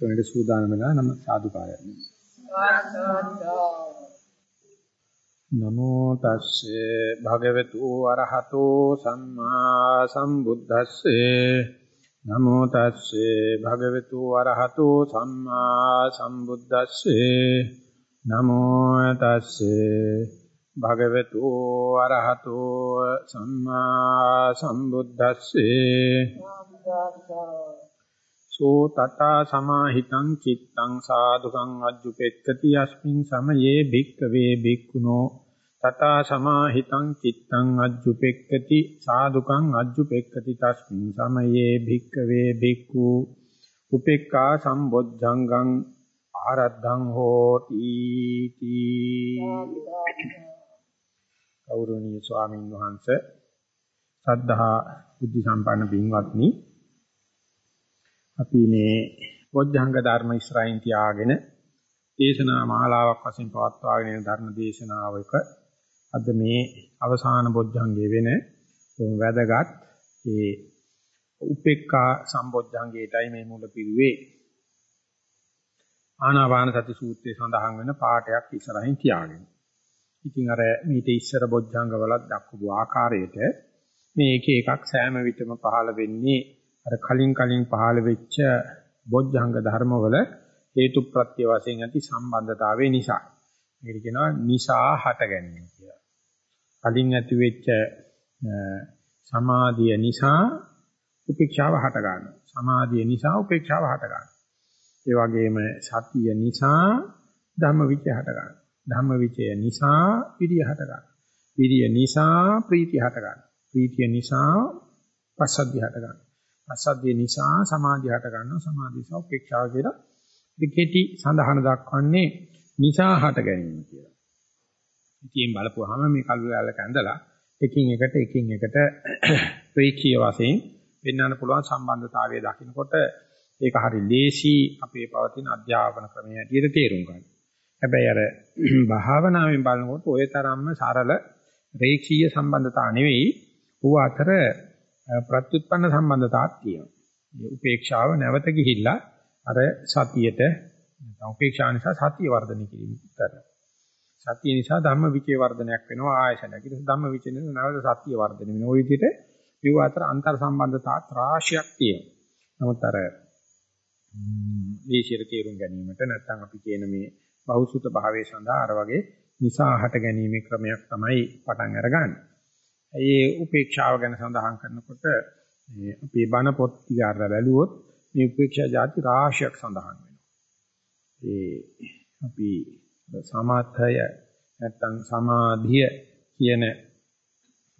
ඒකට සූදානම් වෙලා නම් සාදුකාරයක්. නමෝ තස්සේ භගවතු අරහතෝ සම්මා සම්බුද්දස්සේ. නමෝ තස්සේ භගවතු අරහතෝ සම්මා සම්බුද්දස්සේ. නමෝ තස්සේ භගවතු අරහතෝ සම්මා සම්බුද්දස්සේ. සෝ තතා සමාහිතං චිත්තං සාදුකං අජ්ජුපෙක්කති යස්මින් සමයේ භික්කවේ භික්ඛුනෝ තතා සමාහිතං චිත්තං අජ්ජුපෙක්කති සාදුකං අජ්ජුපෙක්කති තස්මින් සමයේ භික්කවේ භික්ඛු උපේක්ඛා සම්බොද්ධංගං ආරද්ධං හෝති තී ගෞරවනීය ස්වාමීන් වහන්සේ සද්ධා බුද්ධ සම්පන්න බින්වත්නි අපි මේ බොද්ධංග ධර්ම ඉස්රායින් තියාගෙන දේශනා මාලාවක් වශයෙන් පවත්වාගෙන යන ධර්ම දේශනාවක අද මේ අවසාන බොද්ධංගයේ වෙන වැදගත් ඒ උපේක්ඛා සම්බොද්ධංගයටයි මේ මුල පිළිවේ ආනාපාන සති සූත්‍රයේ සඳහන් වෙන පාඩයක් ඉස්සරහින් තියාගෙන. ඉතින් අර මීට ඉස්සර බොද්ධංගවලත් දක්වපු ආකාරයට මේ එක එකක් සෑම විටම පහළ වෙන්නේ අර කලින් කලින් පහළ වෙච්ච බොද්ධංග ධර්මවල හේතු ප්‍රත්‍ය වශයෙන් ඇති සම්බන්ධතාවය නිසා. මේක කියනවා නිසා හට ගැනීම කියලා. කලින් ඇති වෙච්ච සමාධිය නිසා උපේක්ෂාව හට ගන්නවා. සමාධිය නිසා උපේක්ෂාව හට ගන්නවා. ඒ වගේම සතිය නිසා ධම්මවිචය හට ගන්නවා. ධම්මවිචය නිසා විරිය හට ගන්නවා. විරිය නිසා ප්‍රීතිය හට ගන්නවා. ප්‍රීතිය නිසා පස්සද්ධිය හට ගන්නවා. පස්සද්ධිය නිසා සමාධිය හට ගන්නවා. සමාධිය නිසා උපේක්ෂාව කියලා දෙකෙටි සඳහන දක්වන්නේ නිසා හට ගැනීම කියලා. ඉතින් බලපුවාම මේ කල්ලාලක ඇඳලා එකින් එකට එකින් එකට ප්‍රේක්ෂීය වශයෙන් වෙන්නන්න පුළුවන් සම්බන්ධතාවය දකිනකොට ඒක හරි ලේසි අපේ පවතින අධ්‍යාපන ක්‍රමයේ හැටියට තේරුම් ගන්න. හැබැයි අර භාවනාවෙන් බලනකොට ওই තරම්ම සරල රේඛීය සම්බන්ධතා නෙවෙයි ඌ අතර ප්‍රත්‍යুৎපන්න සම්බන්ධතාවක් තියෙනවා. මේ උපේක්ෂාව නැවත ගිහිල්ලා අර සතියට නැත්නම් උපේක්ෂා නිසා සතිය වර්ධනය කිරීම කරනවා. සතිය නිසා ධම්ම විචේ වර්ධනයක් වෙනවා ආයශනයක්. ඊට ධම්ම විචේ නිසා නැවත සතිය වර්ධනය වෙනවා. ওই විදිහට මෙව අතර අන්තර් සම්බන්ධතාවක් රාශියක් තියෙනවා. නමුත් අර දේශීය තේරුම් ගැනීමට නැත්නම් අපි කියන මේ බහුසුත භාවයේ සඳහා අර වගේ නිසා හට ගැනීමේ ක්‍රමයක් තමයි පටන් අරගන්නේ. ඒ උපේක්ෂාව ගැන සඳහන් කරනකොට මේ අපේ බණ පොත් ටික බැලුවොත් මේ උපේක්ෂා જાති රාශියක් සඳහන් වෙනවා. ඒ අපි සමාධය නැත්නම් සමාධිය කියන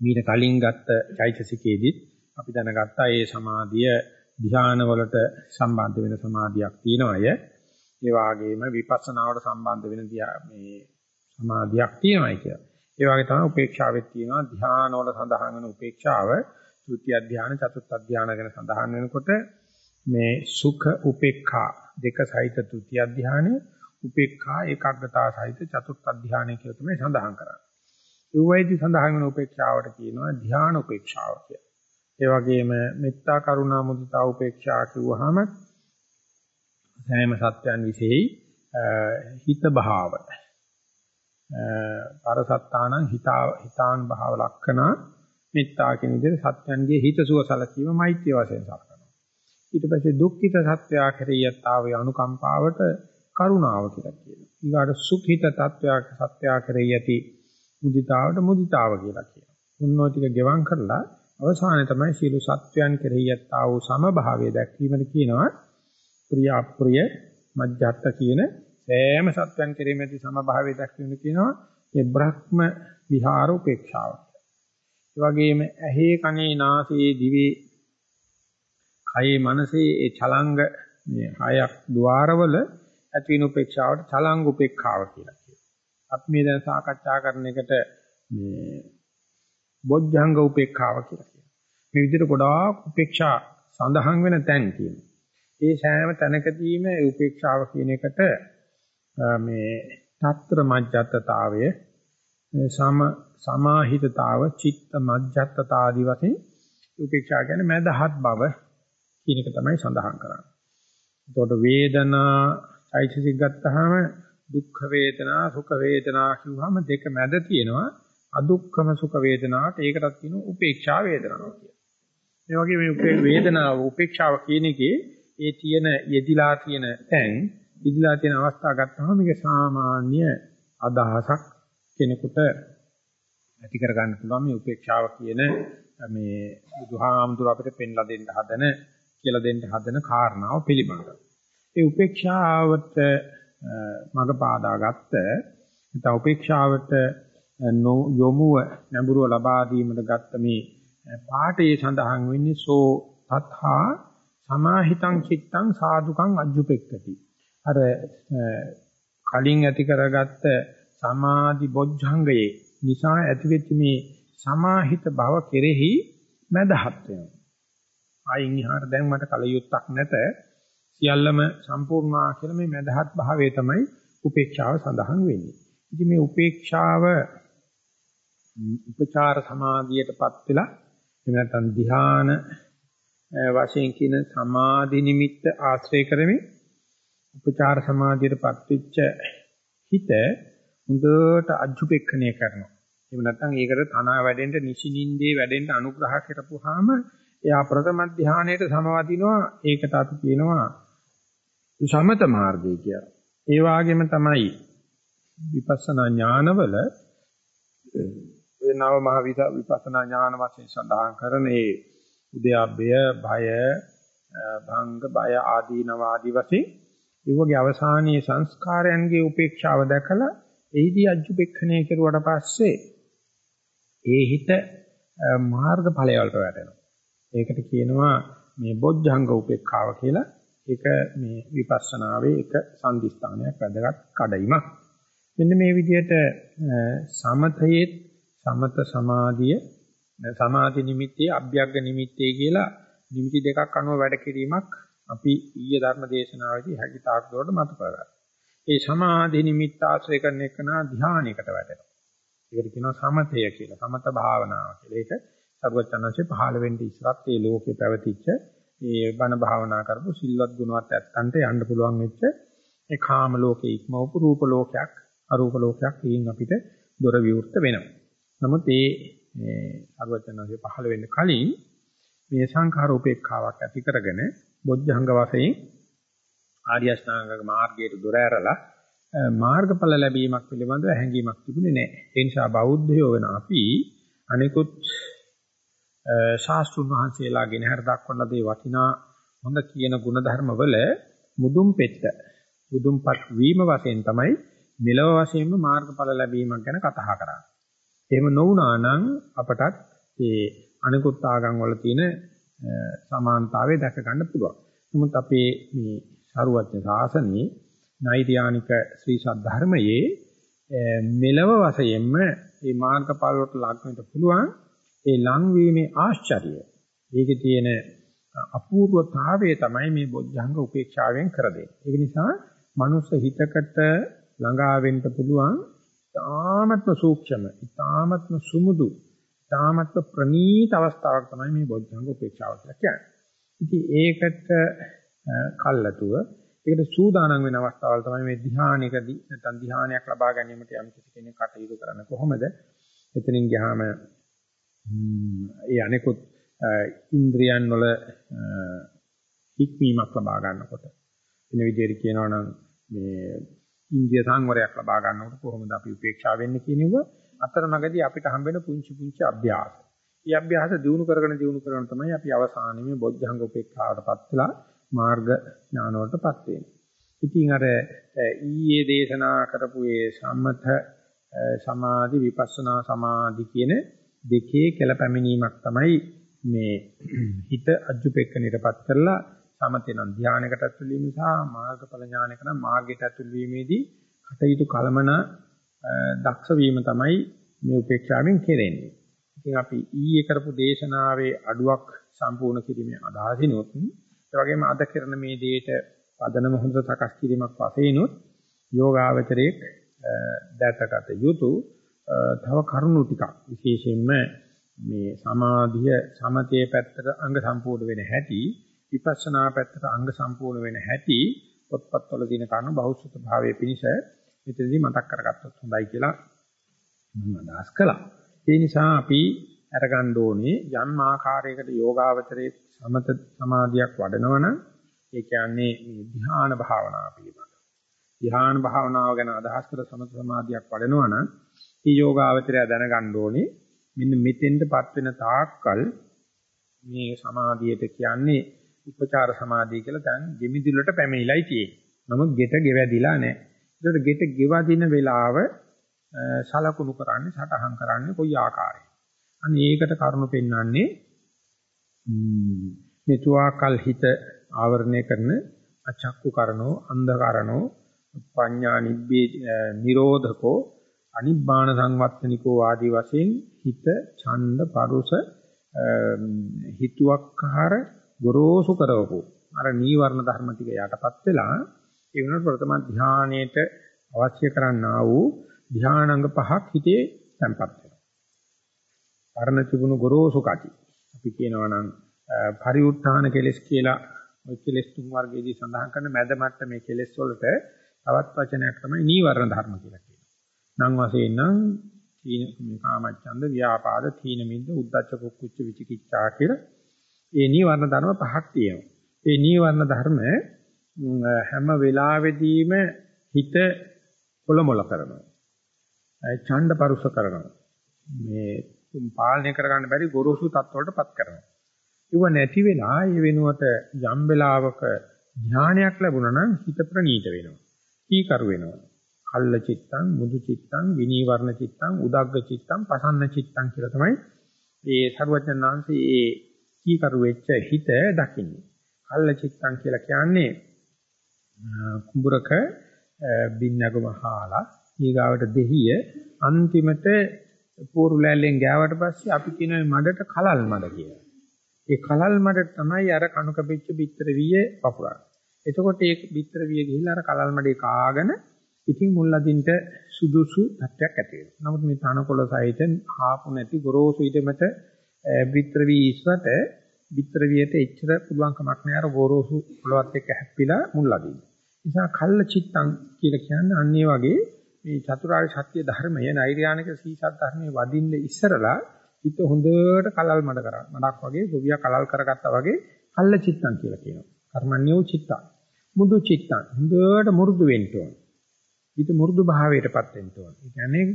මීට කලින් ගත්ත චෛතසිකයේදීත් අපි දැනගත්තා ඒ සමාධිය ධ්‍යාන වලට සම්බන්ධ වෙන සමාධියක් තියෙනවය. ඒ වගේම විපස්සනාවට සම්බන්ධ වෙන මේ සමාධියක් තියෙනවයි කියලා. ඒ වගේ තමයි උපේක්ෂාවෙත් තියෙනවා ධ්‍යාන වල සඳහන් වෙන උපේක්ෂාව ත්‍ෘත්‍ය ධ්‍යාන චතුර්ථ ධ්‍යාන ගැන සඳහන් වෙනකොට මේ සුඛ උපේක්ඛා දෙක සහිත ත්‍ෘත්‍ය ධ්‍යානෙ උපේක්ඛා ඒකාග්‍රතාව සහිත චතුර්ථ ධ්‍යානෙ කියලා තමයි සඳහන් කරන්නේ. ඒ වයිදි සඳහන් වෙන උපේක්ෂාවට කියනවා ධ්‍යාන උපේක්ෂාව කියලා. ඒ වගේම මෙත්තා කරුණා මුදිතා උපේක්ෂා කිව්වහම සෑම සත්‍යයන් විශේෂයි හිත භාව. පරසත්තානං හිතා හිතාන් භාව ලක්ෂණ මෙත්තා කියන විදිහට සත්‍යයන්ගේ හිතසුව සැලකීම මෛත්‍රිය වශයෙන් සලකනවා. ඊට පස්සේ දුක්ඛිත සත්‍යය කෙරෙහියතාවේ අනුකම්පාවට කරුණාව කියලා කියනවා. ඊගාට සුඛිත තත්වයක් සත්‍යය කෙරෙහියති මුදිතාවට මුදිතාව කියලා කියනවා. උන්නෝ ටික ගෙවම් කරලා අවසානයේ තමයි සීල සත්වයන් කෙරෙහි යත්තා වූ සමභාවය දැක්වීමද කියනවා ප්‍රිය අප්‍රිය මජ්ජත් කියන සෑම සත්වයන් කෙරෙහිම ඇති සමභාවය දැක්වීම කියනවා ඒ බ්‍රහ්ම විහාර උපේක්ෂාව. ඒ වගේම ඇහි කනේ නාසයේ දිවේ කයේ මනසේ ඒ චලංග මේ හයක් ద్వාරවල ඇති වෙන උපේක්ෂාවට චලංග උපේක්ඛාව කියලා කියනවා. අපි මේ දැන් සාකච්ඡා කරන එකට මේ බොජ්ජංග උපේක්ඛාව කියලා කියනවා. මේ විදිහට ගොඩාක් උපේක්ෂා සඳහන් වෙන තැන් තියෙනවා. ඒ සෑම තැනකදීම උපේක්ෂාව කියන එකට මේ తත්‍ර මජ්ජත්තතාවය සම සමාහිතතාව චිත්ත මජ්ජත්තතා ආදී වශයෙන් උපේක්ෂා කියන්නේ මදහත් බව කියන එක තමයි සඳහන් කරන්නේ. එතකොට වේදනා චෛතසික ගත්තාම දුක්ඛ වේදනා සුඛ වේදනා කිව්වම දෙක මැද තියෙනවා අදුක්ඛම සුඛ වේදනාවට ඒකටත් කියනවා උපේක්ෂා වේදනාව කියලා. මේ වගේ මේ වේදනාව උපේක්ෂාව කියන එකේ ඒ තියෙන යෙදිලා තියෙන තැන් යෙදිලා තියෙන අවස්ථා ගත්තාම මේක සාමාන්‍ය අදහසක් කෙනෙකුට ඇති කර ගන්න පුළුවන් මේ උපේක්ෂාව කියන මේ බුදුහාමුදුර අපිට පෙන්ලා දෙන්න හදන කියලා දෙන්න හදන කාරණාව පිළිබඳව. ඒ උපේක්ෂාවට මඟ පාදා ගත්ත නැත්නම් උපේක්ෂාවට යොමුව නැඹුරුව ලබා දීමට ගත්ත මේ පාඨයේ සඳහන් වෙන්නේ සෝ තත්හා සමාහිතං චිත්තං සාදුකං අජ්ජුපෙක්කති. අර කලින් ඇති කරගත්ත සමාධි බොජ්ජංගයේ නිසා ඇතිවෙච්ච මේ සමාහිත භව කෙරෙහි මදහත් වෙනවා. ආයින් ඉහාට දැන් මට කලියුත්තක් නැත. සියල්ලම සම්පූර්ණා කියලා මේ මදහත් භාවයේ තමයි උපේක්ෂාව සඳහන් වෙන්නේ. ඉතින් මේ උපේක්ෂාව උපචාර සමාධියටපත් වෙලා එහෙම නැත්නම් ධ්‍යාන වශයෙන් කියන සමාධි නිමිත්ත ආශ්‍රය කරමින් උපචාර සමාධියටපත් වෙච්ච හිත හොඳට අජුපෙක්ඛණය කරනවා. එහෙම නැත්නම් ඒකට තනා වැඩෙන්න නිසිනින්දේ වැඩෙන්න අනුග්‍රහ කරපුවාම එයා ප්‍රථම ධානයේට සමවදිනවා. ඒකට අපි කියනවා සමත මාර්ගය කියලා. ඒ වගේම තමයි විපස්සනා ඥානවල නව මහ විපස්සනා ඥාන වශයෙන් සඳහන් කරන ඒ උද්‍යප්පය, භය, භංග, බය ආදීනව ආදී වශයෙන් ඒ වගේ අවසානයේ සංස්කාරයන්ගේ උපේක්ෂාව දැකලා එහිදී අජ්ජුපෙක්ඛණය කරුවට පස්සේ ඒ හිත මාර්ග ඵලයට වැටෙනවා. ඒකට කියනවා මේ බොජ්ජංග උපේක්ඛාව කියලා. ඒක මේ විපස්සනාවේ එක සම්දිස්ථානයක් වැදගත් කඩයිමක්. මෙන්න මේ විදිහට සමතයේ සමත සමාධිය සමාධි නිමිත්තේ අභ්‍යග්ග නිමිත්තේ කියලා නිමිති දෙකක් අනුව වැඩ කිරීමක් අපි ඊයේ ධර්ම දේශනාවේදී හැකිතාක් දොරට මත කරගත්තා. ඒ සමාධි නිමිත්ත ආශ්‍රය කරන එක නා ධානයකට වැටෙනවා. ඒකට කියනවා සමතය කියලා. සමත භාවනාව කියලා. ඒක සර්වචනංශේ පහළ වෙන්නේ ඉස්සරත් ඒ ලෝකේ පැවතිච්ච ඒ බණ භාවනා කරපු සිල්වත් ගුණවත් ඇත්තන්ට යන්න පුළුවන් වෙච්ච ඒ කාම ලෝකේ ඉක්මවපු රූප ලෝකයක් අරූප ලෝකයක් ඊයින් අපිට දොර විවෘත වෙනවා. නමුත් ඒ මේ සර්වචනංශේ පහළ වෙන්න කලින් මේ සංඛාර උපේක්ඛාවක් ඇති කරගෙන බොද්ධංග වශයෙන් ආර්ය අෂ්ටාංගික මාර්ගයට දොර ඇරලා මාර්ගඵල ලැබීමක් පිළිබඳව හැඟීමක් තිබුණේ නැහැ. ඒ නිසා බෞද්ධයෝ වෙන අපි අනිකුත් ශාස්ත්‍රුන් වහන්සේලා ගෙනහැර දක්වන දේ වටිනා හොඳ කියන ಗುಣධර්ම වල මුදුන් පෙත්ත මුදුන්පත් වීම වශයෙන් තමයි මෙලව වශයෙන්ම මාර්ගඵල ලැබීමක් ගැන කතා කරන්නේ. එහෙම නොවුනා නම් අපටත් මේ අනිකුත් ආගම් වල තියෙන සමානතාවය දැක ගන්න පුළුවන්. නමුත් අපේ මේ සරුවත්න සාසනයේ නෛර්යානික ශ්‍රී සද්ධර්මයේ මෙලව වශයෙන්ම මේ මාර්ගඵල වලට ලක් වෙන්න පුළුවන් ඒ ලංවීමේ ආශ්චර්යය. ඒකේ තියෙන අපූර්වතාවය තමයි මේ බොද්ධංග උපේක්ෂාවෙන් කර දෙන්නේ. ඒක නිසා මනුස්ස හිතකට ළඟා වෙන්න පුළුවන් තාමත්ම සූක්ෂම, තාමත්ම සුමුදු, තාමත්ම ප්‍රනීත අවස්ථාවක් තමයි මේ බොද්ධංග උපේක්ෂාව කියලා කියන්නේ. ඉතින් ඒකට කල්ලාතුව ඒකට සූදානම් වෙන අවස්ථාවල් තමයි මේ ධ්‍යානයකදී නැත්නම් ධ්‍යානයක් ලබා ගැනීමට යම් කිසි කෙනෙක් කටයුතු කරන්නේ කොහොමද? එතනින් ගියාම ඒ අනෙකුත් ඉන්ද්‍රියන් වල හික්මීමක් ලබා ගන්නකොට වෙන විදිහට කියනවා නම් මේ ඉන්ද්‍රිය සංවරයක් ලබා ගන්නකොට කොහොමද අපි උපේක්ෂා වෙන්නේ කියනව අතරමඟදී අපිට හම්බෙන පුංචි පුංචි අභ්‍යාස. මේ අභ්‍යාස දිනු කරගෙන දිනු කරන තමයි අපි අවසානයේ මේ බොද්ධංග උපේක්ෂාවටපත් වෙලා මාර්ග ඥාන වලටපත් වෙන්නේ. ඉතින් අර ඊයේ දේශනා කරපු ඒ සම්මත සමාධි විපස්සනා සමාධි කියන දෙකේ කෙලපැමිණීමක් තමයි මේ හිත අජුපෙක්කණයටපත් කරලා සමතේනම් ධානයකට ඇතුල් වීම සහ මාර්ගඵල ඥානයක නම් මාර්ගයට ඇතුල් වීමේදී කටයුතු කලමන දක්ෂ වීම තමයි මේ උපේක්ෂාවෙන් කෙරෙන්නේ. ඉතින් අපි ඊයේ කරපු දේශනාවේ අඩුවක් සම්පූර්ණ කිරීමේ අදහසිනොත් ඒ වගේම අද කරන මේ දෙයට පදනම හොඳ සකස් කිරීමක් වශයෙන්ුත් යෝගාවචරයේ දැකගත යුතු තව කරුණු ටිකක් විශේෂයෙන්ම මේ සමාධිය සමතේ පැත්තට අංග සම්පූර්ණ වෙන හැටි විපස්සනා පැත්තට අංග සම්පූර්ණ වෙන හැටි පොත්පත්වල තියෙන කරුණු බෞද්ධ භාවයේ පිනිස මෙතනදී මතක් කරගත්තොත් හොඳයි කියලා මම අදහස් කළා. ඒ නිසා අපි අරගන්න ඕනේ යම් ආකාරයකට යෝගාවචරයේ සමත සමාධියක් වඩනවනම් ඒ කියන්නේ මේ ධ්‍යාන භාවනාව පිළිබඳ. ධ්‍යාන භාවනාව ගැන අදහස් කර සමත සමාධියක් වඩනවනම් මේ යෝගාවචරය දැනගන්න ඕනේ මෙන්න මෙතෙන්ටපත් වෙන තාක්කල් මේ සමාධියට කියන්නේ උපචාර සමාධිය කියලා දැන් දෙමිදුලට පැමිණිලයි තියෙන්නේ. නමුත් ගෙට ගෙවැදිලා නැහැ. ඒකට ගෙට ගෙවදින වෙලාව සලකුණු කරන්නේ සටහන් කරන්නේ කොයි ආකාරයෙන්. අන්න ඒකට කරුණු පෙන්වන්නේ මේ තුවාකල් හිත ආවරණය කරන අචක්කු කරනෝ අන්ධ කරනෝ පඤ්ඤා නිබ්බේ නිරෝධකෝ අනිබ්බාන සංවත්තනිකෝ ආදී වශයෙන් හිත ඡන්ද පරුස හිතුවක්කාර ගොරෝසු කරවපු අර නීවරණ ධර්ම ටික යටපත් වෙලා ඒ වෙනුවට ප්‍රථම ධානයේට අවශ්‍ය කරන්නා වූ ධානාංග පහක් හිතේ තැන්පත් වෙනවා. පරණ තිබුණු ගොරෝසු කටි. අපි කියනවා නම් පරිඋත්ථාන කෙලස් කියලා ඔය කෙලස් තුන් වර්ගයේදී සඳහන් කරන මැද මට්ටමේ කෙලස් වලට තවත් වචනයක් තමයි නීවරණ ධර්ම කියලා කියනවා. නම් වශයෙන් නම් තීන මේ කාමච්ඡන්ද ව්‍යාපාද තීන මිද්ද උද්ධච්ච කුක්කුච්ච විචිකිච්ඡා කියලා ඒ නීවරණ ධර්ම පහක් තියෙනවා. ඒ නීවරණ ධර්ම හැම වෙලාවෙදීම හිත කොලමොල කරනවා. ඡණ්ඩ පරුස කරනවා. මේ පාලනය කරගන්න බැරි ගොරෝසු තත්ත්වවලටපත් කරනවා. ඒව නැති වෙලා ඒ වෙනුවට යම් වෙලාවක ඥානයක් ලැබුණා නම් හිත ප්‍රනීත වෙනවා. කීකරු වෙනවා. කල්ල චිත්තං, මුදු චිත්තං, විනීවරණ චිත්තං, උදග්ග චිත්තං, පසන්න චිත්තං කියලා තමයි ඒ සරුවචනාංශයේ ඒ කීකරු වෙච්ච හිත දකින්නේ. කල්ල චිත්තං කියලා කියන්නේ කුඹරක බින්නගම හාලා ඊගාවට දෙහිය අන්තිමට පෝරු ලෑල්ලෙන් ගෑවට පස්සේ අපි කියන මඩට කලල් මඩ කියලා. ඒ කලල් මඩ තමයි අර කණුක පිච්ච බිත්තර විය වපුරන්නේ. එතකොට ඒ බිත්තර විය ගිහිල්ලා අර කලල් මඩේ කාගෙන ඉතින් මුල්ලදින්ට සුදුසු තත්ත්වයක් ඇති වෙනවා. නමුත් මේ තනකොළ සහිත ආපු නැති ගොරෝසු ඊටමට බිත්තර වී ඉස්සරට බිත්තර වියට එච්චර පුළුවන් කමක් නෑ අර ගොරෝසු පොළවත් එක්ක හැප්පිලා මුල්ලදින්න. නිසා කල්ල චිත්තං කියලා කියන්නේ අන්න ඒ වගේ මේ චතුරාර්ය සත්‍ය ධර්මය නෛර්යානික සීසත් ධර්මයේ වදින්න ඉස්සරලා හිත හොඳට කලල් මඩ කරා. මඩක් වගේ ගොවියා කලල් කරගත්තා වගේ කල්ල චිත්තං කියලා කියනවා. කර්මඤ්ඤෝ චිත්තං. මුදු චිත්තං. හොඳට මුරුදු වෙන්න ඕන. හිත මුරුදු භාවයටපත් වෙන්න ඕන. ඒ කියන්නේ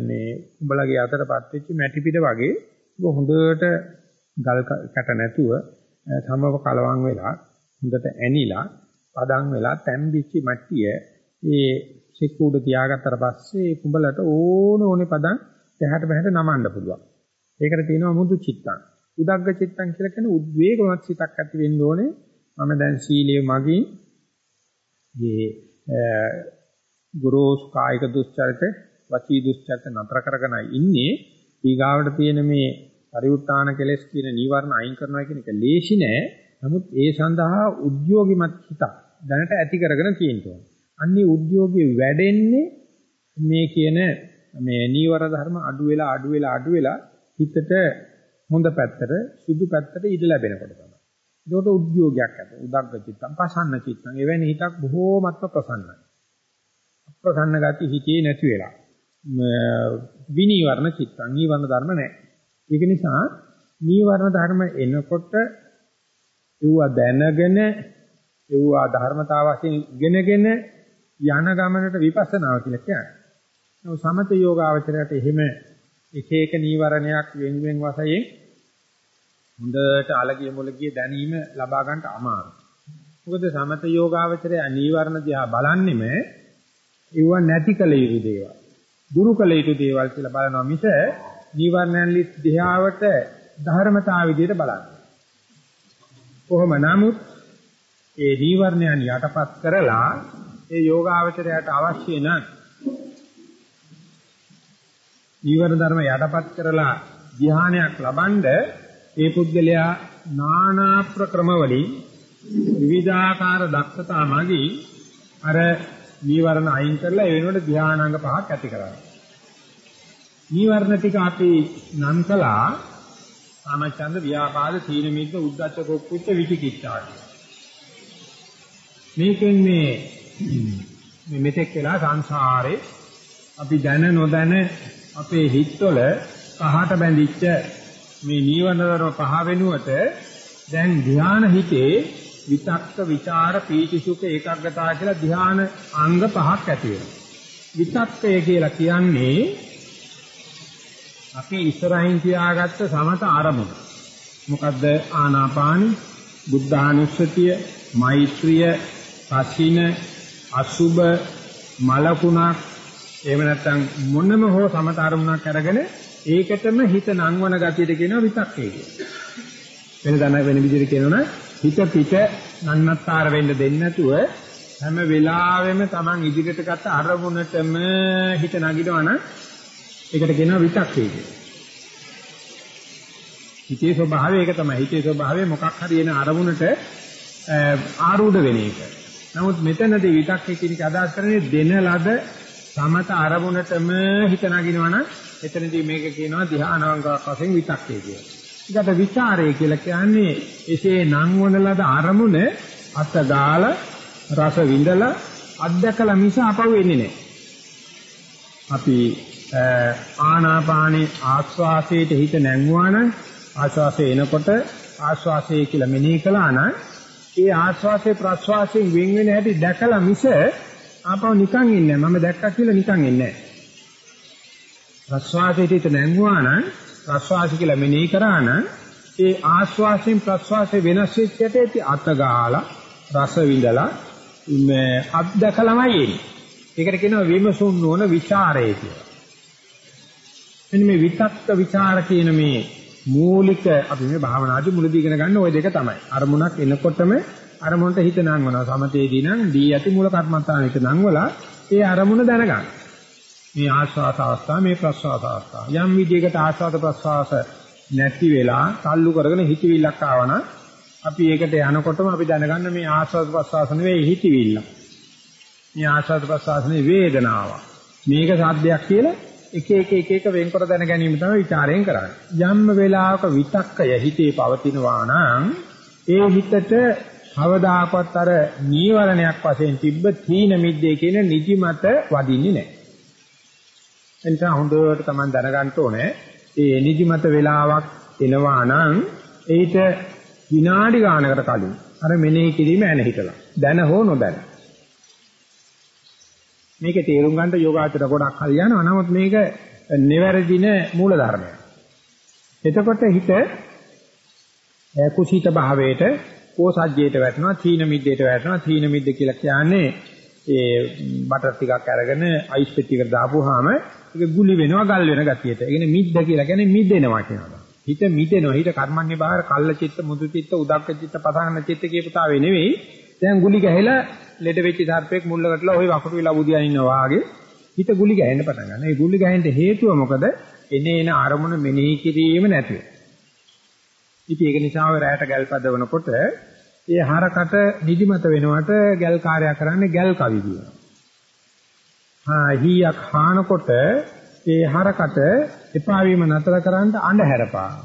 මේ උඹලගේ අතරපත් වෙච්ච මැටි පිට වගේ හොඳට ගල් කැට නැතුව සමව කලවම් වෙලා හොඳට ඇනිලා පදම් වෙලා තැම්බිච්ච මට්ටිය ඒ සික්කුඩ තියාගත්තට පස්සේ කුඹලට ඕන ඕනේ පදම් එහාට මෙහාට නමන්න පුළුවන්. ඒකට කියනවා මුදු චිත්තං. උදග්ග චිත්තං කියලා කියන්නේ උද්වේගවත් සිතක් ඇති වෙන්න ඕනේ. මම දැන් සීලයේ මගින් මේ ගුරුස් කායික දුස්චරිත වචී දුස්චරිත නතර කරගෙනයි ඉන්නේ. ඊගාවට තියෙන මේ පරිඋත්තාන කෙලස් කියන නීවරණ අයින් කරනවා කියන එක ලේසි නෑ. නමුත් ඒ සඳහා උද්‍යෝගිමත් හිතක් දැනට ඇති කරගෙන තියෙනවා. අන්නේ උද්‍යෝගී වැඩෙන්නේ මේ කියන මේ නීවර ධර්ම අඩු වෙලා අඩු වෙලා අඩු වෙලා හිතට හොඳ පැත්තට සුදු පැත්තට ඉඩ ලැබෙනකොට තමයි. ඒකට උද්‍යෝගයක් ඇත. උදග්ග චිත්තං, පසන්න චිත්තං. එවැනි හිතක් බොහෝමත්ම ප්‍රසන්නයි. අප්‍රසන්න ගති හිතේ නැති වෙලා. විනීවරණ චිත්තං, නීවරණ ධර්ම නැහැ. ඒක නිසා නීවරණ ධර්ම එනකොට ඒවා දැනගෙන ඒවා ධර්මතාව වශයෙන් ඉගෙනගෙන යන ගමනට විපස්සනාව කියලා කියන්නේ. නමුත් සමත යෝගාවචරයට එහෙම එක එක නීවරණයක් වෙන වෙන වශයෙන් හොඳට අලගිය මුලගිය දැනීම ලබා ගන්නට අමාරුයි. මොකද සමත යෝගාවචරය නීවරණ දිහා බලන්නෙම ඒව නැති කල යුතු දේවල්. දුරු කල යුතු දේවල් කියලා බලනවා මිස නීවරණයන් දිහාවට ධර්මතාව විදිහට බලන්නේ. කොහොම නමුත් ඒ නීවරණයන් යටපත් කරලා ඒ යෝගාවචරයට අවශ්‍ය නම් නීවරණ ධර්ම යටපත් කරලා ධ්‍යානයක් ලබනද ඒ පුද්ගලයා නානා ප්‍රක්‍රම වලින් විවිධාකාර දක්ෂතා මගී අර නීවරණ අයින් කරලා ඒ වෙනුවට ධ්‍යානාංග පහක් ඇති කරගන්නවා. නීවරණ ටික අපි නම් කළා කාමච්ඡන්ද ව්‍යාපාද තීන මිද්ද උද්ධච්ච කුක්කුච්ච විචිකිච්ඡා මේකෙන් මේ මේ මෙතෙක් වෙලා සංසාරේ අපි දැන නොදැන අපේ හිතවල පහට බැඳිච්ච මේ නීවරණ ධර්ම පහ වෙනුවට දැන් ධ්‍යාන හිතේ විතක්ක ਵਿਚාර පීති සුඛ ඒකාග්‍රතාව කියලා ධ්‍යාන අංග පහක් ඇති වෙනවා. විතක්කය කියලා කියන්නේ අපි ඉස්සරහින් තියාගත්ත සමත ආරමුණ. මොකද්ද ආනාපානි, බුද්ධානුස්සතිය, මෛත්‍රිය, පසින, අසුබ, මලකුණක්, එහෙම නැත්නම් මොනම හෝ සමත ආරමුණක් අරගෙන ඒකටම හිත නංවන ගතියට කියනවා විතක්කේ කියලා. වෙන දන වෙන විදිහට කියනවනම් හිත පිට නන්නත්තර වෙන්න දෙන්නේ නැතුව හැම වෙලාවෙම Taman ඉදිරියට ගත්ත අරමුණටම හිත නගිනවනම් ඒකට කියනවා විතක්කේ කියලා. හිතේ ස්වභාවය ඒක තමයි. හිතේ ස්වභාවය මොකක් හරි එන අරමුණට ආරූඪ වෙන එක. නමුත් මෙතනදී විතක්කේ කියන එක අදහස් කරන්නේ දෙන ලද සමත අරමුණටම හිත නගිනවනම් එතනදී මේක කියනවා ධ්‍යානාංගයක් වශයෙන් විතක්කේ කියලා. ඊට විචාරය කියලා කියන්නේ එසේ නම් වන ලද අරමුණ අත ගාලා රස විඳලා අත්දකලා මිස අපව වෙන්නේ නැහැ. අපි ආනාපානේ ආස්වාසයට හිත නැංගුවා නම් ආස්වාසය එනකොට ආස්වාසය කියලා මෙනෙහි කළා නම් ඒ ආස්වාසේ ප්‍රස්වාසයෙන් වෙන් වෙන හැටි දැකලා මිස ආපහු නිකන් ඉන්නේ නැහැ. මම දැක්කා කියලා නිකන් ඉන්නේ නැහැ. ප්‍රස්වාසයට හිත නැංගුවා නම් ප්‍රස්වාස කියලා මෙනෙහි කරා නම් ඒ ආස්වාසයෙන් ප්‍රස්වාසයේ වෙනස් වෙච්ච ඇටි අත ගහලා රස විඳලා මේ අත්දකලමයි එන්නේ. ඒකට කියනවා විමසුන් නොවන ਵਿਚාරය කියලා. මෙන්න මේ විතක්ක ਵਿਚාර කියන මේ මූලික අපි මේ භාවනාදී මුලදී ඉගෙන ගන්න ওই දෙක තමයි. අරමුණක් එනකොටම අරමුණට හිත නංවනවා. සමතේදී නම් දී යටි මූල කර්මස්ථානෙට නංවලා ඒ අරමුණ දැනගන්න. මේ ආස්වාස අවස්ථාව මේ ප්‍රස්වාස අවස්ථාව. යම් විදිහකට ආස්වාද ප්‍රස්වාස නැති වෙලා තල්ලු කරගෙන හිතවිල්ලක් ආවනම් අපි ඒකට යනකොටම අපි දැනගන්න මේ ආස්වාද ප්‍රස්වාස නෙවෙයි හිතවිල්ල. මේ ආස්වාද ප්‍රස්වාස නෙවෙයි වේදනාව. මේක සාධ්‍යයක් කියලා එක එක එක එක වෙන්කර දැන ගැනීම තමයි ਵਿਚාරයෙන් කරන්නේ. යම් වෙලාවක විතක්කය හිතේ පවතිනවා නම් ඒ හිතට කවදාකවත් අර නීවරණයක් වශයෙන් තිබ්බ තීන මිද්දේ කියන නිදිමත වදින්නේ නැහැ. එනිසා හොඳට Taman දැනගන්න ඕනේ ඒ නිදිමත වෙලාවක් එනවා නම් ඒිට විනාඩි ගානකට කලින් අර මෙනෙහි කිරීම ඇන හිතලා. දැන හෝ නොදැන. මේකේ තේරුම් ගන්න යෝගාචර ගොඩක් හරි යනවා. නමුත් මේක නිවැරදින මූල ධර්මයක්. එතකොට හිත කුසීත භාවයට කෝසජ්ජයට වැටෙනවා, තීන මිද්දේට වැටෙනවා. තීන මිද්ද කියලා කියන්නේ ඒ බටර් ටිකක් අරගෙන අයිස් පෙට්ටියකට දාපුවාම ඒක ගුලි වෙනවා ගල් වෙන ගතියට. ඒ කියන්නේ මිද්ද කියලා කියන්නේ මිදෙනවා කියනවා. හිත මිදෙනවා. හිත කර්මන්නේ බාහිර කල්ල චිත්ත, මුදු චිත්ත, උදක්ක චිත්ත, පසහන චිත්ත කියපතාවේ නෙවෙයි. දැන් ගුලි ගැහිලා ලෙඩ වෙච්ච සර්පෙක් මුල්ලකටලා ওই වකුරු විලා බුදියා ඉන්නවා වාගේ හිත ගුලි ගැහෙන්න පටන් ගන්නවා. මේ ගුලි ගැහෙන්න හේතුව මොකද? එනේ එන අරමුණ මෙනෙහි කිරීම නැතුව. ඉතින් ඒක නිසා ඔය රැයට ගල් පදවනකොට ඒ හරකට නිදිමත වෙනවට ගල් කාර්යය කරන්නේ ගල් කවි කියනවා. ආ හීයක් හානකොට ඒ හරකට එපා වීම නතර කරන්න අඬ හැරපාන.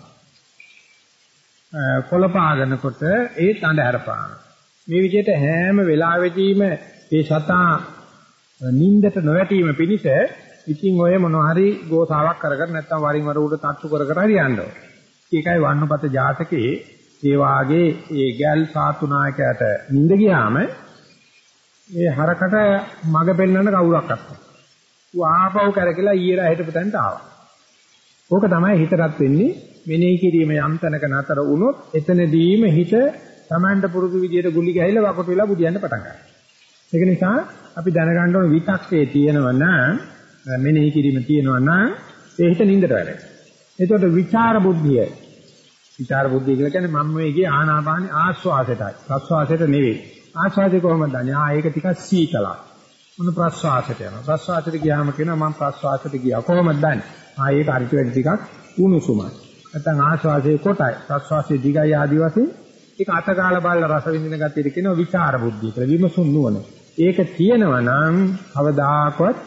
කොළ පාගනකොට ඒත් අඬ හැරපාන. මේ විදිහට හැම වෙලාවෙදීම මේ සතා නින්දට නොවැටීම පිණිස ඉතින් ඔය මොනවා හරි ගෝසාවක් කරගෙන නැත්තම් වරින් වර උඩ තට්ටු කර කර හරි යන්න ඕනේ. ඒකයි වන්නපත ජාතකයේ ඒ වාගේ ඒ ගැල් සාතු නායකයාට නිඳ ගියාම ඒ හරකට මග පෙන්වන්න කවුරක් අත්තා. ඌ ආපහු කරකලා ඊයර හිටපු තැනට ආවා. ඕක තමයි හිතටත් වෙන්නේ මෙනෙහි කිරීම යම් තැනක නතර වුණොත් එතනදීම හිත Tamanට පුරුදු විදියට ගුලි ගැහිලා වකට වෙලා බුදියන්න පටන් ගන්නවා. ඒක නිසා අපි දැනගන්න ඕන විතක්කේ තියෙනවා නම් මෙනෙහි කිරීම තියෙනවා නම් ඒ හිත නින්දට වැටෙනවා. එතකොට විචාර බුද්ධිය විචාර බුද්ධිය කියලා කියන්නේ මම මේ ගියේ ආනාපාන ආස්වාසයටයි. ප්‍රස්වාසයට නෙවෙයි. ආස්වාදේ කොහොමද දන්නේ? ආ ඒක ටිකක් සීතලයි. මොන ප්‍රස්වාසයට යනවා. ප්‍රස්වාසයට ගියාම කියනවා මම ප්‍රස්වාසයට ගියා. කොහොමද දන්නේ? ආ ඒක අරිට වැඩි ටිකක් උණුසුමයි. නැත්නම් ආස්වාදයේ කොටයි. ප්‍රස්වාසයේ දිගයි ආදි වශයෙන් ඒක අතගාල බලලා රස විඳින ගතියට කියනවා විචාර බුද්ධිය කියලා. විමසුන් නුවණ. ඒක තියෙනවා නම් කවදාකවත්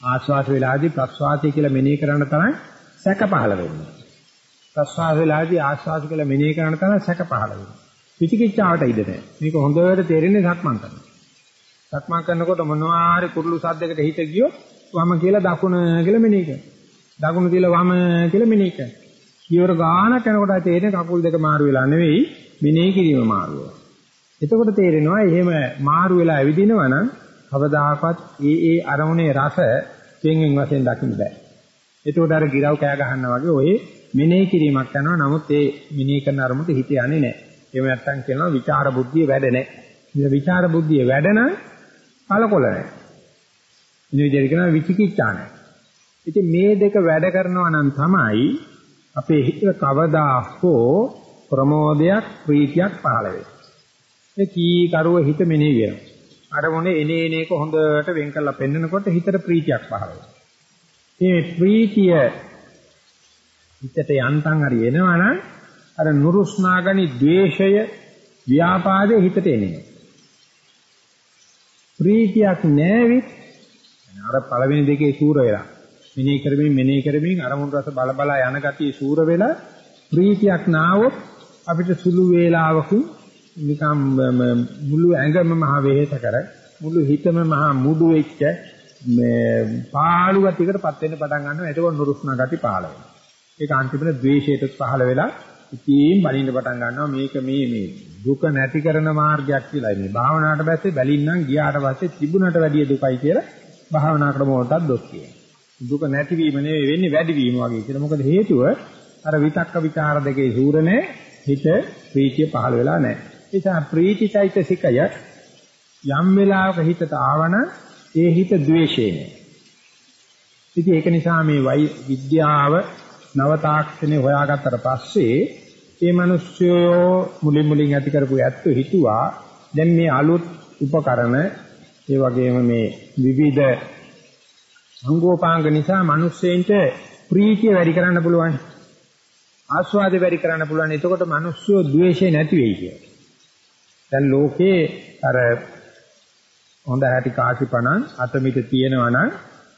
ආස්වාද වේලාදී ප්‍රස්වාසය කියලා මෙනෙහි කරන්න තරම් සැක පහළ වෙන්නේ. ප්‍රස්වාස වෙලාදී ආස්වාස කියලා මෙනෙහි කරන තන සැක පහළ වෙනවා. විචිකිච්ඡාවට ඉඩ නැහැ. මේක හොඳට තේරෙන්නේ සක්මන් කරනවා. සක්මන් කරනකොට මොනවා හරි කුරුළු සද්දයකට හිත ගියොත් වම කියලා දකුණ කියලා මෙනෙහි කරනවා. දකුණ කියලා වම කියලා මෙනෙහි කරනවා. කියවර ගානක් යනකොට තේරෙන්නේ කකුල් දෙක මාරු වෙලා නෙවෙයි මෙනෙහි කිරීම මාරු වෙනවා. එතකොට තේරෙනවා එහෙම මාරු වෙලා ඇවිදිනවා නම් කවදාකවත් ඒ ඒ අරමුණේ රස කෙන්ෙන් වශයෙන් දකින්න බෑ. එතකොට අර ගිරව් කෑ ගහන්නා වගේ ඔය මෙනෙහි කිරීමක් කරනවා. නමුත් ඒ මෙනෙහි කරන අරමුණට හිත යන්නේ නැහැ. එහෙම නැත්නම් කියනවා විචාර බුද්ධිය වැඩ නැහැ. ඉතින් විචාර බුද්ධිය වැඩ නම් කලකොල නැහැ. ඉතින් විදිහට කියනවා විචිකිච්ඡා නැහැ. ඉතින් මේ දෙක වැඩ කරනවා නම් තමයි අපේ හිත කවදා හෝ ප්‍රමෝදයක් ප්‍රීතියක් පහළ වෙන්නේ. ඒ කී කරුව හිත මෙනෙහි වෙනවා. අරමුණේ එනේ එනේක හොඳට වෙන් කරලා පෙන්නකොට හිතට ප්‍රීතියක් පහළ වෙනවා. මේ ප්‍රීතිය හිතට යන්තම් හරි එනවනම් අර නුරුස්නාගනි ද්වේෂය ව්‍යාපාදේ හිතට එන්නේ. ප්‍රීතියක් නැවිත් අර පළවෙනි දෙකේ සූර වෙලා මෙනෙහි කරමින් මෙනෙහි කරමින් අරමුණු රස බල බල යන ගතිය සූර වෙලා ප්‍රීතියක් නාවොත් අපිට සුළු වේලාවකින් නිකම් මුළු ඇඟම මහ වෙහෙස කර මුළු හිතම මහ මුඩු වෙච්ච මේ පාළු ගතියකටපත් වෙන්න පටන් ගන්නවා. එතකොට නුරුස්නා ගති පහළ වෙනවා. ඒක අන්තිමට ද්වේෂයට පහළ වෙලා ඉතින් බලින්න පටන් ගන්නවා. මේක මේ මේ දුක නැති කරන මාර්ගයක් කියලා. මේ භාවනාවට බැස්සේ බැලින්නම් ගියාට පස්සේ තිබුණට වැඩිය දුකයි කියලා භාවනා ක්‍රමවලටත් දොස් කියනවා. දුක නැතිවීම නෙවෙයි වෙන්නේ වැඩිවීම වගේ කියලා. මොකද හේතුව අර විතක්ක ਵਿਚාර දෙකේ සූරනේ හිත ප්‍රීතිය පහළ වෙලා නැහැ. නිසා ප්‍රීතිචෛතසිකය යම් වෙලාවක හිතට ආවන ඒ හිත ද්වේෂේ නේ. ඉතින් ඒක නිසා මේ විද්‍යාව නව තාක්ෂණේ හොයාගත්තට පස්සේ මේ මිනිස්සු මුලින් මුලින් ඇති කරපු ඇත්තු හිතුවා. දැන් මේ අලුත් උපකරණ ඒ වගේම මේ විවිධ අංගෝපාංග නිසා මිනිස්සෙන්ට ප්‍රීතිය වැඩි කරන්න පුළුවන්. ආස්වාදේ වැඩි කරන්න පුළුවන්. එතකොට මිනිස්සු ද්වේෂය නැති වෙයි කියලා. දැන් ලෝකේ අර හොඳ හැටි කාසිපණන් අතමිට තියෙනවා නම්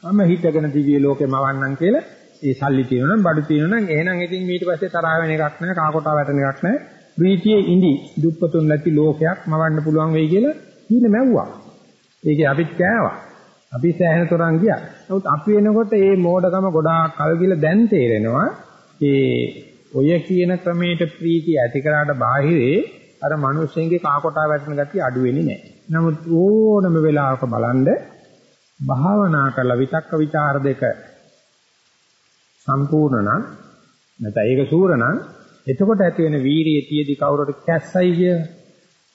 මම හිතගෙන දිව්‍ය ලෝකෙම වන්නම් කියලා ඒ සල්ලි තියෙනවා නම් බඩු තියෙනවා නම් එහෙනම් ඉතින් ඊට පස්සේ තරහ වෙන එකක් නැහැ කාකොටා වැටෙන එකක් නැහැ. ප්‍රීතියේ ඉඳි දුප්පතුන් නැති ලෝකයක් මවන්න පුළුවන් වෙයි කියලා කීන මැව්වා. ඒකේ අපිත් කෑවා. අපි සෑහෙන තරම් ගියා. නමුත් අපි එනකොට මේ මෝඩකම ගොඩාක් කල් ගිහලා දැන් තේරෙනවා. ඒ ඔය කියන ක්‍රමයට ප්‍රීතිය ඇති කරාට බාහිරේ අර මිනිස්සෙන්ගේ කාකොටා වැටෙන ගතිය අඩු වෙන්නේ නැහැ. නමුත් ඕනම වෙලාවක බලන්න භාවනා කරලා විතක්ක ਵਿਚාර දෙක සම්පූර්ණ නම් නැත්නම් ඒක සූර නම් එතකොට ඇති වෙන වීරිය තියේදී කවුරුට කැස්සයි කිය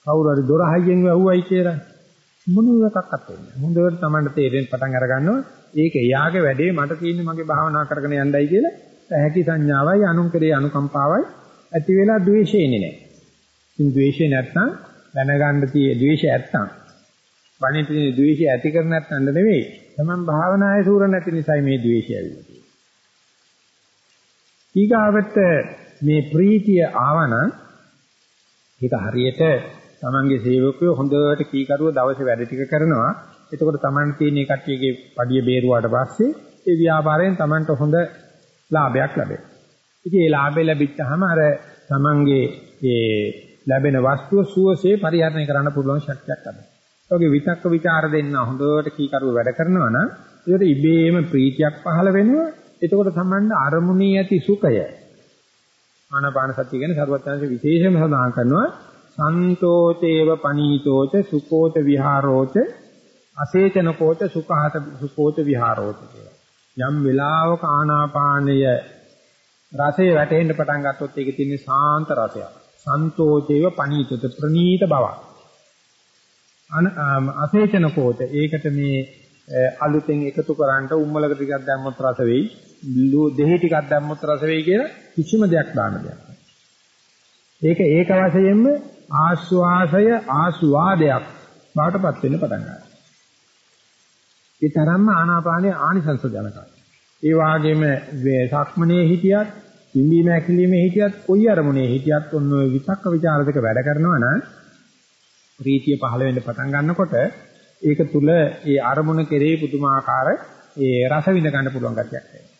කවුරු හරි දොර හයියෙන් වැහුවයි කියලා. මොන එකක්වත් වෙන්නේ. හොඳට Tamanට තේරෙන්න පටන් අර ගන්නවා. ඒක එයාගේ වැඩේ මට තියෙන්නේ මගේ භාවනා කරගෙන යන්නයි කියලා හැකි සංඥාවයි අනුන් කෙරේ අනුකම්පාවයි ඇති වෙලා ද්වේෂය එන්නේ නැහැ. ඉතින් ද්වේෂය නැත්නම් දැනගන්න tie ද්වේෂය නැත්නම් වණේ තියෙන ද්වේෂය ඇති කර නැත්නම් නෙවෙයි. තමන් භාවනායේ සූර නැති නිසායි මේ ද්වේෂය ඇවිල්ලා තියෙන්නේ. ඊගාවට මේ ප්‍රීතිය ආවනම් ඒක හරියට තමන්ගේ සේවකයෝ හොඳට කීකරුව දවසේ වැඩ ටික කරනවා. එතකොට තමන්ට තියෙන කට්ටියගේ පඩිය බේරුවාට පස්සේ ඒ ව්‍යාපාරයෙන් තමන්ට හොඳ ලාභයක් ලැබෙනවා. ඉතින් ඒ ලාභය ලැබිච්චාම අර තමන්ගේ ඒ ලැබෙන වස්තුව සුවසේ පරිහරණය කරන්න පුළුවන් ශක්තියක් ලැබෙනවා. ඒකේ විතක්ක ਵਿਚාර දෙන්න හොඳට කීකරුව වැඩ කරනවා නම් ඒකට ඉබේම ප්‍රීතියක් පහළ වෙනවා. එතකොට සම්බන්ධ අරමුණී ඇති සුඛය. ආනාපාන සතිය ගැන සර්වඥාන්සේ විශේෂයෙන්ම සඳහන් කරනවා සන්තෝචේව පනීතෝච සුකෝච විහාරෝච අසේචනකෝච සුඛහත සුකෝච විහාරෝච කියලා. යම් වෙලාවක ආනාපානය රසය වැටෙන්න පටන් ගත්තොත් ඒකේ තියෙන සාන්ත රසයක්. සන්තෝෂේව පනීතත ප්‍රනීත බව. අන අසේචන කෝච ඒකට මේ අලුතෙන් එකතු කරාන්ට උම්මලක ටිකක් දැම්මොත් රස වෙයි. දෙහි ටිකක් දැම්මොත් රස වෙයි කියලා කිසිම දෙයක් දාන්න දෙයක් ඒක ඒක වශයෙන්ම ආස්වාසය ආස්වාදයක් බවටපත් වෙන්න පටන් ගන්නවා. ඒ තරම්ම ආනාපානයේ ආනිසංස ජනකයි. ඒ වාගේම සක්මනේ හිටියත් පිම්බීම ඇකිලිමේ හිටියත් කොයි අරමුණේ හිටියත් ඔන්න ඔය විතක්ක ਵਿਚාර දෙක වැඩ කරනවා නම් ප්‍රීතිය පහළ වෙන්න පටන් ගන්නකොට ඒක තුල ඒ අරමුණ කෙරේ පුදුමාකාර ඒ රස විඳ ගන්න පුළුවන් ගැටයක් එනවා.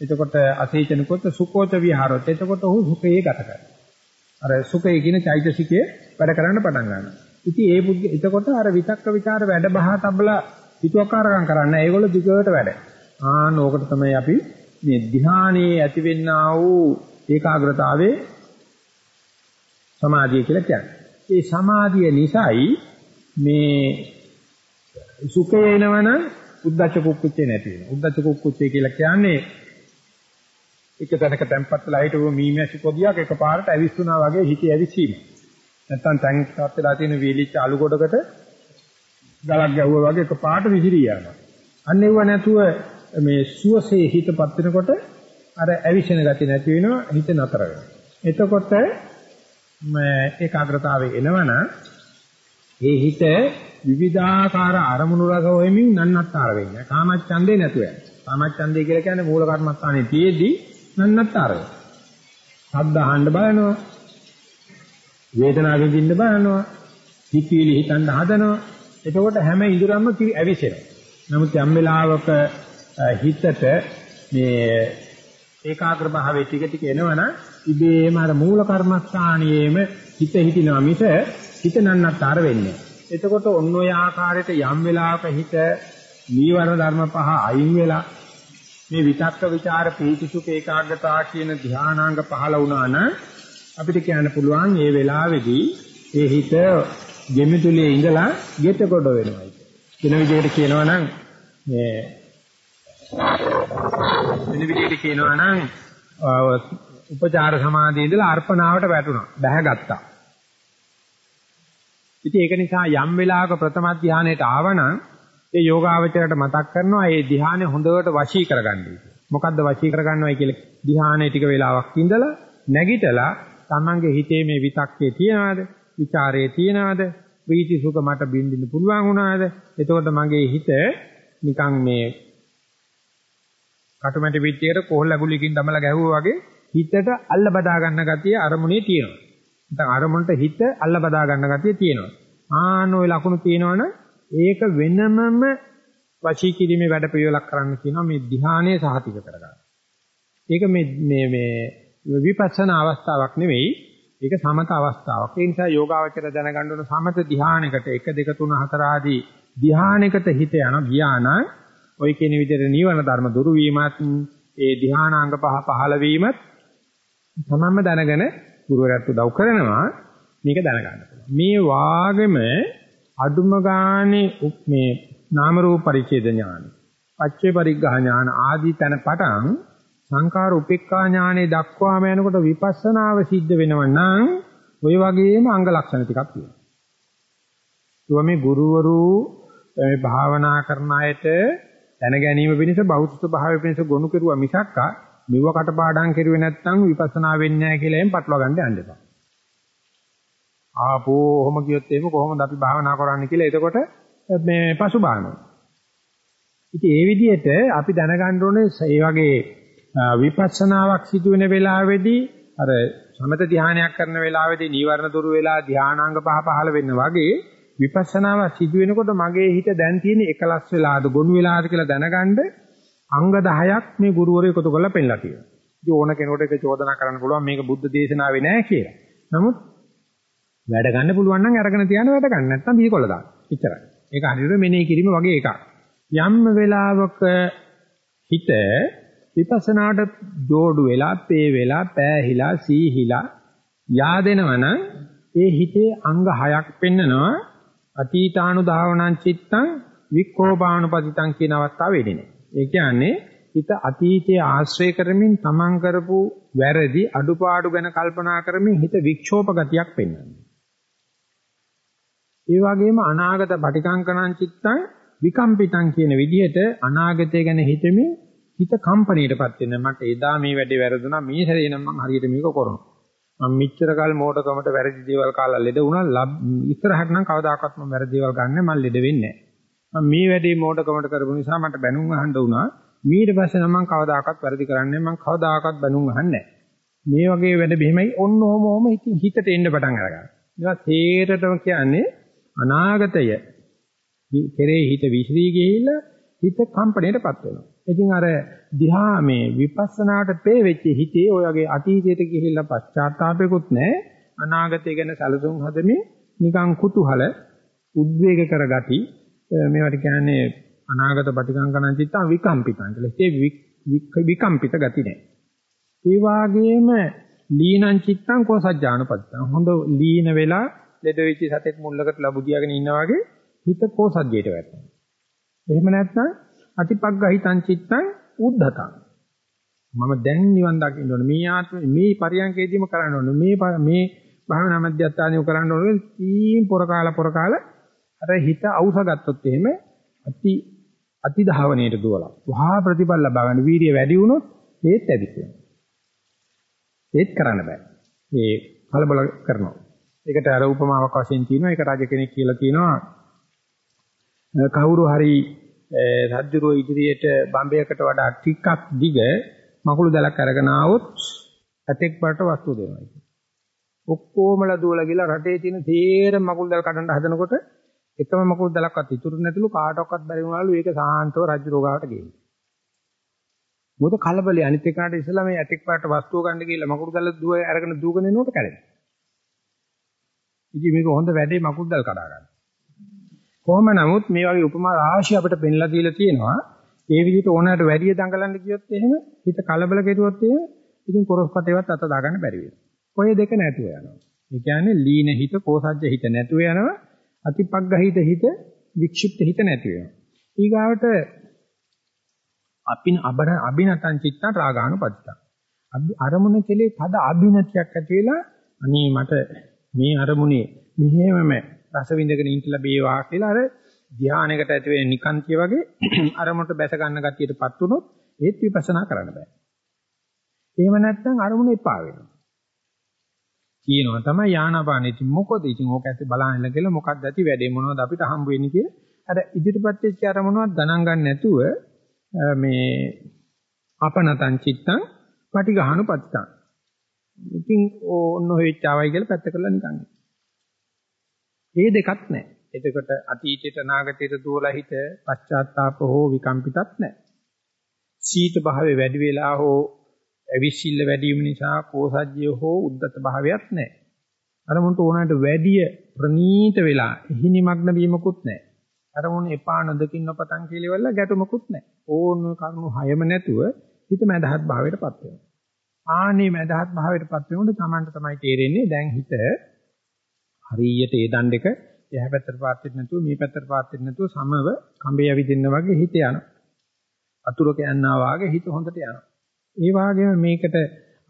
එතකොට අසීචනකොත් සුකෝච විහාරොත් එතකොට ඔහු සුඛයේ ගත කරනවා. අර සුඛය කියන චෛතසිකයේ වැඩ කරන්න පටන් ගන්නවා. ඉතින් ඒ පුද්ග එතකොට අර විතක්ක ਵਿਚාර වැඩ බහා තබලා හිතුවක්කාරකම් කරන්න ඒගොල්ලෝ දිගට වැඩ. ආන්න ඕකට තමයි අපි මේ ධ්‍යානයේ ඇතිවෙන්නා වූ ඒකාග්‍රතාවයේ සමාධිය කියලා කියන්නේ. ඒ සමාධිය නිසායි මේ සුඛය එනවන උද්දච්ච කුක්කුච්චේ නැති වෙනවා. උද්දච්ච කුක්කුච්චේ කියලා කියන්නේ එක තැනක තැම්පත් වෙලා හිටව මීමැසි පොදියක් එකපාරට ඇවිස්සුනා වගේ හිතේ ඇවිස්සීම. නැත්තම් තැන්පත් වෙලා තියෙන වීලිච්ච අලු කොටකට ගලක් ගැහුවා වගේ එකපාරට විසිරී යනවා. අන්න ඒව නැතුව මේ සුවසේ හිතපත් වෙනකොට අර ඇවිස්සෙන ගතිය නැති වෙනවා හිත නතර වෙනවා. එතකොට ඒකාග්‍රතාවය එනවනම් ඒ හිත විවිධාකාර අරමුණු රස හොයමින් නන්නත්තර වෙන්නේ. කාමච්ඡන්දේ නැතුව යනවා. කාමච්ඡන්දේ කියලා කියන්නේ මූල කර්මස්ථානයේ තියේදී නන්නත්තර වෙනවා. ශබ්ද අහන්න බලනවා. වේදනාව විඳින්න බලනවා. හිතවිලි හිතන්න හදනවා. එතකොට හැම ඉඳුරම්ම ඇවිසෙනවා. නමුත් යම් වෙලාවක හිතට මේ ඒකාග්‍ර භාවයේ ටික ටික එනවනම් ඉබේම අර මූල කර්මස්ථානියේම හිත හිටිනවා මිස හිත නන්නත්තර වෙන්නේ. එතකොට ඔන්න ඔය ආකාරයට යම් වෙලාවක හිත නීවරණ ධර්ම පහ අයින් වෙලා මේ විතක්ක ਵਿਚාර පීතිසුඛ ඒකාග්‍රතාව කියන ධානාංග පහළ වුණා නම් අපිට කියන්න පුළුවන් මේ වෙලාවේදී ඒ හිත ගෙමිතුලේ ඉඳලා ගෙට කොට වෙනවා කියන විදිහට කියනවා නම් මේ වෙන විදිහට කියනවා නම් උපචාර සමාධියේ ඉඳලා අර්පණාවට වැටුණා. බැහැගත්තා ඉතින් ඒක නිසා යම් වෙලාවක ප්‍රථම ධානයට ආවනම් ඒ යෝගාවචරයට මතක් කරනවා මේ ධ්‍යානෙ හොඳට වශී කරගන්න. මොකද්ද වශී කරගන්නවයි කියලා ධ්‍යානෙ ටික වෙලාවක් ඉඳලා නැගිටලා තමන්ගේ හිතේ මේ විතක්කේ තියනවාද? ਵਿਚාරයේ තියනවාද? ප්‍රීති සුඛ මට බින්දින්න පුළුවන් වුණාද? එතකොට මගේ හිත නිකන් මේ කටුමැටි පිටියකට කොහොල් ඇඟුලකින් දමලා ගැහුවා වගේ හිතට අල්ල බදා ගන්න ගතිය අරමුණේ තියෙනවා. නැත්නම් අරමුණට හිත අල්ල බදා ගන්න ගතිය තියෙනවා. ආන ඔය ලකුණු තියෙනවනම් ඒක වෙනමම වශී කිරීමේ වැඩ පිළිවෙලක් කරන්න කියනවා මේ ධ්‍යානයේ සහතික කරගන්න. ඒක මේ මේ මේ විපස්සනා අවස්ථාවක් නෙවෙයි ඒක සමත අවස්ථාවක්. ඒ නිසා යෝගාවචර දැනගන්න ඕන සමත ධ්‍යානයකට 1 2 3 4 ආදී ධ්‍යානයකට හිත යන ගියාන ඔය කියන විදිහට නීවරණ ධර්ම දුරු වීමත් ඒ ධ්‍යානාංග පහ පහළ වීමත් තමන්ම දැනගෙන ගුරුවරයාට උදව් කරනවා මේක දැනගන්න. මේ වාගෙම අදුම ගානේ මේ නාම රූප පරිච්ඡේද ඥාන, පච්චේ පරිග්‍රහ ඥාන ආදී තැන පටන් සංකාර උපේක්ඛා ඥානෙ දක්වාම යනකොට විපස්සනාව සිද්ධ වෙනවා නම් ওই වගේම අංග ලක්ෂණ ටිකක් තියෙනවා. ඒවා මේ ගුරුවරු මේ භාවනා කරන අයට දැන ගැනීම පිණිස බෞද්ධ භාවය පිණිස ගොනු කෙරුවා මිසක්කා මෙව කටපාඩම් කෙරුවේ නැත්නම් විපස්සනා වෙන්නේ නැහැ කියලා එම් පටලවා ගන්න යන්න එපා. ආපෝ ඔහොම කියොත් එහෙම කොහොමද අපි භාවනා කරන්නේ කියලා එතකොට මේ පසුබානවා. ඉතින් ඒ විදිහට අපි දැනගන්න ඕනේ මේ වගේ විපස්සනාවක් සිදු වෙන වෙලාවේදී අර සමත ධානයක් කරන වෙලාවේදී නීවරණ දුරු වෙලා ධානාංග පහ පහළ වෙන්න වගේ විපස්සනාව සිදු වෙනකොට මගේ හිත දැන් තියෙන එකලස් වෙලාද ගොනු වෙලාද කියලා දැනගන්න අංග 10ක් මේ ගුරුවරයෙක් එකතු කරලා පෙන්නලා තියෙනවා. ඉතින් ඕන කෙනෙකුට ඒක චෝදනා කරන්න පුළුවන් මේක බුද්ධ දේශනාවේ නෑ කියලා. නමුත් වැඩ ගන්න පුළුවන් නම් අරගෙන තියන්න වැඩ ගන්න නැත්නම් දීකොල්ල දාන්න. එච්චරයි. ඒක හරියට මෙනෙහි කිරීම වගේ එකක්. යම් වෙලාවක හිත විපස්සනාට ජෝඩු වෙලා, පේ වෙලා, පෑහිලා, සීහිලා yaadෙනවනම් ඒ හිතේ අංග හයක් පෙන්නනවා අතීතානුධාවනං චිත්තං වික්ඛෝපානුපතිතං කියන අවස්ථාව වෙන්නේ. ඒ කියන්නේ හිත අතීතයේ ආශ්‍රය කරමින් තමන් කරපු වැරදි අඩුපාඩු ගැන කල්පනා කරමින් හිත වික්ෂෝප ගතියක් පෙන්වනවා. ඒ වගේම අනාගත පටිකංකණං චිත්තං විකම්පිතං කියන විදිහට අනාගතය ගැන හිතෙමින් හිත කම්පණයටපත් වෙන මට එදා මේ වැඩේ වැරදුනා මේ සැරේ නම් මම හරියට මේක කරනවා. මම මෙච්චර කල් මෝඩකමට වැරදි දේවල් කාලා ලෙඩ වුණා ඉස්සරහට නම් කවදාකවත් මම වැරදි දේවල් ගන්න මම ලෙඩ වෙන්නේ නැහැ. මම මේ වැඩේ මෝඩකමට කරපු නිසා මට බැනුම් අහන්න වුණා. ඊට පස්සේ නම් මම කවදාකවත් වැරදි කරන්නේ මම කවදාකවත් බැනුම් අහන්නේ මේ වගේ වැඩ බෙහෙමයි ඔන්න ඔහම ඔහම හිතට එන්න පටන් අරගන්නවා. ඒවා තේරෙටම කියන්නේ අනාගතය කෙරේ හිත විශ්‍රී ගිහිල්ලා හිත කම්පණයටපත් වෙනවා. ඉතින් අර දිහා මේ විපස්සනාට පේ වෙච්ච හිතේ ඔය වගේ අතීතයට ගිහිල්ලා පශ්චාත්තාපයකුත් නැහැ. අනාගතය ගැන සැලසුම් හදමින් නිකන් කුතුහල උද්වේග කරගති මේවට කියන්නේ අනාගත පටිකංකණං චිත්තං විකම්පිතං කියලා. ඒ විකම්පිත ගති නැහැ. ඒ වාගේම ලීනං චිත්තං කෝසජ්ජානුපත්තං. හොඳ ලීන වෙලා ලෙඩ වෙච්ච සතෙක් මුල්ලකට ලබුදියාගෙන ඉන්නා වගේ හිත කෝසජ්ජයට වැටෙනවා. එහෙම නැත්නම් අතිපග්ගහිතං චිත්තං උද්ධතං. මම දැන් නිවන් දකින්න ඕනේ. මේ ආත්ම මේ පරියන්කේදීම කරන්න ඕනේ. මේ මේ භාවනා මධ්‍යස්ථානිය කරන්න ඕනේ. තීම් පොර කාලා පොර කාලා අර හිත අවුස ගත්තොත් එහෙම අති අති ධාවනයට දුවලා. වහා ප්‍රතිඵල ලබා ගන්න වීර්ය වැඩි වුණොත් ඒත් ඇදිස්සෙනවා. ඒත් කරන්න බෑ. මේ කලබල කරනවා. ඒකට අර උපමාවක් වශයෙන් කියනවා. ඒක රජ කෙනෙක් කියලා කියනවා. කවුරු හරි රජුරෝ ඉදිරියට බම්බයකට වඩා ටිකක් දිග මකුළු දැලක් අරගෙන ආවොත් ඇතෙක් වලට වස්තු දෙනවා. ඔක්කොමලා දුවලා ගිහලා රටේ තියෙන තේරම මකුළු දැල් කඩන්න හදනකොට එකම මකුළු දැලක්වත් ඉතුරු නැතිලු කාටවත් බැරි වුණාලු ඒක සාහන්තව රජු රෝගාවට ගේන්නේ. මොකද කලබලයි අනිත් එකාට ඉස්සලා මේ ඇටෙක් පාට වස්තුව ගන්න ගිහලා මකුළු දැල දුව අරගෙන දුවගෙන එනකොට කැඩෙනවා. ඉතින් මේක හොඳ වැඩේ මකුළු දැල් කඩා ගන්න. කොහොම නමුත් මේ වගේ උපමා රාශිය අපිට පෙන්ලා දීලා තියෙනවා. ඒ විදිහට ඕනෑමට වැඩි දඟලන්න ගියොත් එහෙම හිත කලබල කෙරුවොත් එහෙම ඉතින් කොරස්පතේවත් අත දාගන්න බැරි වෙනවා. ඔය දෙක නැතුව යනවා. ඒ කියන්නේ ලීන හිත, කෝසජ්ජ හිත නැතුව යනවා. අතිපග්ගහිත හිත, වික්ෂිප්ත හිත නැති වෙනවා. ඊගාවට අපින අබර අබිනතං චිත්තං රාගානුපදිතං. අරමුණ කෙලේ තද අබිනතියක් ඇති වෙලා අනේ මට මේ අරමුණේ මෙහෙමම රස විඳගෙන ඉන්න ලැබේවා කියලා අර ධානයකට ඇති වෙන නිකාන්තිය වගේ අරමුණට බැස ගන්න ගතියටපත් වුණොත් ඒත් විපස්සනා කරන්න බෑ. එහෙම නැත්නම් අරමුණ එපා වෙනවා. කියනවා තමයි යානාපානෙ ඉතින් මොකද ඉතින් ඕක ඇත්තේ බලන්න කියලා මොකක්ද ඇති වැඩේ මොනවද අපිට හම්බ වෙන්නේ කියලා අර ඉදිරිපත් වෙච්ච අරමුණවත් ගණන් ගන්න නැතුව මේ අපනතං චිත්තං පටිඝානුපත්තං ඉතින් ඕන්න හොයච්ච ආවයි කියලා පැත්ත කරලා නිකන් ඒ දෙකක් නැහැ. එතකොට අතීතයට අනාගතයට දුවලා හිත පශ්චාත්තාප හෝ විකම්පිතත් නැහැ. සීත භාවයේ වැඩි වෙලා හෝ අවිසිල්ල වැඩි වීම නිසා කෝසජ්‍ය හෝ උද්දත භාවයක් නැහැ. අර මුන්ට ඕනකට වැඩි ප්‍රනීත වෙලා හිනිමග්න වීමකුත් නැහැ. අර මුන් එපා නොදකින් නොපතන් කියලාවල ගැටුමකුත් නැහැ. ඕන කරුණු හයම නැතුව හිත මදහත් භාවයටපත් වෙනවා. ආනේ මදහත් භාවයටපත් වෙනකොට Tamanට තමයි තේරෙන්නේ දැන් හිත හරියට ඒ දණ්ඩ එක එහා පැත්තට පාත් වෙන්නේ නැතුව මේ පැත්තට පාත් වෙන්නේ නැතුව සමව කඹේ ඇවිදින්න වගේ හිත යනවා. අතුරක යනවා වාගේ හිත හොඳට යනවා. ඒ වගේම මේකට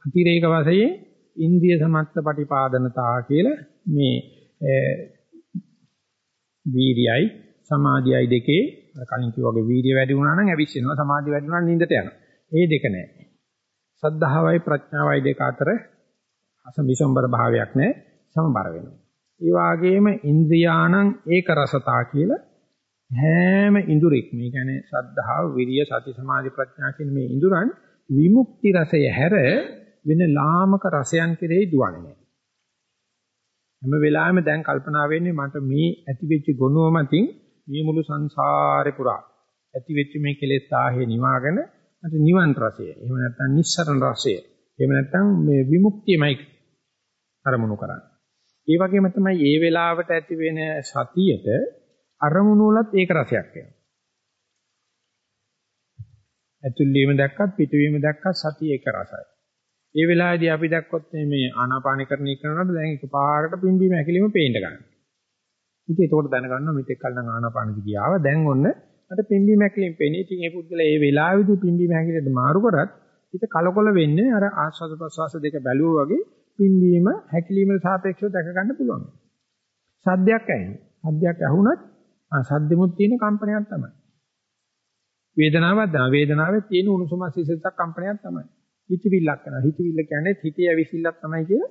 අතිරේක වශයෙන් ඉන්ද්‍රිය සමත්ත පටිපාදනතා කියලා මේ වීර්යයි සමාධියයි දෙකේ කලින් කිව්වා වගේ වීර්ය වැඩි වුණා නම් ඇවිස්සෙනවා සමාධිය වැඩි වුණා නම් නින්දට යනවා. ඒ දෙක නැහැ. සද්ධාවයි ප්‍රඥාවයි දෙක අතර අසමිසම්බර භාවයක් නැහැ සමබර වෙනවා. ඒ වගේම ඉන්ද්‍රියාණං ඒක රසතා කියලා හැම ඉඳුරෙක් මේ කියන්නේ ශ්‍රද්ධාව, විරිය, සති, සමාධි, ප්‍රඥා කියන මේ ඉඳුරන් විමුක්ති රසය හැර වෙන ලාමක රසයන් කෙරෙහි දුවන්නේ නැහැ. හැම වෙලාවෙම දැන් කල්පනා වෙන්නේ මට මේ ඇතිවෙච්ච ගුණුව මතින් මේ මුළු සංසාරේ පුරා ඇතිවෙච්ච මේ කෙලෙස් ආහේ නිවාගෙන මට නිවන් රසය. එහෙම නැත්නම් නිස්සරණ රසය. එහෙම නැත්නම් මේ විමුක්තියමයි අරමුණු කරන්නේ. ඒ වගේම තමයි ඒ වෙලාවට ඇති වෙන සතියට අරමුණු වලත් ඒක රසයක් එනවා. ඇතුල් වීම දැක්කත් පිටවීම දැක්කත් සතිය එක රසයි. ඒ වෙලාවේදී අපි දැක්කොත් මේ ආනාපාන කරණී කරනකොට දැන් එකපාරට පිම්බීම හැකිලිම පේන්න ගන්නවා. ඉතින් ඒකෝට දැනගන්නවා මෙතෙක් කල නම් ආනාපානදි ගියාව දැන් ඔන්න මට පිම්බීම හැකිලිම පේන්නේ. ඉතින් ඒ පුද්ගලයා ඒ වෙලාවේදී පිම්බීම හැකිලිට මාරු කරත් හිත කලකොල වෙන්නේ අර ආස්වාද ප්‍රසවාස දෙක බැලුවා වගේ පිම්බීම හැකිලීමට සාපේක්ෂව දැක ගන්න පුළුවන්. සද්දයක් ඇහෙනවා. සද්දයක් ඇහුණත් සද්දෙමුත් තියෙන කම්පනයක් තමයි. වේදනාවක් දා වේදනාවේ තියෙන උණුසුම සිසිලසක් කම්පනයක් තමයි. හිතවිල්ලක් කරනවා. හිතවිල්ල කියන්නේ හිතේ ඇවිසිල්ලක් තමයි කිය.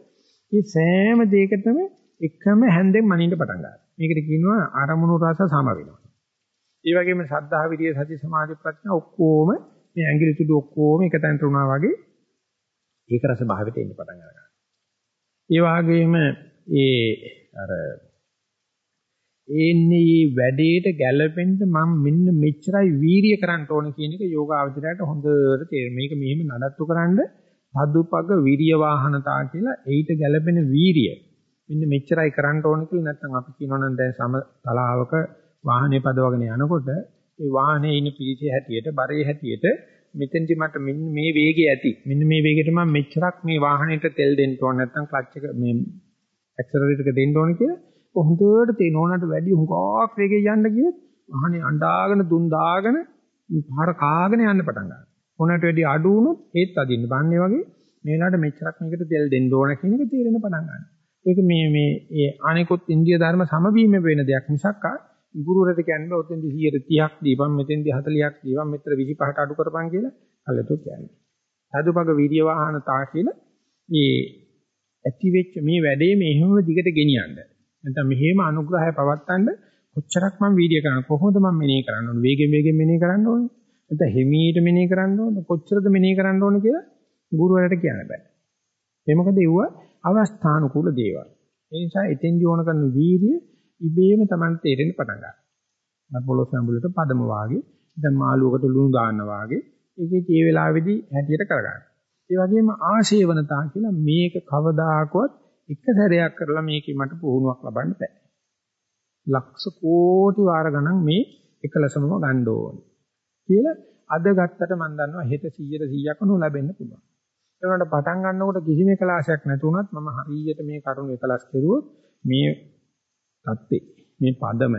මේ සෑම දෙයකටම එකම හැන්දෙන් මනින්න පටන් ගන්නවා. මේකට කියනවා ආරමුණු රස සම වෙනවා. ඒ වගේම සද්ධා විරිය සති සමාධි ප්‍රඥා ඔක්කොම මේ ඇඟිලි තුඩු ඔක්කොම එක තැනට වුණා වගේ ඒක රස භාවයට එන්න පටන් ගන්නවා. ඒ වගේම ඒ අර එන්නේ වැඩේට ගැළපෙන්න මම මෙන්න මෙච්චරයි වීරිය කරන්න ඕන කියන එක යෝගාවචරයට හොඳට තේරෙනවා. මේක මෙහෙම නඩත්තු කරන්න සදුපග විරිය වාහනතා කියලා ඒිට ගැළපෙන වීරිය. මෙන්න මෙච්චරයි කරන්න ඕන කියලා නැත්නම් අපි කියනවනම් දැන් සම තලාවක වාහනේ පදවගෙන යනකොට ඒ වාහනේ ඉන්න පිළිසිය හැටියට බරේ හැටියට මෙතෙන්දි මට මෙන්න මේ වේගය ඇති. මෙන්න මේ වේගෙට මම මෙච්චරක් මේ වාහනේට තෙල් දෙන්න ඕන නැත්නම් ක්ලච් එක මේ ඇක්සලරේටර් එක දෙන්න ඕන කියලා හොඳට තේන ඕනට වැඩි හුඟක් වේගෙන් යන්න ගියොත් වාහනේ අඬාගෙන දුම් දාගෙන පාර කාගෙන යන්න පටන් ගන්නවා. ඕනට වැඩි අඩු වුණොත් ඒත් අදින්න බන්නේ වගේ මේලාට මෙච්චරක් මේකට තෙල් දෙන්න ඕන කියන එක තේරෙන පටන් ගන්නවා. ඒක මේ මේ ඒ අනිකුත් ඉන්දිය ධර්ම සමවීම වෙන දෙයක් මිසක් ගුරුවරට කියන්නේ ඔතෙන්දි 130ක් දීපන් මෙතෙන්දි 40ක් දීපන් මෙතන 25ට අඩු කරපන් කියලා කල්ලතෝ කියන්නේ. සාදුපග වීර්ය වාහනතා කියලා මේ ඇති වෙච්ච මේ වැඩේ මෙහෙම දිගට ගෙනියන්න. නැත්නම් මෙහෙම අනුග්‍රහය පවත්තන්න කොච්චරක් මම වීර්ය කරන්න කොහොමද මම මෙනෙහි කරන්න ඕනේ? වේගෙන් වේගෙන් මෙනෙහි කරන්න ඕනේ? නැත්නම් හිමීට මෙනෙහි කරන්න ඕනේ? කොච්චරද මෙනෙහි කරන්න ඕනේ කියලා ගුරුවරයාට කියන්න බෑ. ඒ මොකද ඒව අවස්ථානුකූල දේවල්. ඒ නිසා එතෙන්දී ඕන කරන වීර්ය ඉබේම Taman තේරෙන්න පටන් ගන්නවා මම පොළොස් සම්බුලට පදම වාගේ දැන් මාළුවකට ලුණු දාන්න වාගේ ඒකේ ඒ වෙලාවේදී හැටියට කරගන්න ඒ වගේම ආශේවනතා කියලා මේක කවදාකවත් එක සැරයක් කරලා මේකේ මට පුහුණුවක් ලබන්න බෑ. ලක්ෂ කෝටි වාර ගණන් මේ එකලසමම ගන්න ඕනේ. කියලා අද ගත්තට මම දන්නවා හෙට 100ට 100ක් නෝ ලැබෙන්න පුළුවන්. ඒ වුණාට පටන් ගන්නකොට කිසිම එකලාසයක් නැති වුණත් මම හරියට මේ කරුණු එකලස් කෙරුවොත් මේ தත්ත්වේ මේ පදම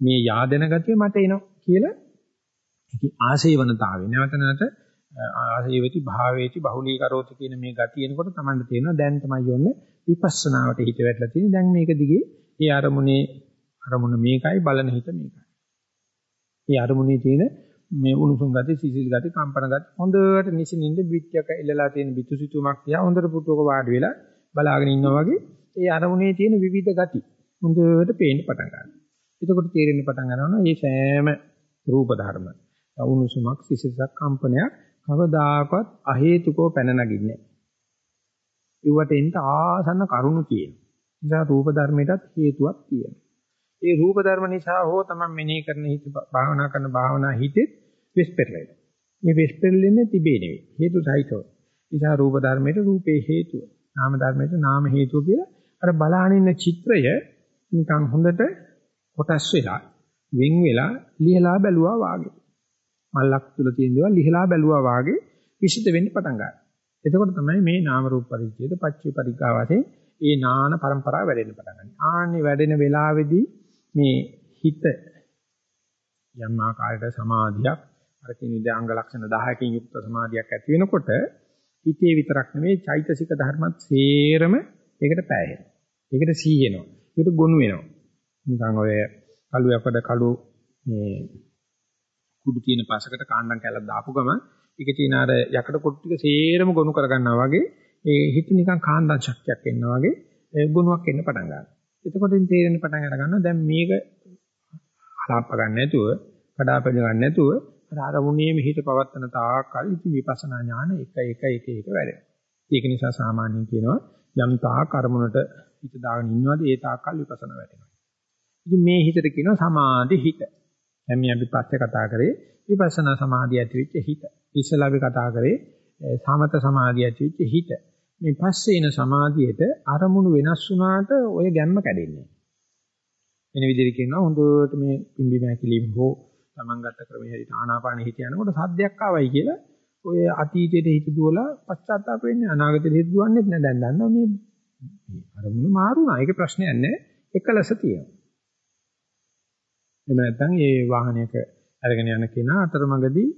මේ yaadena ගතිය මට එනවා කියලා ඒකේ ආශේවනතාවය නැවත නැවත ආසේවති භාවේති බහුලීකරෝති කියන මේ ගතිය එනකොට තමයි තේරෙනවා දැන් තමයි යන්නේ විපස්සනාවට හිත වැටලා තියෙන්නේ. දැන් මේක දිගේ ඒ අරමුණේ අරමුණ මේකයි බලන හිත මේකයි. මේ අරමුණේ තියෙන මේ උණුසුම් ගති සිසිල් ගති කම්පන ගති හොඳට නිසින්ින්ද පිටියක එල්ලලා තියෙන පිටුසිතුමක් තියා හොඳට පුටුවක වාඩි වෙලා බලාගෙන ඉන්නවා වගේ ඒ අරමුණේ තියෙන විවිධ ගති. හොඳට පේන්න පටන් ගන්නවා. එතකොට තේරෙන්න පටන් ගන්නවා මේ සෑම රූප ධර්ම උණුසුමක් සිසිලක් කම්පනයක් කවදාකවත් අහේතුකව පැන නගින්නේ නැහැ. ඒවට එන්න ආසන්න කරුණු තියෙනවා. නිසා රූප ධර්මයටත් හේතුවක් තියෙනවා. ඒ රූප ධර්ම නිසා හෝ තමයි මෙනෙහි කරන හිත භාවනා කරන භාවනා හිතෙත් විස්පෙරලයි. මේ විස්පෙරලෙන්නේ තිබේ නෙවෙයි. හේතු සහිතව. නිසා රූප ධර්මයට රූපේ හේතුව. නාම ධර්මයට නාම හේතුව කියලා අර බලාගෙන ඉන්න චිත්‍රය නිකන් හොඳට කොටස් වෙලා වෙන් වෙලා ලියලා බැලුවා වාගේ. මල්ලක් තුල තියෙන දේවල් ලිහලා බැලුවා වාගේ විසිත වෙන්න පටන් ගන්නවා. එතකොට තමයි මේ නාම රූප පරිච්ඡේද පච්චේ පරිග්ගා වශයෙන් ඒ නාන પરම්පරාව වැඩෙන්න පටන් ගන්න. ආන්නේ වැඩෙන වෙලාවේදී මේ හිත යම් ආකාරයකට සමාධියක් අර කියන විදිහ අංග ලක්ෂණ 10කින් යුක්ත සමාධියක් ඇති වෙනකොට හිතේ විතරක් නෙමෙයි චෛතසික ධර්මත් සේරම ඒකට පෑහෙනවා. ඒකට සීහෙනවා. ඒකට ගොනු වෙනවා. නිකන් ඔය කළු යකඩ කළු මේ කුඩු තියෙන පසකට කාණ්ඩම් කැලක් දාපු ගමන් ඒකේ තියෙන අර යකඩ කොටු ටික සේරම ගොනු කරගන්නවා වගේ ඒ හිත නිකන් කාණ්ඩම් ශක්තියක් එනවා වගේ ගුණයක් එන්න පටන් ගන්නවා. එතකොට තේරෙන පටන් අර ගන්නවා දැන් මේක හලාප්ප ගන්න නැතුව කඩාපැද ගන්න නැතුව අර අරමුණේ මෙහිට පවත්තන තාක්කල් ඉති විපස්සනා ඥාන එක එක එක එක වැඩෙනවා. ඒක නිසා සාමාන්‍යයෙන් කියනවා යම් තාක් අරමුණට හිත දාගෙන ඉන්නවද ඒ තාක්කල් විපස්සනා වැඩෙනවා. ඉතින් මේ හිතට කියනවා සමාධි හිත. දැන් මේ අපි පස්සේ කතා කරේ විපස්සනා සමාධිය ඇති වෙච්ච හිත. ඉස්සලා අපි කතා කරේ සමත සමාධිය ඇති වෙච්ච හිත. මේ පස්සේ එන සමාධියට අරමුණු වෙනස් වුණාට ඔය ගැම්ම කැඩෙන්නේ. වෙන විදිහට කියනවා හොඳට මේ පිම්බි මෑකිලිම් හෝ Taman ගත ක්‍රමයේ හරි ආනාපානෙ හිත යනකොට සද්දයක් ආවයි කියලා ඔය අතීතයේ හිත දුවලා පශ්චාත්තාප වෙන්නේ අනාගතයේ හිත දුවන්නේ නැහැ. දැන් දන්නවා මේ අරමුණු මාරුණා. ඒක ප්‍රශ්නයක් නැහැ. එකලස තියෙනවා. එහෙම නැත්නම් ඒ වාහනයක අරගෙන යන කෙනා අතරමඟදී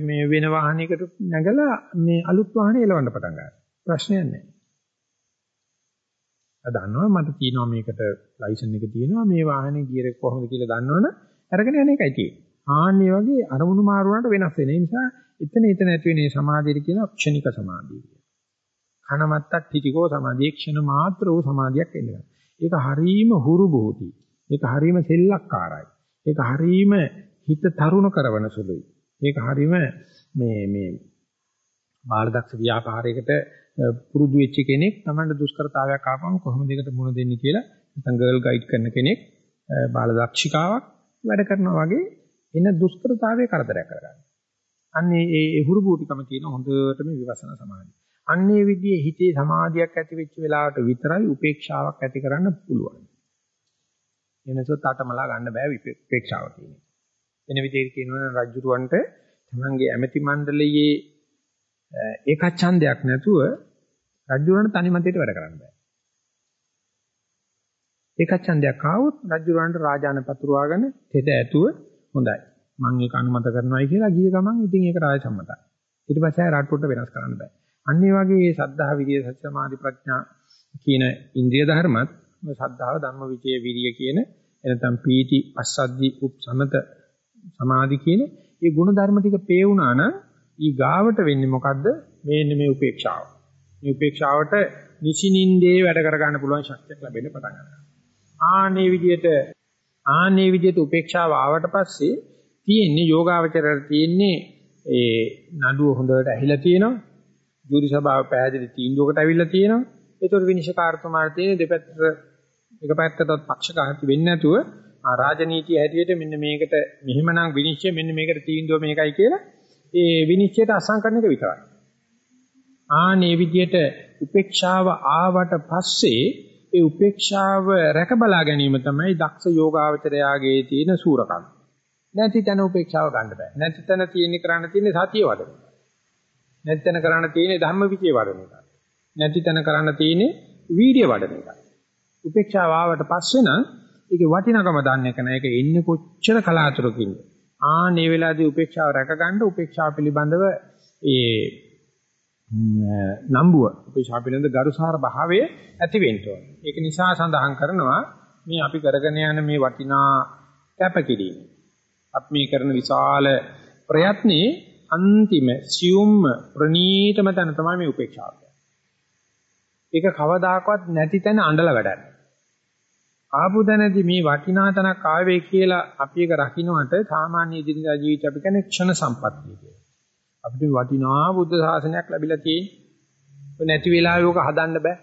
මේ වෙන වාහනයකට නැගලා මේ අලුත් වාහනේ එලවන්න පටන් ගන්නවා. ප්‍රශ්නයක් නැහැ. දන්නවා මට තියෙනවා මේකට ලයිසන් එක තියෙනවා මේ වාහනේ ගියර කොහොමද කියලා දන්නවනේ අරගෙන යන එකයි තියෙන්නේ. ආන්නේ වගේ අරමුණු මාරුවාට වෙනස් වෙන නිසා එතන එතන ඇති වෙන සමාධියට කියන ක්ෂණික සමාධිය. කනමත්තක් පිටිකෝ සමාධිය ක්ෂණ මාත්‍ර වූ සමාධියක් එන්නේ. ඒක හරීම හුරු බොහෝති. ඒක හරීම සෙල්ලක්කාරයි. ඒක හරීම හිත තරුණ කරවන සුළුයි. ඒක හරීම මේ මේ බාලදක්ෂ ව්‍යාපාරයකට පුරුදු වෙච්ච කෙනෙක් Tamanට දුෂ්කරතාවයක් ආපම කොහොමද ඒකට මුණ දෙන්නේ කියලා නැත්නම් ගර්ල් ගයිඩ් කරන කෙනෙක් බාල දක්ෂිකාවක් වැඩ කරනවා වගේ එන දුෂ්කරතාවයේ කරදරයක් කරගන්න. අන්නේ ඒ ඒ හුරු බූටිකම තියෙන හොඳටම විවසන සමාධිය. අන්නේ විදිහේ හිතේ සමාධියක් ඇති වෙච්ච වෙලාවට විතරයි උපේක්ෂාවක් ඇති කරන්න පුළුවන්. එනසොත් අටමලා ගන්න බෑ උපේක්ෂාව කියන්නේ. එන විදිහට කියනවා රජුරවන්ට තමන්ගේ ඇමති මණ්ඩලයේ ඒකච්ඡන්දයක් නැතුව රජුරවන්ට තනි මතයට වැඩ කරන්න බෑ. ඒකච්ඡන්දයක් ආවොත් රජුරවන්ට රාජාන පතුරවාගෙන තෙද ඇතුව හොඳයි. මම ඒක අනුමත කරනවායි කියලා ගිය ගමන් ඉතින් ඒක රාජ සම්මතයි. ඊට පස්සේ ආය රට්ටුවට වෙනස් කරන්න බෑ. අන්න ඒ වගේ මේ සද්ධා විරිය සත්‍ය සමාධි ප්‍රඥා කියන ඉන්ද්‍රිය ධර්මත් සද්ධාව ධම්ම විචේ විරිය කියන එනතම් පීටි අස්සද්දි උප් සමත සමාධි කියන මේ ගුණ ධර්ම ටික පේුණා නම් ඊ ගාවට වෙන්නේ මොකද්ද මේන්නේ මේ උපේක්ෂාව. මේ උපේක්ෂාවට නිසිනින්දේ වැඩ කර ගන්න පුළුවන් ශක්තියක් ලැබෙන්න පටන් ගන්නවා. ආනේ විදිහට ආනේ විදිහට උපේක්ෂාව ආවට පස්සේ තියෙන්නේ යෝගාවචරයට තියෙන්නේ ඒ නඩුව හොඳට ඇහිලා තියෙනවා. ජූරි සභාව පැහැදිලි තීන්දුවකට ඇවිල්ලා තියෙනවා. ඒතර විනිශ්චයකාරතුමාට තියෙන දෙපැත්තට එක පැත්තටත් පක්ෂඝාතී වෙන්නේ නැතුව ආ රාජනීතිය හැටියට මෙන්න මේකට මෙහෙමනම් විනිශ්චය මෙන්න මේකට තීන්දුව මේකයි කියලා ඒ විනිශ්චයට අසං කරන එක විතරයි. ආනේ විදිහට උපේක්ෂාව ආවට පස්සේ ඒ උපේක්ෂාව රැක බලා ගැනීම තමයි දක්ෂ යෝගාවචරයාගේ තියෙන සූරකම්. නැති තැන උපේක්ෂාව ගන්න බෑ. නැති තැන තියෙන්නේ කරන්න තියෙන්නේ සතිය වඩන. නැති තැන කරන්න තියෙන්නේ ධම්මවිචේ වඩන එක. නැති තැන කරන්න තියෙන්නේ වීර්ය වඩන එක. උපේක්ෂාව ආවට පස්සේ නම් ඒකේ වටිනකම දන්නේ නැහැ. ඒක එන්නේ කොච්චර කලාතුරකින්ද. ආනේ වෙලාවේදී උපේක්ෂාව රැක ගන්න උපේක්ෂාව පිළිබඳව ඒ නම්බුව උපේක්ෂාව පිළිබඳ ගරුසාර භාවය ඇති වෙන්න ඕනේ. ඒක නිසා සඳහන් කරනවා මේ අපි කරගෙන යන මේ වටිනා කැපකිරීම. අපි මේ කරන විශාල ප්‍රයත්නයේ අන්තිම සියුම් ප්‍රනීතම තැන තමයි මේ උපේක්ෂාව. ඒක කවදාකවත් නැති තැන අඬලා වැඩක්. ආපු දැනදී මේ වටිනා තනක් ආවේ කියලා අපි එක රකින්නට සාමාන්‍ය දිනදා ජීවිත අපි කියන්නේ ක්ෂණ සම්පත්තිය කියලා. අපිට වටිනා බුද්ධ ශාසනයක් ලැබිලා තියෙන්නේ. නැති වෙලාවෙ ඕක හදන්න බෑ.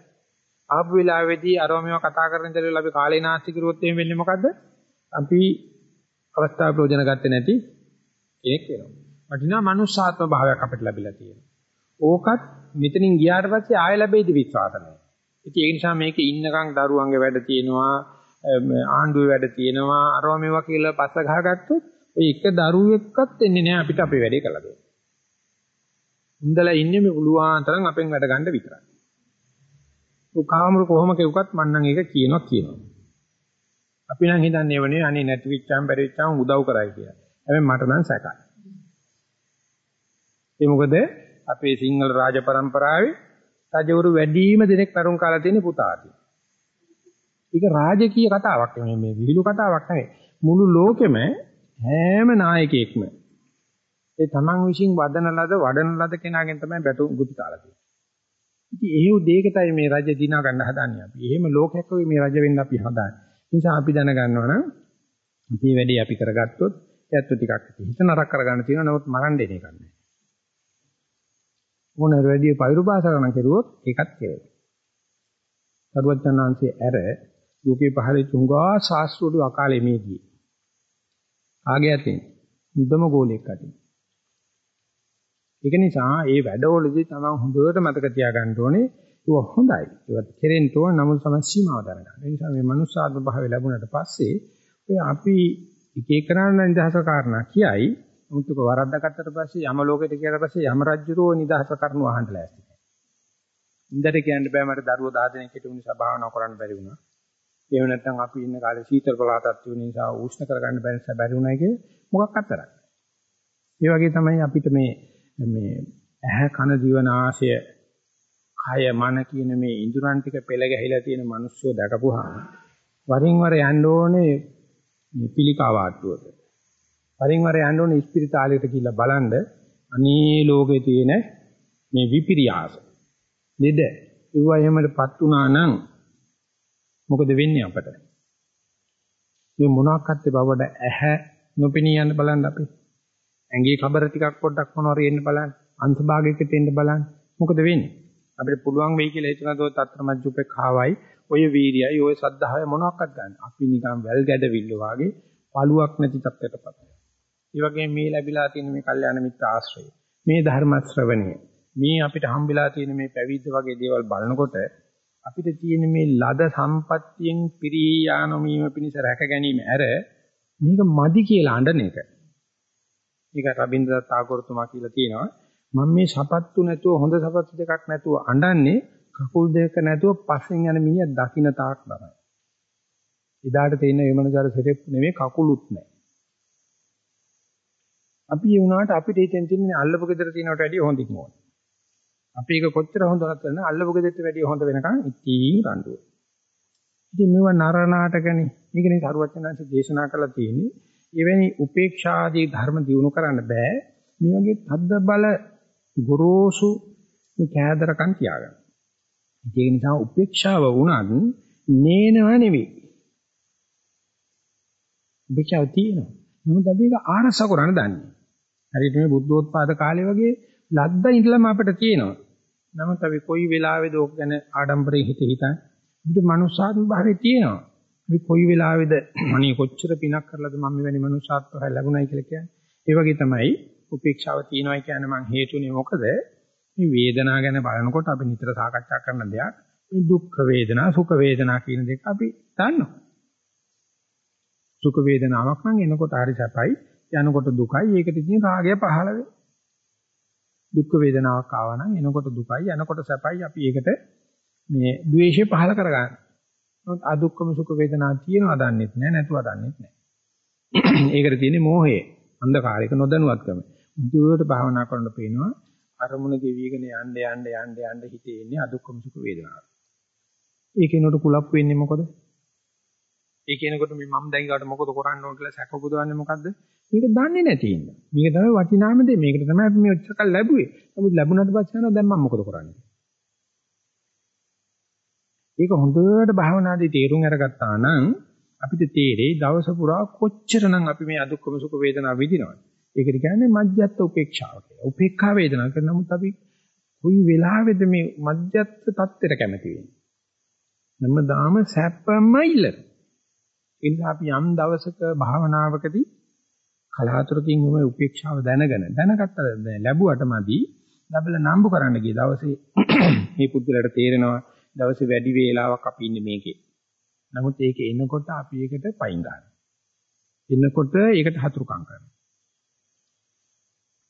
ආපු වෙලාවේදී අරව මේවා කතා කරන ඉඳලා අපි කාලේ නාස්ති කරුවොත් එහෙම වෙන්නේ මොකද්ද? අපි අවස්ථාව ප්‍රයෝජන ගත්තේ නැති කෙනෙක් වෙනවා. වටිනා මනුෂ්‍යාත්ම භාවයක් අපිට ලැබිලා තියෙනවා. ඕකත් මෙතනින් ගියාට පස්සේ ආය ලැබෙයිද විශ්වාස නැහැ. ඉතින් ඒ නිසා මේකේ ඉන්නකම් දරුවන්ගේ වැඩ තියෙනවා ආණ්ඩුවේ වැඩ තියෙනවා අරවා මේවා කියලා පස්ස ගහගත්තොත් ඔය එක දරුවෙක්වත් එන්නේ නැහැ අපිට අපේ වැඩේ කළා දෙන්න. උන්දලා ඉන්නේ මේ පුළුවන් තරම් අපෙන් වැඩ ගන්න විතරයි. ඔය කාමර කොහොම කෙවුකත් මන්නම් ඒක කියනවා කියනවා. අපි නම් හිතන්නේ වනේ අනේ නැති විච්චාම් පරිච්චාම් උදව් කරයි කියලා. හැබැයි මට නම් සැකයි. ඒ මොකද අපේ සිංහල රාජ પરම්පරාවේ රජවරු වැඩිම දෙනෙක් තරුණ කාලේ තියෙන පුතාටි. ඒක රාජකීය කතාවක් නෙමෙයි මේ විහිළු කතාවක් නෙමෙයි. මුළු ලෝකෙම හැම නායකයෙක්ම ඒ තමන් විශ්ින් වදන ලද වඩන ලද කෙනාගෙන් තමයි බැටු ගුටි කාලා තියෙන්නේ. ඉතින් එහෙව් දෙයකටයි මේ රජ දිනා ගන්න හදන්නේ අපි. එහෙම ලෝකයක් වෙයි මේ රජ වෙන්න අපි හදන්නේ. නිසා අපි දැනගන්නවා නම් මේ වැඩේ අපි කරගත්තොත් ඇත්ත ටිකක් හිත නරක කරගන්න තියෙනවා. නමුත් මරන්න දෙන එකක් නෑ. මොනර වැඩි පෛරුභාෂා කෙරුවොත් ඒකත් කෙරේ. සර්වඥාන්සේ ඇර යෝගේ පහලේ තුංගා ශාස්ත්‍රවල අකාලේ මේ ගියේ. ආගේ ඇතින් මුදම ගෝලයක් අතින්. ඒක නිසා මේ වැඩවලදී තමයි හොඳට මතක තියාගන්න ඕනේ ඒක හොඳයි. ඒවත් කෙරෙන්න ඕන නමුත් තමයි සීමාව දරගන්න. ඒ නිසා මේ මනුස්සාත්ම භාවය ලැබුණාට පස්සේ ඔය අපි එක එකනන නිදහස කාරණා කියයි. නමුත් ඒක වරද්දාගත්තට පස්සේ යම ලෝකෙට ගියාට පස්සේ යම රජුරෝ නිදහස කරනු අහන්න ලෑස්ති. ඉන්දර කියන්න බෑ මට දරුවෝ 10 දෙනෙක් හිටු නිසා භාවනා කරන්න බැරි වුණා. එහෙම නැත්නම් අපි ඉන්න කාලේ සීතල පළාතක් තිබුණ නිසා උෂ්ණ කරගන්න බැරි නිසා බැරි වුණා කියේ මොකක් අතරක්. ඒ වගේ තමයි අපිට මේ මේ ඇහැ කන දිව නාසය කය මන කියන මේ ඉඳුරන් ටික පෙළ ගැහිලා තියෙන මිනිස්සු දැකපුවාම වරින් වර යන්න ඕනේ මේ පිළිකාවාට්ටුවට. වරින් වර යන්න ඕනේ ස්පිරිතාලයට කියලා බලන්න අනේ ලෝකේ තියෙන මේ විපිරියාස. නේද? ඒවා එහෙමටපත් වුණා නම් මොකද වෙන්නේ අපට? මේ මොනවාක්වත් බවට ඇහැ නොපෙනී යන්න බලන්න අපි. ඇඟේ කබර ටිකක් පොඩ්ඩක් මොනවාරි එන්න බලන්න. අංශභාගයකට එන්න බලන්න. මොකද වෙන්නේ? අපිට පුළුවන් වෙයි කියලා හිතනදෝ තත්ත්‍රමජ්ජුපේ කාවයි ඔය වීර්යයි ඔය සද්ධාවයි මොනවාක්වත් ගන්න. අපි නිකන් වැල් ගැඩවිල්ල වාගේ පළුවක් නැති තත්ත්වයකටපත් වෙනවා. ඒ වගේම මේ ලැබිලා තියෙන මේ කල්යාණ මිත්‍ර ආශ්‍රය, මේ ධර්ම ශ්‍රවණය, මේ අපිට හම්බෙලා තියෙන මේ පැවිද්ද වගේ දේවල් බලනකොට අපිට තියෙන මේ ලද සම්පත්තියෙන් පිරී යානොමීම පිණිස රැක ගැනීම ඇර මේක මදි කියලා අඬන එක. ඒක රබින්ද්‍රනාත් tagore තුමා කියලා තියෙනවා. මම මේ සපත්තු නැතුව හොඳ සපත්තු දෙකක් නැතුව අඬන්නේ කකුල් දෙක නැතුව පස්සෙන් යන මිනිහ දකින්න තාක් තමයි. එදාට තේින්න මේ මනසාර සෙරෙප්පු නෙමෙයි කකුලුත් නැහැ. අපි ඒ වුණාට අපිට හිතෙන් තින්නේ අල්ලපු ගෙදර තියෙනවට වැඩිය හොඳින් ඕන. අපි ඒක කොච්චර හොඳවත් කරන අල්ලපු ගෙදරට වැඩිය හොඳ වෙනකන් ඉතින් රණ්ඩුව. ඉතින් මේව නරනාටකනේ. මේකනේ සරුවචනanse දේශනා කරලා තියෙන්නේ. එවැනි උපේක්ෂාදී ධර්ම දිනු කරන්න බෑ. මේ වගේ තද්ද බල ගොරෝසු කෑදරකම් තියාගන්න. ඒක නිසා උපේක්ෂාව වුණත් නේනව නෙවෙයි. උපේක්ෂාව තියෙනවා. නමුත් අපි ඒක ආරස කරන්න දන්නේ. හරියට මේ බුද්ධෝත්පාද කාලේ වගේ ලද්දා ඉඳලම අපිට තියෙනවා. නමුත් අපි කොයි වෙලාවෙද ඕක ගැන ආඩම්බරේ හිත හිතන් අපිට මනුස්සාත්ම භාවයේ තියෙනවා. අපි කොයි වෙලාවෙද අනේ කොච්චර පිනක් කරලාද මම මෙවැනි මනුස්සාත්ම භාවය ලැබුණයි කියලා කියන්නේ. ඒ වගේ තමයි උපේක්ෂාව තියෙනවා කියන්නේ මං හේතුනේ මොකද මේ වේදනාව ගැන බලනකොට අපි නිතර සාකච්ඡා කරන දෙයක් මේ දුක් වේදනා සුඛ වේදනා කියන දෙක අපි දන්නවා. සුඛ වේදනාවක් නම් එනකොට හරි සැපයි යනකොට දුකයි ඒකට ඉතින් රාගය පහළ වෙයි. දුක් වේදනාවක් ආවා නම් එනකොට දුකයි යනකොට සැපයි අපි ඒකට මේ ද්වේෂය පහළ කරගන්න. නමුත් අදුක්කම සුඛ වේදනා තියෙනවා දන්නෙත් නෑ නැතුව දන්නෙත් නෑ. ඒකට තියෙන්නේ මෝහය. අන්ධකාරයක නොදැනුවත්කම. දුරට භාවනා කරනකොට පේනවා අරමුණ ගෙවිගෙන යන්න යන්න යන්න යන්න හිතේ ඉන්නේ අදුක්කම සුඛ වේදනාව. ඒකේනොට කුලප් වෙන්නේ මොකද? ඒ කියනකොට මේ මම දැන් ඊට මොකද කරන්න ඕන කියලා සැක පුදවන්නේ මොකද්ද? මේක දන්නේ නැති ඉන්න. මේක තමයි වටිනාම දේ. මේකට තමයි අපි මේ ඔච්චරකල් ලැබුවේ. නමුත් ලැබුණාට පස්සේ යනවා දැන් මම මොකද කරන්නේ? ඒක හොඳට භාවනාදී තේරුම් අරගත්තා නම් අපිට තේරෙයි දවස පුරා කොච්චරනම් අපි මේ අදුක්කම සුඛ වේදනා විඳිනවද? ඒකට කියන්නේ මධ්‍යස්ථ උපේක්ෂාව කියලා. උපේක්ඛා වේදනා කරන නමුත් අපි කොයි වෙලාවෙද මේ මධ්‍යස්ථ தත්ත්වයට කැමති වෙන්නේ? හැමදාම සැපමයිල. ඒ නිසා අපි යම් දවසක භාවනාවකදී කලාතුරකින් මේ උපේක්ෂාව දැනගෙන දැනගත්ත ලැබුවට මදි ලැබල නම්බු කරන්න ගිය දවසේ මේ පුදුලට තේරෙනවා දවසේ වැඩි වේලාවක් අපි ඉන්නේ මේකේ. නමුත් ඒක එනකොට අපි ඒකට පයින් ගන්නවා. එනකොට ඒකට හතුරුකම් කරනවා.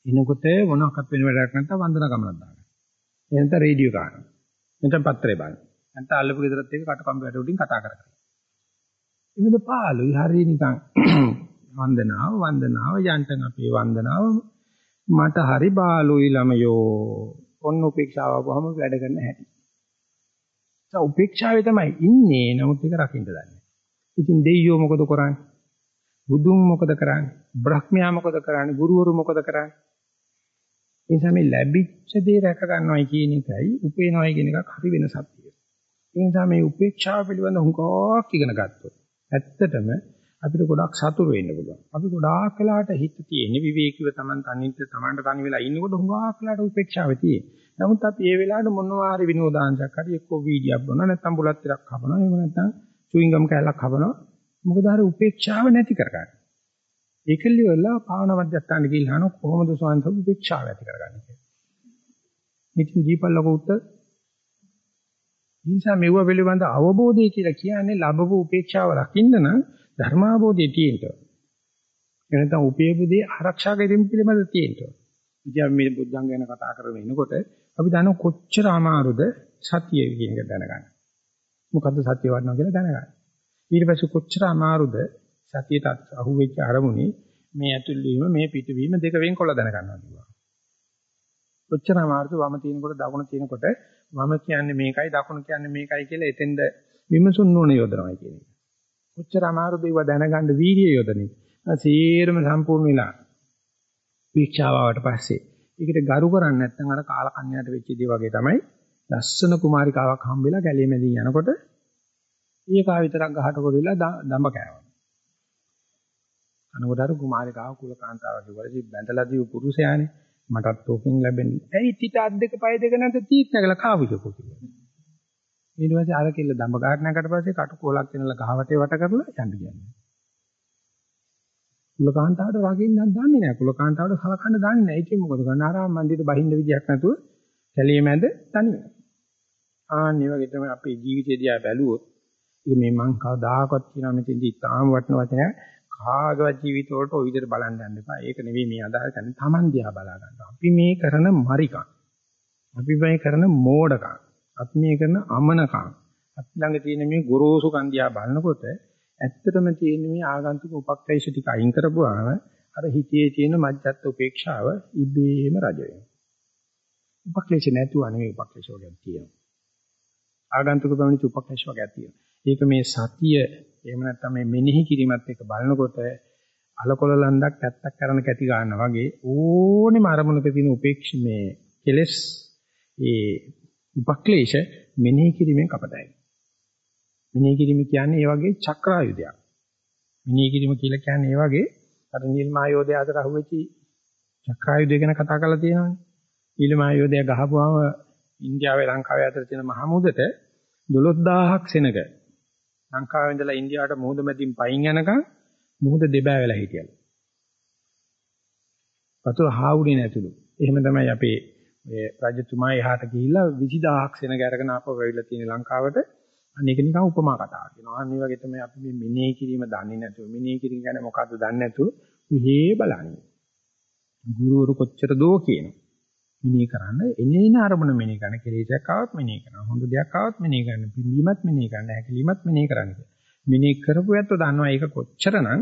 එනකොට මොනවාක්වත් වෙන වැඩක් නැත්නම් වන්දනා ගමනක් දානවා. එහෙනම් රේඩියෝ ගන්නවා. නැත්නම් පත්‍රේ බලනවා. නැත්නම් අල්ලපු ගෙදරත් එක්ක කටකම්බ වැඩ උඩින් කතා කරනවා. එමුද පාළුයි හරිය නිකන් වන්දනාව වන්දනාව යන්තම් අපේ වන්දනාව මට හරි බාලුයි ළමයෝ ඔන්න උපේක්ෂාව වහම වැඩ කරන්න හැටි. ඒ උපේක්ෂාවේ තමයි ඉන්නේ නමුත් ඒක රකින්න දන්නේ. ඉතින් දෙයියෝ මොකද කරන්නේ? බුදුන් මොකද කරන්නේ? බ්‍රහ්මයා මොකද කරන්නේ? ගුරුවරු මොකද කරන්නේ? ඒ නිසා මේ ලැබිච්ච දේ රැක ගන්නවයි කියන එකයි උපේනවයි කියන එකක් හරි වෙනසක් තියෙනවා. ඒ නිසා මේ උපේක්ෂාව පිළිබඳ හුඟක් ඉගෙන ගත්තොත් ඇත්තටම අපිට ගොඩක් සතුරු වෙන්න පුළුවන්. අපි ගොඩාක් වෙලාට හිත තියෙන විවේකීව Taman තනින්ට Tamanට තනි වෙලා ඉන්නකොට හුඟක් වෙලාට උපේක්ෂාවේ තියෙන. නමුත් අපි ඒ වෙලාවට මොනවා හරි විනෝදාංශයක් හරි එක්ක වීඩියක් බලනවා නැත්නම් බුලත් ටිකක් කපනවා එහෙම නැත්නම් චුයින්ගම් කෑල්ලක් කපනවා. මොකද අර උපේක්ෂාව නැති කරගන්න. ඒකල්ලි වල භාවනා මධ්‍යස්ථාන ගිහිල්ලා අහන කොහොමද සෝන්ත උපේක්ෂාව ඇති කරගන්නේ කියලා. ඉතින් දීපල්ලක උත්තර නිසා මෙව පිළිබඳ අවබෝධය කියලා කියන්නේ ලැබපු උපේක්ෂාව රකින්න නම් ධර්මාබෝධය තියෙනවා. එනතම් උපේපුදී ආරක්ෂා කිරීම පිළිබඳ තියෙනවා. ඉතින් මේ බුද්ධංග ගැන කතා කරගෙන ඉනකොට අපි දන්න කොච්චර අමාරුද සතිය කියන එක දැනගන්න. මොකද්ද සතිය වඩනවා කියලා දැනගන්න. ඊට පස්සේ කොච්චර අමාරුද සතියට අහුවෙච්ච අරමුණේ මේ ඇතුල් වීම මේ පිටවීම දෙක වෙන්කොල්ල දැනගන්නවා කියනවා. කොච්චර අමාරුද වම තියෙනකොට දකුණ තියෙනකොට වම කියන්නේ මේකයි දකුණ කියන්නේ මේකයි කියලා එතෙන්ද විමසුන් නොන යොදනවා කියන එක. කොච්චර අමාරුද ඒව දැනගන්න වීර්යය යොදන්නේ. සීරම සම්පූර්ණ වෙලා වීක්ෂාවට පස්සේ ඒකට ගරු කරන්නේ නැත්නම් අර කාල කන්‍යාට වෙච්ච දේ වගේ තමයි ලස්සන කුමාරිකාවක් හම්බෙලා ගැලේ මැදින් යනකොට ඊකා විතරක් ගහට කොරිලා දඹ කෑවා. අනකොට අර කුමාරිකාව කුල කාන්තාවගේ වලදී බැඳලා දීපු පුරුෂයානේ මටත් ඕකෙන් ලැබෙන්නේ. ඇයි තිත අත් දෙක පය දෙක නැත තීත් නැගලා කාවිදකෝ කියලා. ඊට පස්සේ අර කෙල්ල දඹ ගන්න නැකට පස්සේ කටු කොලක් වෙනලා ගහවටේ වට කරලා යන්න කියන්නේ. කුලකාන්තාවට රකින්නත් දන්නේ නැහැ. කුලකාන්තාවට සලකන්න දන්නේ නැහැ. ඉතින් මොකද කරන්නේ? ආරාම මන්දිරේ බහින්න විදියක් නැතුව කැලිය මැද තනියම. ආන්නේ වගේ තමයි අපේ ජීවිතය දිහා බැලුවොත් ඉතින් මේ මං කවදාකවත් කියනවා මෙතෙන්දි තාම වටන වචනය කාගවත් ජීවිත වලට ওই විදිහට බලන්න යන්න එපා. ඒක නෙවෙයි මේ අදහස් කරන්නේ. Taman දිහා බලා ගන්න. අපි මේ කරන මරිකම්. අපි මේ කරන මෝඩකම්. අපි මේ කරන අමනකම්. අපි ළඟ තියෙන මේ ගොරෝසු කන්දියා බලනකොට ඇත්තටම තියෙන මේ ආගන්තුක උපක්ලේශ ටික අයින් කරපුවාම අර හිතේ තියෙන මජ්ජත් උපේක්ෂාව ඉබේම රජ වෙනවා. උපක්ලේශ නැතුව නෙවෙයි උපක්ලේශ වගේ තියෙනවා. ආගන්තුක ප්‍රමිත උපක්ලේශ වගේ තියෙනවා. ඒක මේ සතිය එහෙම නැත්නම් මේ මෙනෙහි කිරීමත් එක්ක බලනකොට අලකොල ලන්දක් පැත්තක් කරන කැටි ගන්නවා වගේ ඕනෙම අරමුණක තියෙන උපේක්ෂ මේ කෙලස් ඒ උපක්ලේශ මෙනෙහි කිරීමෙන් කපතයි. මෙනෙහි කිරීම කියන්නේ ඒ වගේ චක්‍රායුධයක්. මෙනෙහි කිරීම කියලා කියන්නේ ඒ වගේ අර නිල්මායෝධය අතර අහුවෙච්ච චක්‍රායුධය ගැන කතා කරලා තියෙනවානේ. නිල්මායෝධය ගහපුවාම ඉන්දියාවේ ලංකාවේ අතර තියෙන මහමුදට 12000ක් සෙනග ලංකාවේ ඉඳලා ඉන්දියාවට මුහුද මැදින් පයින් යනකම් මුහුද දෙබෑ වෙලා හිටියලු. වතුර හාවුනේ නැතුළු. එහෙම තමයි අපේ මේ රජතුමා එහාට ගිහිල්ලා 20000ක් සෙනග අරගෙන ආපහු වෙවිලා තියෙන ලංකාවට අනේක නිකන් උපමා කතාවක් වෙනවා. අනිත් වගේ තමයි අපි මේ මිනේ කිරීම දන්නේ නැතුව මිනේ කිරීම කියන්නේ මොකද්ද දන්නේ නැතුව විහේ බලන්නේ. ගුරුවරු කොච්චර දෝ කියනවා. මිනේ කරන්න එනේන අරමුණ මිනේ කරන කෙලෙසක් ආවත් මිනේ කරනවා. හොඳ දෙයක් ආවත් මිනේ කරන. පිළිමත් මිනේ කරන. හැකලීමත් මිනේ කරන්න. මිනේ කරපු ඇත්තෝ දන්නවා ඒක කොච්චරනම්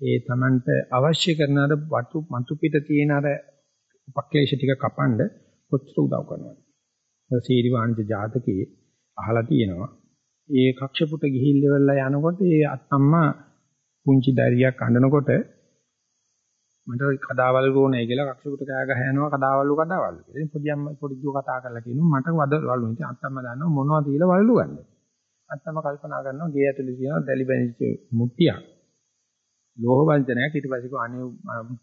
ඒ Tamanට අවශ්‍ය කරන අර වතු මතු පිට තියෙන අර උපක්ලේශ ටික කපන්න කොච්චර උදව් කරනවද? සීරි වාණිජ ජාතකයේ අහලා තියෙනවා. ඒ කක්ෂපුට ගිහිල්ලා යනකොට ඒ අත්තම්මා පුංචි දරියක් අඬනකොට මට කදාවල් ඕනේ කියලා කක්ෂපුට කෑ ගහ යනවා කදාවල්ලු කදාවල්ලු. ඉතින් පොඩි අම්ම පොඩි දුව කතා කරලා කියනවා මට වදවලු. ඉතින් අත්තම්මා දන්නවා මොනවද කියලා වල්ලු ගන්න. අත්තම්මා කල්පනා කරනවා ගේ ඇතුලේ තියෙන දැලි බැඳිච්ච මුට්ටියක්. ලෝහ වංචනයක් ඊට පස්සේ කෝ අනේ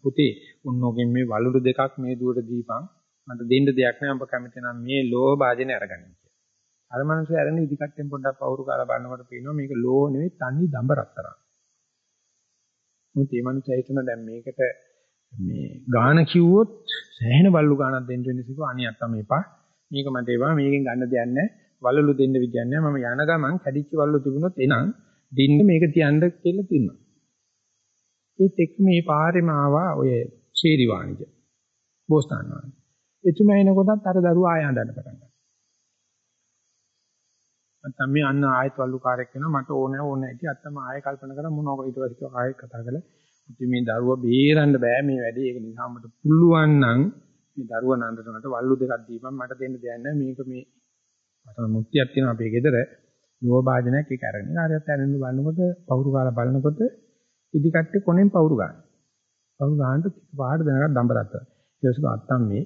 පුතේ උන්නෝගෙන් මේ වලුරු දෙකක් මේ දුවට දීපන් මට දෙන්න දෙයක් නෑ ඔබ කැමති නම් මේ ලෝහ භාජනේ අරගන්න කියලා. අර මනුස්සය අරගෙන ඉදි කට්ටෙන් පොඩ්ඩක් පවුරු කාලා බලනකොට පේනවා මේක ලෝහ නෙවෙයි තනි දඹ රත්තරන්. මොකද මේ මනුස්සය හිතන දැන් මේකට මේ ගාන කිව්වොත් සෑහෙන වල්ලු ගානක් දෙන්න වෙන නිසා අනිය අත්තම එපා. මේක මට ඒවා මේකෙන් ගන්න දෙයක් නැහැ. වලලු දෙන්න විදියක් නැහැ. මම යන ගමන් කැඩිච්ච වල්ලු තිබුණොත් එනං දින්න මේක තියන්න කියලා තියනවා. ඒත් එක්ක මේ පාරේම ආවා ඔය ශීරි වාණිජ. බෝස්තාන් වාණිජ. එතුමා එනකොටත් අර දරුවා ආය හඳන්න පටන් ගත්තා. නැත්නම් මේ අන්න ආයෙත් වල්ලු කාර්යයක් වෙනවා මට ඕනේ ඕනේ ඉතින් අත්තම ආයෙ කල්පනා කරා මොනවාක ඊට පස්සේ ආයෙත් කතා කරලා ඉතින් මේ දරුවා බේරන්න බෑ මේ වැඩේ ඒක නිසා මට පුළුවන් නම් මේ දරුවා නන්දනකට වල්ලු දෙකක් දීපන් මට දෙන්න දෙයක් නැහැ මේක මේ මට මුක්තියක් තියෙනවා අපේ ගෙදර නෝ වාදනයක් ඒක අරගෙන ආරයත් ඇරෙන්න බලනකොට පවුරු කාලා බලනකොට ඉදි කට්ටේ කොනෙන් පවුරු ගන්න. පවුරු ගන්නට පාඩ දෙනකක් දඹරත්ත. ඊට පස්සේ අත්තම් මේ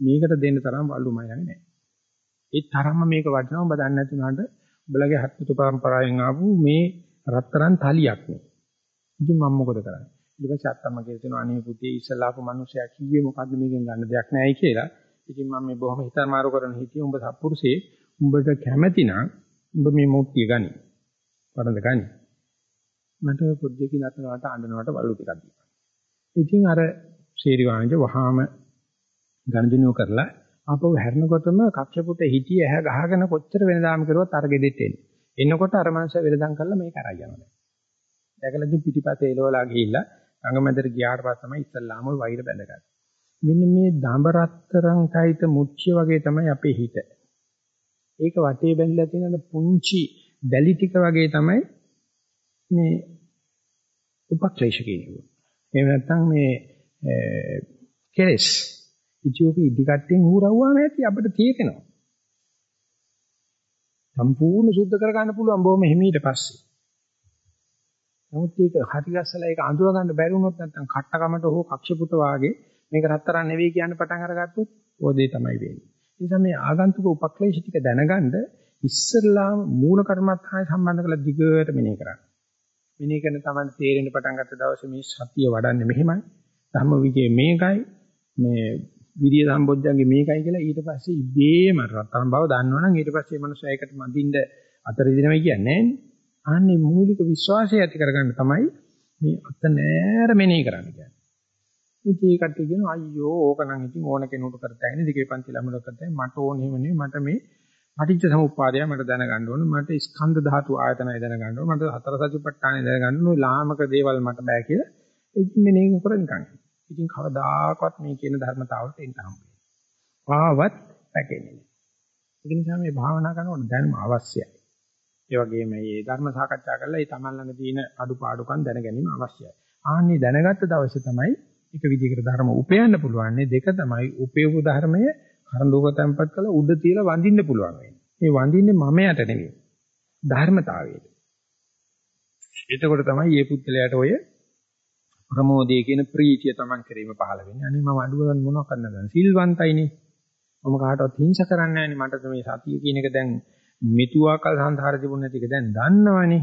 මේකට දෙන්න තරම් වල්ලු මම යන්නේ නැහැ. ඒ තරම්ම මේක වටිනවා ඔබ දන්නේ නැතුණාට ඔබලගේ හත්තු පරම්පරාවෙන් ආපු මේ රත්තරන් තලියක් නේ. ඉතින් මම මොකද කරන්නේ? ඊට පස්සේ අත්තම්ම කියනවා අනේ පුතේ ඉස්සලාපු මිනිසයා කිව්වේ මොකද්ද මේකෙන් ගන්න දෙයක් නැහැයි කියලා. ඉතින් මම මේ බොහොම හිතමාරු කරන හිතිය උඹ සත්පුරුෂේ උඹට කැමැති නම් උඹ මේ මුක්තිය ගනි. වරඳ ගනි. මට පොඩ්ඩකින් අතනකට අඬනවට වලු ටිකක් දීපන්. ඉතින් අර ශීරිවාණිජ වහාම ගණදිනුව කරලා ආපහු හැරෙනකොටම කක්ෂපුත හිටිය ඇහැ ගහගෙන කොච්චර වෙනදාම කරුවත් අර ගෙදෙට්ට එන්නේ. එනකොට අර මනුස්සය වෙලදම් කරලා මේක අරයි යනවා. දැකලා ඉතින් පිටිපස්සේ එලවලා ගිහිල්ලා අඟමැදට ගියාට පස්සේ තමයි ඉස්සල්ලාම වෛර බැඳගන්නේ. මෙන්න මේ දඹරත්තරන් සහිත මුච්චිය වගේ තමයි අපේ හිත. ඒක වටේ බැඳලා තියෙන පුංචි දැලි ටික වගේ තමයි මේ උපක්ලේශ කියන්නේ. එහෙම නැත්නම් මේ කෙලස් ඉතියෝපි ඉදිකට්ටෙන් ඌරවුවාම ඇති අපිට තේරෙනවා. සම්පූර්ණ සුද්ධ කර ගන්න පුළුවන් බොහොම හිමීට පස්සේ. නමුත් ඒක හතිගස්සලා ඒක අඳුර ගන්න බැරි වුණොත් නැත්නම් කට්ටකමට හෝ කක්ෂපුත වාගේ මේක රත්තරන් නෙවෙයි කියන්න පටන් අරගත්තොත් ඕදේ තමයි වෙන්නේ. ඒ නිසා මේ ආගන්තුක උපක්ලේශ ටික දැනගන්න ඉස්සල්ලාම මූල කර්මත්තාය සම්බන්ධ කරලා දිගට මෙනෙහි කරන්න. මෙනෙහි කරන තමයි තේරෙන්න පටන් ගත්ත දවසේ මේ සතිය වඩන්නේ මෙහෙමයි. ධම්ම විජේ මේකයි. මේ විරිය සම්බොජ්ජංගේ මේකයි කියලා ඊට පස්සේ ඉබේම රතන බව දන්නවනම් ඊට පස්සේ මනුස්සයා ඒකට මදින්න අතර දිනමයි කියන්නේ අනේ මූලික විශ්වාසය ඇති කරගන්න තමයි මේ අත නෑර මෙනෙහි කරන්න කියන්නේ. ඉතින් ඒ කට්ටිය කියනවා අයියෝ ඕක නම් ඉතින් ඕන කෙනෙකුට කරතයි දිගේ පන්ති ළමල කරතයි මට ඕන එහෙම නෙවෙයි මට මේ පටිච්ච සමුප්පාදය මට දැනගන්න ඕන මට ස්කන්ධ ධාතු ආයතනය දැනගන්න ඕන මට හතර සතිපට්ඨානය දැනගන්න ඕන ලාමක දේවල් මට බෑ කියලා ඉතින් මෙනෙහි කර නිකන්. ඉතින් කවදාකවත් මේ කියන ධර්මතාවට එන්න හම්බෙන්නේ. ආවත් පැකෙන්නේ නෑ. ඒ නිසා මේ භාවනා කරනකොට දැනුම අවශ්‍යයි. ඒ වගේම මේ ධර්ම සාකච්ඡා කරලා ඒ තමන් ළඟ තියෙන අඩුපාඩුකම් දැන ගැනීම අවශ්‍යයි. ආන්නේ දැනගත්ත දවසේ තමයි එක විදිහකට ධර්ම උපයන්න පුළුවන්. දෙක තමයි උපයපු ධර්මය කරඬුක තැම්පත් කළ උඩ තියලා වඳින්න පුළුවන් වෙන්නේ. මේ වඳින්නේ මමයට නෙවෙයි. ධර්මතාවයට. එතකොට තමයි මේ පුද්ගලයාට ඔය ප්‍රමෝදයේ කියන ප්‍රීතිය Taman කිරීම පහළ වෙන්නේ. අනේ මම අඩුවෙන් මොනව කරන්නද? සිල්වන්තයිනේ. මම කාටවත් හිංස කරන්නේ නැහැ මට මේ සතිය කියන එක දැන් මෙතුආකල් සංසාර තිබුණ නැති එක දැන් දන්නවනේ.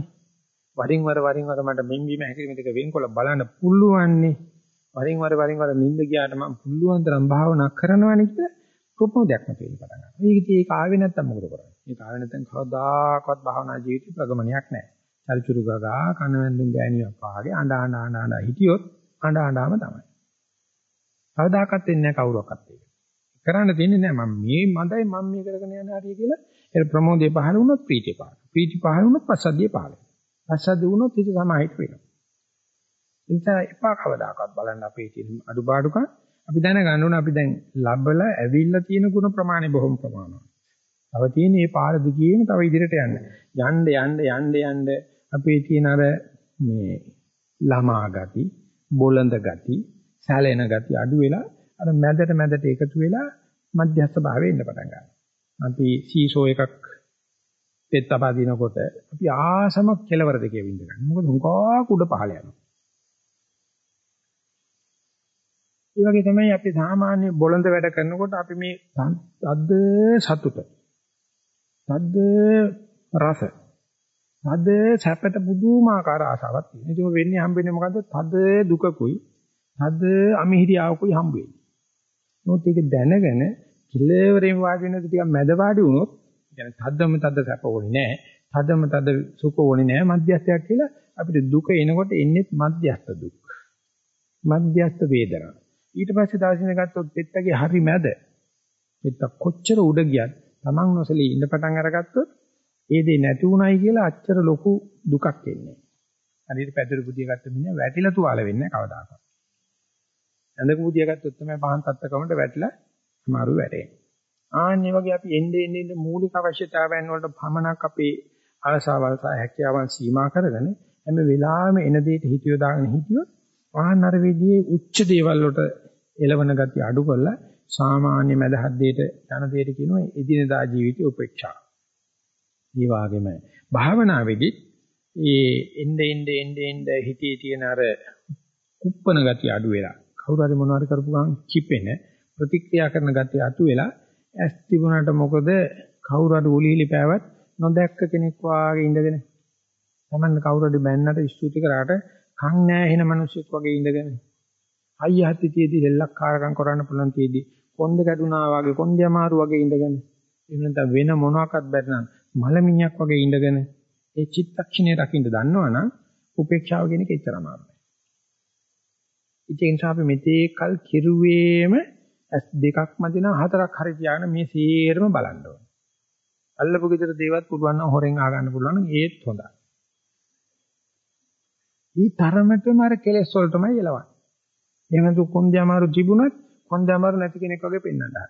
වරින් වර වරින් වර මට මෙම්බීම හැකිරීම දෙක වෙන්කොල බලන්න පුළුවන්නේ. වරින් වර වරින් වර නිින්ද ගියාට මම පුළුවන් තරම් භාවනා කරනවනේ කියලා ප්‍රපෝදයක් මත වෙන්න පටන් ගන්නවා. මේක ඉතින් ඒක ආවේ නැත්තම් මොකද කරන්නේ? ඒක ආවේ නැත්නම් කවදාකවත් භාවනා ජීවිතේ ප්‍රගමනයක් නැහැ. චරිචුරු ගගා කනවැන්දුන් ගෑණියක් වාගේ අඬ අඬ අඬ අඬ හිටියොත් අඬ අඬාම තමයි. කවදාකවත් වෙන්නේ නැහැ කවුරක්වත් ඒක. කරන්න දෙන්නේ නැහැ මම මේ මඳයි මම මේ කරගෙන යන හරිය කියලා ඒ ප්‍රමෝදයේ පහළ වුණොත් ප්‍රීතිය පහළ. ප්‍රීති පහළ වුණොත් පස්සද්ධිය පහළ. පස්සද්ධිය වුණොත් හිත සමාහිත වෙනවා. එතන එපා කවදාකවත් බලන්න අපේ තියෙන අඩුපාඩුකම් අපි දැනගන්න ඕන අපි දැන් ලබලා ඇවිල්ලා තියෙන ගුණ ප්‍රමාණය බොහොම ප්‍රමාණවත්. තව තියෙන මේ පාර දිගේම තව ඉදිරියට යන්න. යන්න යන්න යන්න යන්න අපේ තියෙන අර මේ ළමා ගති, බොළඳ ගති, සැලෙන ගති අඩු වෙලා අර මැදට මැදට එකතු වෙලා මධ්‍යස්ථ භාවයේ ඉන්න පටන් ගන්නවා. අපි සීසෝ එකක් පෙත් තබා දිනකොට අපි ආසම කෙලවර දෙකේ විඳ ගන්න. මොකද හුඟා කුඩ පහල යනවා. ඒ වගේ තමයි අපි සාමාන්‍ය බොළඳ වැඩ කරනකොට අපි මේ සද්ද සතුට. සද්ද රස. සද්ද සැපට පුදුමාකාර ආසාවක් තියෙනවා. ඒක වෙන්නේ හම්බෙන්නේ මොකද්ද? තද දුකකුයි, තද අමිහිරියාවකුයි හම්බ වෙන්නේ. මොකද ඒක දැනගෙන කිලේවරෙන් වාඩි වෙනද ටිකක් මැද වාඩි වුණොත්, يعني තද්දම තද්ද සැප ඕනේ නැහැ. තද්දම තද්ද සුඛ ඕනේ නැහැ. මධ්‍යස්ථයක් කියලා අපිට දුක එනකොට එන්නේ මධ්‍යස්ථ දුක්. මධ්‍යස්ථ වේදනා. ඊට පස්සේ දවසින් ගත්තොත් පෙත්තගේ හරි මැද පෙත්ත කොච්චර උඩ ගියත් Taman නොසලී ඉන්න පටන් අරගත්තොත් ඒ දේ නැති උනායි කියලා අච්චර ලොකු දුකක් එන්නේ. හරියට පැදුරු බුදිය ගත්ත මිනිහා වැටිලා තුවාල වෙන්නේ කවදාකවත්. ඇඳක බුදිය ගත්තොත් තමයි පහන් තත්ත්වකමට වැටිලා අමාරු වැටෙන්නේ. ආන්නේ වගේ අපි එන්නේ එන්නේ මූලික අවශ්‍යතාවයන් වලට පමණක් අපේ ආසාවල් සහ හැකියාවන් සීමා කරගෙන හැම වෙලාවෙම එන දෙයට හිත යොදාගෙන හිටියොත් ආහන අර විදිහේ උච්ච දේවල් වලට එළවන ගතිය අඩු කරලා සාමාන්‍ය මදහත් දෙයට යන දෙයට කියනවා එදිනදා ජීවිතේ උපේක්ෂා. මේ වගේම භාවනාවේදී ඒ එnde ende ende ende හිතේ තියෙන අර කුප්පන ගතිය අඩු වෙලා කවුරු හරි මොනවාරි කරපු ගමන් කිපෙන ප්‍රතික්‍රියා කරන ගතිය අතු වෙලා ඇස් තිබුණාට මොකද? කවුරු හරි උලිලි පෑවත් නොදැක්ක කෙනෙක් වාගේ ඉඳගෙන. තමන්න කවුරු හරි බැන්නට ස්තුති කරාට කන් නැහැ එන මිනිස්සුක් වගේ ඉඳගෙන. අයිය හත්ති තියේදී දෙල්ලක්කාරකම් කරන්න පුළුවන් තියේදී කොන්ද කැඩුනා වගේ කොන්ද අමාරු වගේ ඉඳගෙන. එහෙම නැත්නම් වෙන මොනවාක්වත් බැරනම් මලමිණියක් වගේ ඉඳගෙන. ඒ චිත්තක්ෂණය රකින්න දන්නවනම් උපේක්ෂාව කියන එක එච්චර අමාරු නෑ. ඉතින් අපි මෙතේ කල් කිරුවේම ඇස් දෙකක් මැදින හතරක් හරි තියාගෙන මේ සීරම බලන්න ඕනේ. අල්ලපු ගෙදර දේවත් පුළුවන් නම් හොරෙන් ආගන්න පුළුවන් නම් ඒත් හොඳයි. ඊ තරමටම අර කෙලෙස් වලටමයි එලවන්නේ. එහෙම නැතු කොන්දේ අමාරු තිබුණත් කොන්දේ අමාරු නැති කෙනෙක් වගේ පෙන්වන්න හදනවා.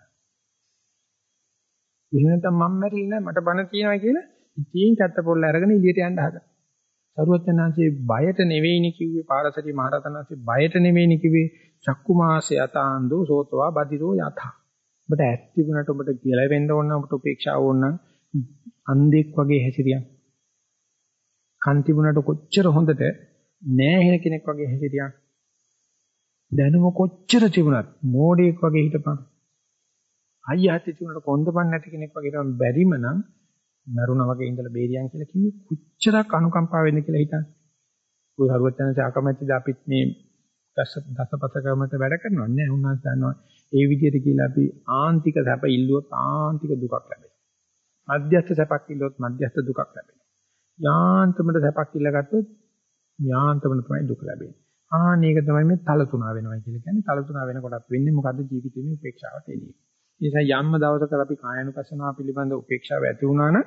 එහෙම නැත්නම් මම මැරිලා නැහැ මට බන කියනවා කියලා ඉතින් කැත්ත පොල්ල අරගෙන එළියට යන්න හදනවා. සරුවචනාංශේ බයට නෙවෙයිනි කිව්වේ පාරසති මහරතනන්සේ බයට නෙවෙයිනි කිව්වේ චක්කු මාසේ යතාන්දෝ සෝතවා බදිරෝ යත. ඔබට ඇස් තිබුණට ඔබට කියලා වෙන්න ඕන නම් ඔබට උපේක්ෂාව ඕන නම් අන්ධෙක් වගේ හැසිරියන්. කන් තිබුණට කොච්චර හොඳට නැහැ කෙනෙක් වගේ හැසිරියන්. දැනුම කොච්චර තිබුණත් මෝඩයෙක් වගේ හිටපන්. අයියා හිතේ තිබුණට කොන්දපන් නැති කෙනෙක් වගේ නම් බැරිම නම් මරුණා වගේ ඉඳලා බේරියන් කියලා කිව්වේ කොච්චරක් අනුකම්පා වෙන්න කියලා හිතන්න. ඔය හරුවචනසේ අකමැතිද අපිත් මේ දස දසපත කර්මයට වැඩ කරනවා නෑ උන්වහන්සේ දන්නවා ඒ විදිහට කියලා අපි ආන්තික සැප ඉල්ලුවොත් ආන්තික දුකක් ලැබෙනවා. මධ්‍යස්ථ සැපක් ඉල්ලුවොත් මධ්‍යස්ථ දුකක් ලැබෙනවා. යාන්තමට සැපක් ඉල්ලගත්තොත් යාන්තමට තමයි දුක ලැබෙන්නේ. ආන්න ඒක තමයි මේ තල තුනා වෙනවා කියලා කියන්නේ. තල තුනා වෙනකොටත් වෙන්නේ මොකද්ද ජීවිතේ උපේක්ෂාවට එන්නේ. ඒ නිසා යම්ම දවසක අපි කායනුපස්සනාව පිළිබඳ උපේක්ෂාව ඇති වුණා නම්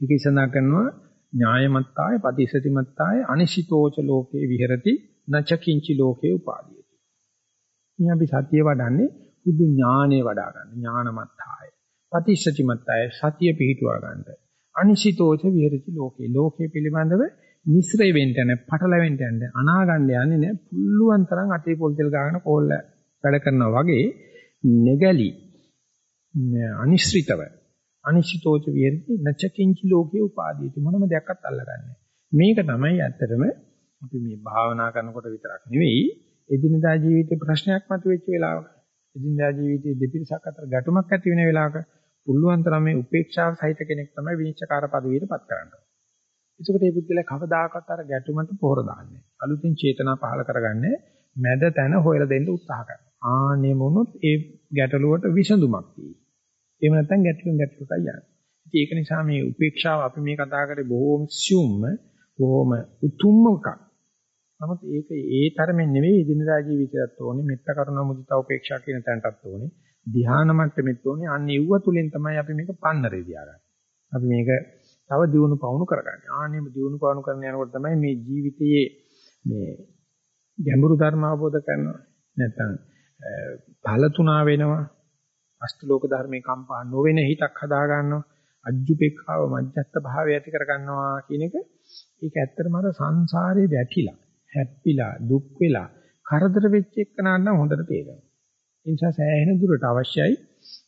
ඒක ඉස්සඳා කරනවා ඥායමත්තාය පටිසතිමත්තාය අනිශිතෝච ලෝකේ විහෙරති නචකින්චි ලෝකේ උපාදීයති. මේ අපි සතිය වඩන්නේ බුදු ඥානෙ වඩා ගන්න ඥානමත්තාය. පටිසතිමත්තාය සතිය පිහිටුවා ගන්න. අනිශිතෝච විහෙරති ලෝකේ ලෝකේ පිළිබඳව නිස්රේ වෙන්න නැහැ පටලවෙන්න යන්නේ අනාගන්න යන්නේ නැහැ පුළුවන් තරම් අතේ පොල් තෙල් ගාගෙන කෝල්ල වැඩ කරනවා වගේ නෙගලි අනිශ්චිතව අනිශ්චිතෝච විහෙරති නචකින්චි ලෝකේ උපාදීති මොනම දෙයක්වත් අල්ලගන්නේ මේක තමයි ඇත්තටම අපි මේ භාවනා කරනකොට විතරක් නෙවෙයි එදිනදා ජීවිතේ ප්‍රශ්නයක් මතුවෙච්ච වෙලාවක එදිනදා ජීවිතේ දෙපිරිසක් අතර ගැටුමක් ඇති වෙන වෙලාවක පුළුවන් තරම් මේ උපේක්ෂාව සහිත කෙනෙක් තමයි විනිශ්චයකාර පදවියටපත් කරන්නේ. ඒකට මේ බුද්ධිලා කවදාකවත් අර ගැටුමට පොහොර දාන්නේ. අලුතින් චේතනා පහල කරගන්නේ මැද තැන හොයලා දෙන්න උත්සාහ කරනවා. ආනේ මොනොත් ඒ ගැටලුවට විසඳුමක් තියෙයි. එහෙම නැත්නම් ගැටලුවෙන් ගැටලුවට යන්නේ. ඉතින් ඒක නිසා මේ උපේක්ෂාව අපි මේ කතා කරේ බොහෝම සියුම්ම බොහෝම උතුම්ම එකක්. නමුත් ඒක ඒ තරමෙන් නෙවෙයි එදිනදා ජීවිතයත් ඕනේ මෙත්ත කරුණා මුදිතා උපේක්ෂා කියන තැනටත් ඕනේ. ධ්‍යාන මට්ටමෙත් ඕනේ. අන්න ඒව තුලින් තමයි අපි මේක පන්නරේ තියාගන්නේ. අපි මේක තව දියුණු පවුණු කරගන්නේ. ආනෙම දියුණු පවුණු කරන යනකොට තමයි මේ ජීවිතයේ මේ ගැඹුරු ධර්ම අවබෝධ කරනවා. නැත්නම් ඵලතුනා වෙනවා. අෂ්ටලෝක ධර්මේ කම්පා නොවෙන හිතක් හදා ගන්නවා. අජ්ජුපේක්ඛාව මජ්ජත් භාවය ඇති කර ගන්නවා කියන එක ඒක ඇත්තටම අර සංසාරේ වැටිලා, හැප්පිලා, දුක් වෙලා, කරදර වෙච්ච එක්කනට නම් හොඳට තේරෙනවා. ඒ නිසා සෑහෙන දුරට අවශ්‍යයි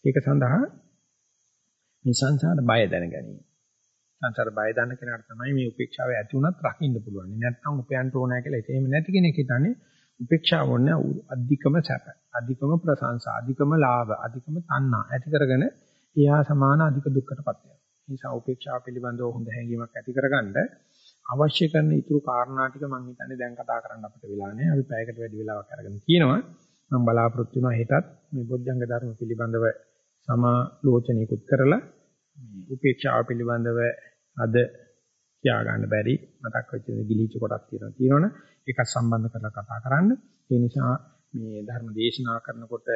ඒක සඳහා මේ සංසාර බය දැනගැනීම. සංසාර බය දන්න කෙනාට තමයි මේ උපේක්ෂාව ඇති වුණත් රකින්න පුළුවන්. නැත්නම් උපයන්ට ඕනෑ කියලා ඒක එහෙම නැති කෙනෙක් හිතන්නේ උපේක්ෂාව ඕනේ අධිකම සැප, අධිකම ප්‍රශංසා, අධිකම ලාභ, අධිකම තණ්හා ඇති කරගෙන එහා සමාන අධික දුක්කටපත් වෙනවා. ඒ නිසා උපේක්ෂාව පිළිබඳව හොඳ හැඟීමක් ඇති කරගන්න අවශ්‍ය කරන ඊතුරු කාරණා ටික මම හිතන්නේ දැන් කතා කරන්න අපිට වෙලා නැහැ. අපි පැයකට වැඩි වෙලාවක් අරගෙන කියනවා. මම බලාපොරොත්තු වෙනවා හෙටත් මේ බොද්ධංග ධර්ම පිළිබඳව සමාලෝචනයකුත් කරලා මේ උපේක්ෂාව පිළිබඳව අද කියා ගන්න බැරි මතක් වෙච්ච ගිලිච්ච කොටක් තියෙනවා තියෙනවනේ ඒකත් සම්බන්ධ කරලා කතා කරන්න. ඒ නිසා මේ ධර්ම දේශනා කරනකොට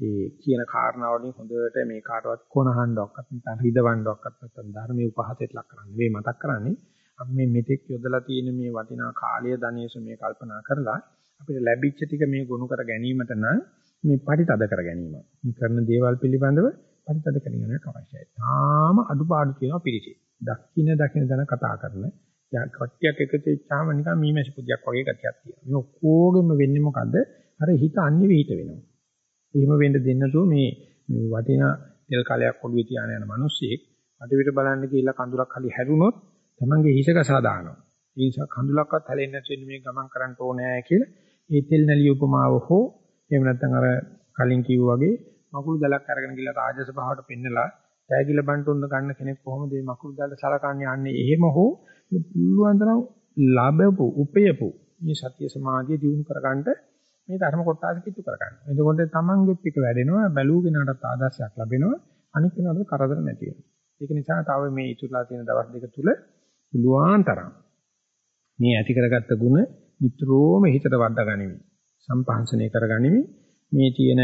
ඒ කියන කාරණාවලින් හොඳට මේ කාටවත් කොනහඬක්වත් නැත්නම් රිදවන්නක්වත් නැත්නම් ධර්මයේ උපහාසයට ලක් කරන්නේ මේ මතක් කරන්නේ අපි මේ මෙතෙක් යොදලා තියෙන මේ වටිනා කාලය ධනේශ මේ කල්පනා කරලා අපිට ලැබිච්ච ටික මේ ගොනු කර ගැනීමට නම් මේ පරිතද කර ගැනීම. මේ කරන දේවල් පිළිබඳව පරිතද කිරීමක් අවශ්‍යයි. තාම අඩුපාඩු තියෙනවා පිළිචේ. දක්ින දකින දන කතා කරන කට්ටියක් එකතු වෙච්චාම නිකන් මීමැසි පුදියක් වගේ ගතියක් තියෙනවා. මේ ඔක්කොගෙම වෙන්නේ මොකද්ද? අර හිත අන්නේ විහිිත වෙනවා. එහෙම වෙන්න දෙන්නතෝ මේ මේ වටිනා තෙල් කලයක් ඔළුවේ තියාන යන මිනිස්සෙක් අටවිට බලන්න කියලා කඳුලක් හරි හැරුණොත් තමන්ගේ හිසකසා දානවා. ඒ නිසා කඳුලක්වත් හැලෙන්නේ නැති වෙන්න මේ ගමන් කරන්න ඕනේ කියලා ඒ තෙල් නැලිය උපමාව හෝ එහෙම නැත්නම් අර කලින් කිව්වා වගේ මකුළු දලක් අරගෙන ගිහලා රාජස භාවට පෙන්නලා තෑගිල බන්ටුන්න ගන්න කෙනෙක් කොහොමද මේ මකුළු දල සලකන්නේ යන්නේ එහෙම හෝ පුළුවන් තරම් ලැබපු උපයපු මේ සත්‍ය සමාධිය දිනු කරගන්න මේ ධර්ම කොටස කිච්චු කරගන්න. එතකොට තමන්ගෙත් එක වැඩෙනවා බැලූ කෙනාටත් ආදර්ශයක් ලැබෙනවා අනිත් කෙනාට කරදර නැති වෙනවා. ඒක නිසා තව මේ ඉතුරුලා තියෙන දවස් දෙක තුල පුළුවන් තරම් මේ ඇති කරගත්ත ಗುಣ විතරෝම හිතට වද්දා ගනිමි. සම්පහන්සනය කරගනිමි. මේ තියෙන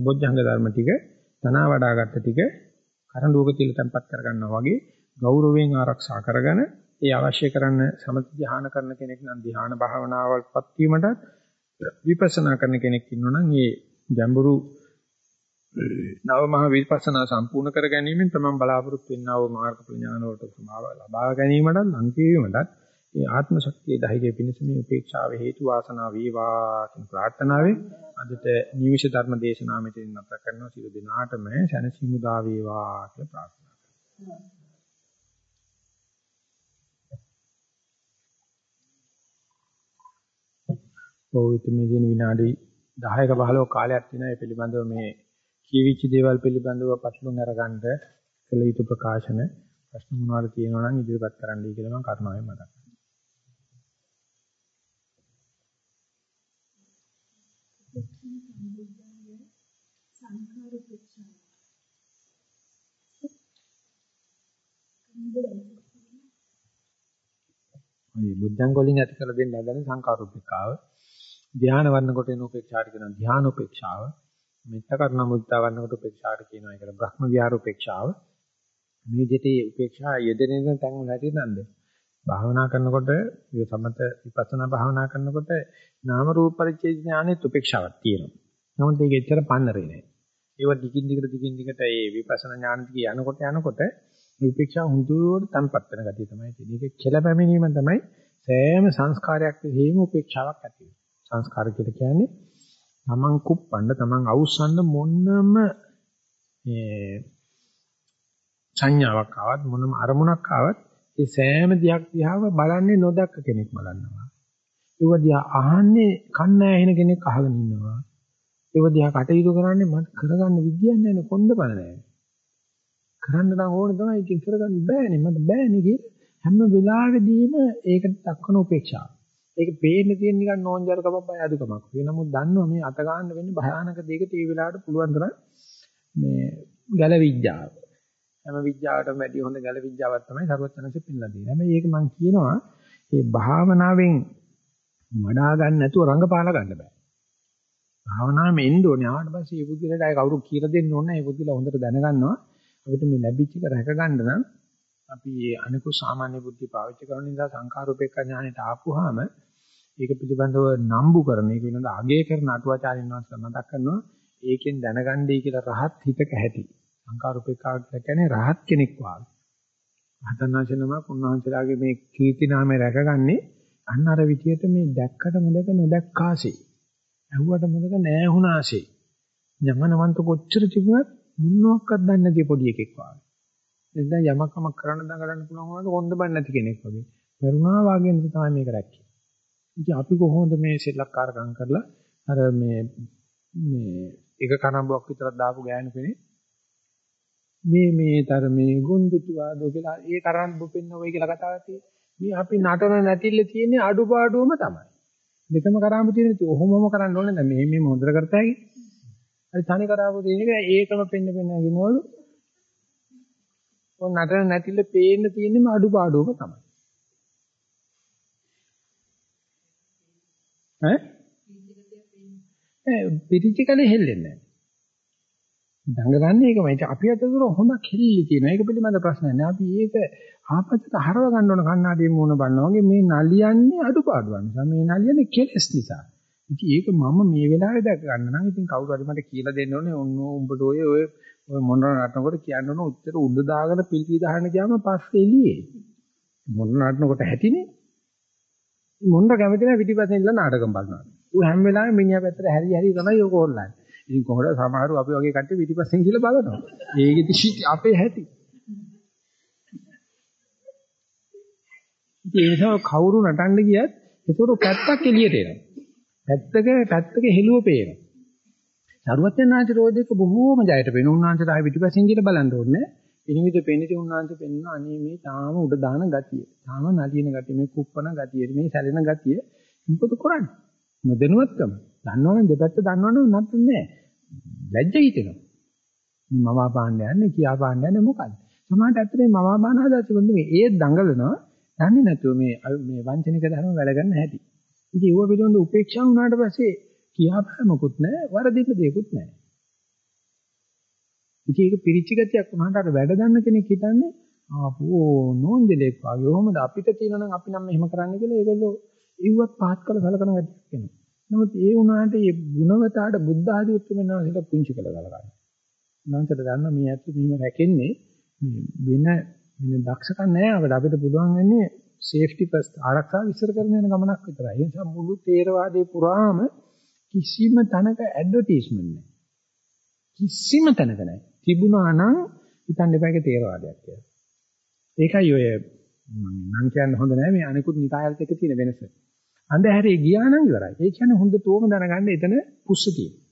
බොජ්ජංග ධර්ම ටික තනවා වඩාගත්ත ටික කරඬුවක තියලා තැම්පත් කරගන්නවා වගේ ගෞරවයෙන් ආරක්ෂා කරගෙන ඒ අවශ්‍ය කරන සමථ ධ්‍යාන කරන කෙනෙක් නම් ධ්‍යාන භාවනාවල්පත් වීමට විපස්සනා කරන කෙනෙක් ඉන්නවනම් මේ ගැඹුරු නව මහ විපස්සනා සම්පූර්ණ කර ගැනීමෙන් තමයි බලාපොරොත්තු වෙන්නා වූ මාර්ග ඥාන වලට සමාව ලබා ගැනීමට ලං වීමටත් ඒ ආත්ම ශක්තිය ධෛර්යය පිණිස මේ උපේක්ෂාව හේතු වාසනා වේවා කියන ප්‍රාර්ථනාවෙන් අදට නිවිෂ ධර්ම දේශනාව මෙතන නැවත කරනවා. සියලු දිනාටම සැනසීම දා වේවා කියලා ප්‍රාර්ථනා කරනවා. ඔවිත මේ දින විනාඩි 10ක 15ක කාලයක් තියෙනවා. මේ පිළිබඳව මේ කියවිච්ච දේවල් පිළිබඳව පසුලුම් අරගන්න කළ යුතු ප්‍රකාශන ප්‍රශ්න මොනවාද තියෙනවා නම් ඉදිරිපත් කරන්නයි කියලා මම කරුණාවෙන් මතක් කරනවා. සංඛාර උපේක්ෂාව. මේ බුද්ධං වලින් ඇති කළ දෙන්න හදන සංකාර උපේක්ෂාව ධ්‍යාන වර්ණ කොට එන උපේක්ෂාට කියන ධ්‍යාන උපේක්ෂාව මෙත්ත කරුණ මුද්දා වර්ණ කොට උපේක්ෂාට කියනවා ඒකට බ්‍රහ්ම විහාර උපේක්ෂාව මේ දෙතේ උපේක්ෂා යෙදෙන තැන් වල හැටි නන්ද භාවනා කරනකොට මේ සමත විපස්සනා භාවනා කරනකොට නාම රූප පරිච්ඡේද ඥානෙත් උපේක්ෂාවක් තියෙනවා නමුත් ඒක එච්චර පන්නරේ නෑ ඒව දිගින් දිගට දිගින් දිගට ඒ විපස්සනා ඥාන දිගේ යනකොට යනකොට උපේක්ෂා හුදුවට තන්පත් වෙන ගතිය තමයි තියෙන්නේ. ඒක කෙල පැමිණීම තමයි සෑම සංස්කාරයක් විහිම උපේක්ෂාවක් ඇති වෙන්නේ. සංස්කාර කියලා කියන්නේ තමන් කුප්පන්න තමන් අවුස්සන්න මොනම මේ සංඥාවක් ආවත් මොනම අරමුණක් ආවත් ඒ සෑම දෙයක් දිහාව බලන්නේ නොදක්ක කෙනෙක් බලනවා. ඒව දිහා අහන්නේ කන්න ඇහෙන කෙනෙක් අහගෙන ඉන්නවා. ඒව දිහා කටයුතු කරන්නේ මට කරගන්න විදියක් නැහැ නේ කොණ්ඩ බල නැහැ. කරන්න නම් ඕනේ තමයි ඉතින් කරගන්න බෑනේ මට බෑනේ කියලා හැම වෙලාවෙදීම ඒකට දක්වන උපේක්ෂාව. ඒක පේන්න තියෙන නිකන් නෝන්ජල්කමක් බය අදුකමක්. ඒ නමුත් දන්නවා මේ අත ගන්න වෙන්නේ භයානක දෙයකට ඒ වෙලාවට පුළුවන් තරම් මේ ගැලවිඥාව. හැම විඥාවටම වැඩි හොඳ ගැලවිඥාවක් තමයි සර්වඥාන්සේ පෙන්ලා දෙන්නේ. හැබැයි ඒක මම කියනවා මේ භාවනාවෙන් වඩා ගන්න නැතුව රංගපාලා ගන්න බෑ. භාවනාවෙම එන්න ඕනේ. ආවට පස්සේ මේ බුද්ධිලට අය කවුරු කියලා දෙන්න ඕනේ. මේ බුද්ධිල හොඳට දැනගන්නවා. අපිට මේ ලැබිච්ච එක රැක ගන්න නම් අපි මේ අනිකු සාමාන්‍ය බුද්ධි පාවිච්චි කරන නිසා සංඛාරූපේක ඥානෙට ආපුවාම ඒක පිළිබඳව නම්බු කරන ඒක වෙනද අගය කරන අටුවාචාරින් වහන්සේ මතක් කරනවා ඒකෙන් දැනගන්නයි කියලා රහත් හිතක ඇති සංඛාරූපේකා කියන්නේ රහත් කෙනෙක් වාගේ හතනාචනම පුණ්ණාන්සලාගේ මේ කීර්ති නාමය රැකගන්නේ අන්න අර විදියට මේ දැක්කට මොදක නොදැක්කාසේ ඇහුවට මොදක නැහැ යමනවන්ත කොච්චර තිබුණත් මුන්නක්වත් දන්නේ නැති පොඩි එකෙක් වාගේ. එතන යමකම කරන්න දඟලන්න පුළුවන් වුණාට කොන්ද බන්නේ නැති කෙනෙක් වගේ. කරුණා වාගේ නේද තමයි මේක රැක්කේ. ඉතින් අපි කොහොමද මේ සෙල්ලක්කාරකම් කරලා අර මේ මේ එක කනම්බුවක් විතරක් දාපු ගෑනු කෙනෙක් මේ මේ තර මේ ගොන්දුතු ආදෝ කියලා ඒ කරන් බුපෙන්න ඔය කියලා කතාවක් තියෙන්නේ. මේ අපි නටන නැතිල තියෙන්නේ අඩුපාඩුවම තමයි. දෙකම කරාම තියෙන ඉතින් ඔහොමම කරන්න ඕනේ නැහැ. මේ මේ මොඳර කරතයි. හරි තනි කරාපු තියෙන එක ඒකම පෙන්න පෙන්න ගිනවලු. ඔය නටන නැතිල පේන්න තියෙන්නේම අඩුපාඩුවම තමයි. ඈ? ඒ පිටිචකලේ හෙල්ලෙන්නේ නැහැ. දඟලන්නේ ඒකමයි. අපි අතතුර හොඳක් හෙල්ලි තියෙනවා. ඒක පිළිබඳ ප්‍රශ්නයක් නෑ. අපි ඒක ආපස්සට හරව ගන්න ඕන කන්නාඩියේ මූණ බලනවා වගේ මේ නලියන්නේ අඩුපාඩුවක් නිසා. මේ නලියන්නේ කෙලස් නිසා. ඉතින් ඒක මම මේ වෙලාවේ දැක ගන්න නම් ඉතින් කවුරු හරි මට කියලා දෙන්න ඕනේ. ඔන්න උඹට ඔය ඔය ඔය මොන නටනකොට කියන්න ඕන උත්තර උඩ දාගෙන පිළිපි දාන්න ගියාම පස්සේ එළියේ. මොන නටනකොට හැටිනේ. මොන්න කැමති නැහැ පිටිපස්සෙන් ඉන්න නාටකම් බලනවා. ඌ හැම වෙලාවෙම මිනිහා පැත්තට හැරි හැරි තමයි ඔක ඕල්ලන්නේ. ඉතින් කොහොමද සමහරව අපි වගේ කට්ටිය පිටිපස්සෙන් කියලා බලනවා. ඒකෙදි අපේ හැටි. ඒ නිසා කවුරු නටන්න ගියත් ඒතකොට පැත්තක් එළියට එනවා. පැත්තක පැත්තක හෙළුව පේනවා. සරුවත්යන්ාන්ති රෝධයක බොහෝම ජයට වෙන උන්වහන්සේට ආයෙ පිටිපස්සෙන් කියලා බලන්න ඕනේ. එනිවිද පෙනිටි උන්වහන්සේ පෙන්න අනේ මේ තාම උඩ දාන ගතිය. තාම නලියන ගතිය, මේ කුප්පන ගතිය, මේ සැලෙන ගතිය මොකද කරන්නේ? නොදැනුවත්කම. දන්නවනම් දෙපැත්ත දන්නවනම් නැත්නම් නෑ. ලැජ්ජ හිතෙනවා. මම පාන්න යන්නේ කියා පාන්න යන්නේ මොකද්ද? සමහරට ඇත්තටම මම පාන හදාච්ච බඳ මේ ඒ දඟලනවා. දන්නේ නැතුව මේ මේ වංචනික ධර්ම වැඩ ගන්න හැටි. ඉතින් ඒව පිළිබඳ උපේක්ෂා වුණාට පස්සේ කියාපෑ මොකුත් නැහැ, වරදින්න දෙයක්වත් නැහැ. ඉතින් ඒක පිරිච්ච ගතියක් වුණාට අර වැඩ ගන්න කෙනෙක් හිතන්නේ ආපෝ නෝන්ජලෙක් වගේ. කොහොමද අපිට තියෙනවා නම් අපි නම් මෙහෙම කරන්න කියලා ඒගොල්ලෝ ඉව්වත් පහත් කළ සලකන ගැටියක් වෙනවා. නමුත් ඒ වුණාට මේ ගුණවතාට බුද්ධ ආදී උත්තරමනවා හිත පුංචි කළ ගලගන්න. මන්ට දන්න මේ ඇත්ත මෙහෙම රැකෙන්නේ වෙන වෙන දක්ෂකම් නැහැ අපිට අපිට පුළුවන් වෙන්නේ සේෆ්ටි ෆස්ට් ආරක්ෂාව විස්තර කරන යන ගමනක් විතරයි. ඒ නිසා මුළු තේරවාදයේ පුරාම කිසිම තැනක ඇඩ්වර්ටයිස්මන්ට් නැහැ. කිසිම තැනක නැහැ. තිබුණා නම් හිතන්න එපා ඒක තේරවාදයක් කියලා. ඒකයි ඔය මම කියන්න හොඳ නැහැ මේ අනිකුත් නිකායලත් එක්ක තියෙන වෙනස. අන්ධහැරේ ගියා නම් ඉවරයි. ඒ කියන්නේ හොඳටම දැනගන්න එතන පුස්ස තියෙනවා.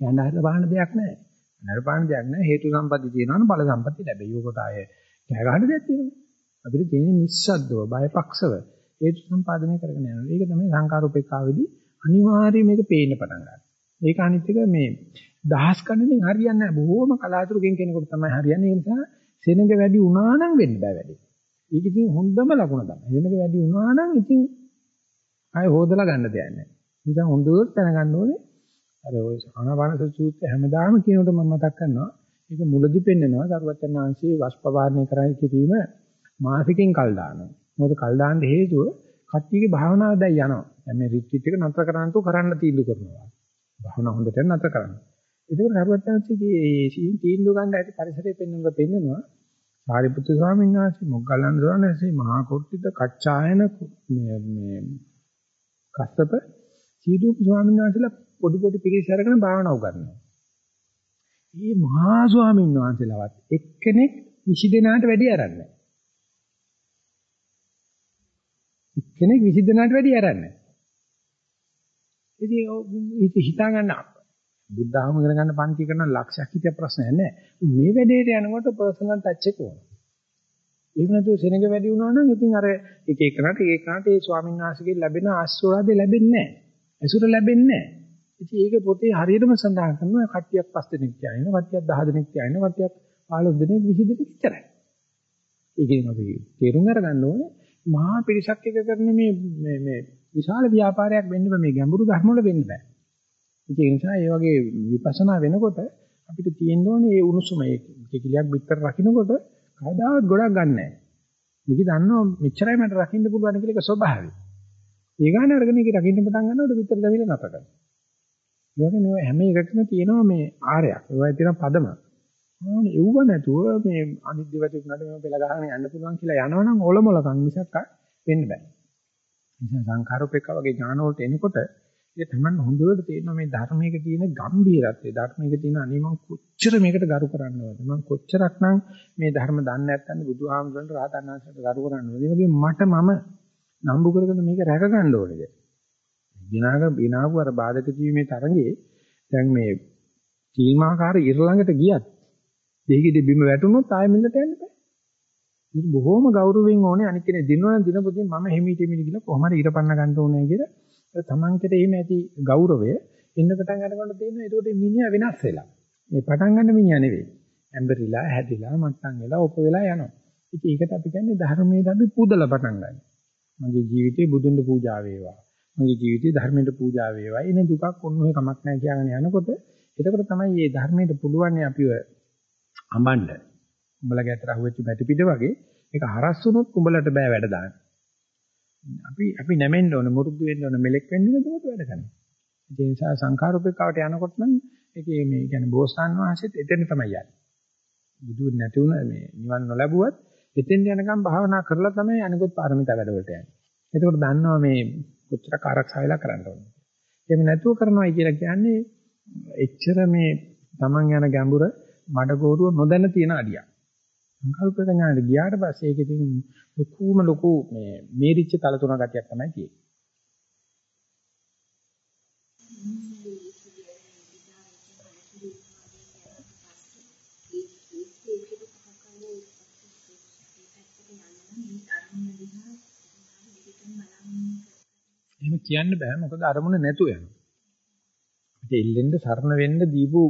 කියන්න හරියට බාහන දෙයක් නැහැ. නර බාහන දෙයක් නැහැ. හේතු සම්පatti තියෙනවා නම් බල සම්පatti ලැබෙයි. යෝගට ආයේ කෑ ගන්න දෙයක් තියෙනවා. අපිට තියෙන්නේ නිස්සද්දව, බයපක්ෂව හේතු සම්පාදනය කරගෙන යනවා. ඒක තමයි සංකාරූපේකාවේදී අනිවාර්යයෙන් මේක පේන්න පටන් ගන්නවා. ඒක අනිත් එක මේ දහස් ගණනින් හරියන්නේ නැහැ. බොහොම කලාතුරකින් කෙනෙකුට තමයි හරියන්නේ. ඒ නිසා සෙනඟ වැඩි වුණා නම් වෙන්න බෑ වැඩි. ඒක ඉතින් හොඳම ලකුණ තමයි. සෙනඟ වැඩි වුණා නම් ඉතින් ආය හොදලා ගන්න දෙයක් නැහැ. නිසා හොඳට දැනගන්න ඕනේ. අර ඔය ආනාපාන සූත්‍රය හැමදාම කියනකොට මම මතක් කරනවා. ඒක මුලදි පෙන්නනවා සරුවචන් වහන්සේ වස්පවාරණය කරයි කිරීම මාසිකින් කල් දානවා. මොකද කල් දාන්න හේතුව කට්ටියගේ භාවනාව දැන් යනවා. දැන් මේ රිට්‍රීට් එක නතර කරන්නතු කරන්න තීන්දුව කරනවා. භාවනාව හොඳට නතර කරන්න. ඒක සරුවචන්සේගේ ඒ තීන්දුව ගන්න ඇති පරිසරය පෙන්වන්න පෙන්නනවා. සාරිපුත්‍ර ස්වාමීන් වහන්සේ මොග්ගලන් ස්වාමීන් වහන්සේ මහා කොට්ටිත කච්චායන මේ මේ කස්සප සීදුප ස්වාමීන් වහන්සේලා පොඩි පොඩි පිරිස අරගෙන භාවනා උගන්වනවා. මේ මහා ස්වාමීන් වහන්සේලාවත් එක්කෙනෙක් 20 දෙනාට වැඩි ආරන්නේ. එක්කෙනෙක් 20 දෙනාට වැඩි ආරන්නේ. ඉතින් හිතා ගන්න බුද්ධහම ඉගෙන ගන්න පන්ති කරන ලක්ෂයක් හිටිය ප්‍රශ්නයක් නැහැ. මේ වැඩේට යනකොට පර්සනල් ටච් එක ඕන. එහෙම නැතුව සෙනඟ වැඩි වුණා නම් ඉතින් අර එක එකනට එක එකනට ඒ ස්වාමීන් වහන්සේගෙන් ලැබෙන ආශිර්වාදේ ලැබෙන්නේ නැහැ. ඇසුර ලැබෙන්නේ නැහැ. ඉතින් ඒක පොතේ හරියටම සඳහන් කරනවා කට්ටියක් 5 දෙනෙක් කියනවා, කට්ටියක් 10 දෙනෙක් කියනවා, කට්ටියක් 15 දෙනෙක් 20 දෙනෙක් ඉතරයි. ඒකෙන් අපි තේරුම් අරගන්න ඕනේ මහා පිරිසක් එක කරන මේ මේ මේ විශාල ව්‍යාපාරයක් වෙන්න බෑ මේ ගැඹුරු ධර්ම වල වෙන්න බෑ. ඒ නිසා මේ වගේ විපස්සනා වෙනකොට අපිට තියෙන්න ඕනේ මේ උණුසුම ඒ කිකිලියක් පිටර රකින්නකොට කවදාවත් ගොඩක් ගන්න නැහැ. මේක දන්නවා මෙච්චරයි මට රකින්න පුළුවන් කියලා ඒක ස්වභාවයි. ඒ ගාන අරගෙන ඒක රකින්න පටන් ගන්නකොට පිටර දැවිලා නැත කරනවා. ඒ වගේ මේ හැම එකකම තියෙනවා මේ ආරයක්. ඒවා තියෙන පදම. ඕනේ එව්ව නැතුව මේ අනිත් දෙවට උනට මේ පෙළ ගහගෙන යන්න පුළුවන් කියලා යනවනම් ඔලොමලකම් මිසක් වෙන්න බෑ. නිසා සංඛාරෝපේක වගේ ඥාන වලට එනකොට ඒ තමයි හොඳට තේරෙනවා මේ ධර්මයක තියෙන ගැඹීරත්වය. ධර්මයක තියෙන අනේ මම කොච්චර මේකට ගරු කරන්නවද? මම කොච්චරක්නම් මේ ධර්ම දන්නේ නැත්නම් බුදුහාමුදුරන්ට රහතන් වහන්සේට ගරු කරන්නවද? ඒ වගේ මට මම නම්බු කරගෙන මේක රැක ගන්න ඕනේද විනාග විනාපු අර බාධක ජීවීමේ තරඟේ දැන් මේ සීමාකාර ඉරළඟට ගියත් දෙහිගෙඩි බිම වැටුනොත් ආයෙ මිලට යන්න බෑ. ඉතින් බොහොම ගෞරවයෙන් ඕනේ. අනිත් කෙනේ දිනවන දිනපොතින් මම හිමීට හිමීට ගිහලා කොහොම හරි ඉරපන්න ගන්න ඕනේ කියලා තමන් කෙරේ එහෙම ඇති ගෞරවය එන්න පටන් ගන්නකොට තියෙනවා ඒකට මිනිහා වෙනස් වෙලා. මේ පටන් ගන්න මිනිහා නෙවෙයි. ඇම්බරිලා හැදිලා මට්ටම් වෙලා ඔප වෙලා යනවා. ඉතින් ඒකට අපි කියන්නේ ධර්මයේ අපි පුදලා පටන් ගන්න. මගේ ජීවිතේ බුදුන්ට පූජා වේවා. මගේ ජීවිතේ ධර්මයට පූජා වේවා. එනේ දුකක් ඔන්නෝයි කමක් නැහැ කියලාගෙන යනකොට එතකොට තමයි මේ ධර්මයට පුළුවන් අපිව අඹන්න. උඹලගේ අතර අහුවෙච්ච බැටි පිට වගේ ඒක හරස් වුණොත් උඹලට බෑ වැඩ දාන්න. අපි අපි නැමෙන්න ඕන මුරුදු වෙන්න ඕන මෙලෙක් වෙන්න ඕන එතකොට වැඩ කරනවා. ඒ නිසා සංඛාරූපේකාවට යනකොට නම් ඒකේ මේ කියන්නේ බෝසතාන් වහන්සේත් එතන තමයි යන්නේ. බුදු නැති වුණ මේ නිවන් නොලැබුවත් එතෙන් යනකම් භාවනා කරලා තමයි අනිකුත් පාරමිතා වැඩවලට යන්නේ. එතකොට දන්නවා මේ කොච්චර කාර්යක්ෂාවලා කරන්න ඕනේ. එහෙම නැතුව කරනවායි කියලා කියන්නේ එච්චර මේ Taman යන ගැඹුර මඩගෝරුව නොදැන තියෙන අඩියක්. සංකල්පක ඥානෙට ගියාට පස්සේ ඒකේ තියෙන ලොකුම ලොකු මේ මේරිච්ච තල තුන ගතියක් තමයි තියෙන්නේ. එහෙම කියන්න බෑ මොකද අරමුණ නැතු යනවා. අපිට එල්ලෙන්න සරණ වෙන්න දීපු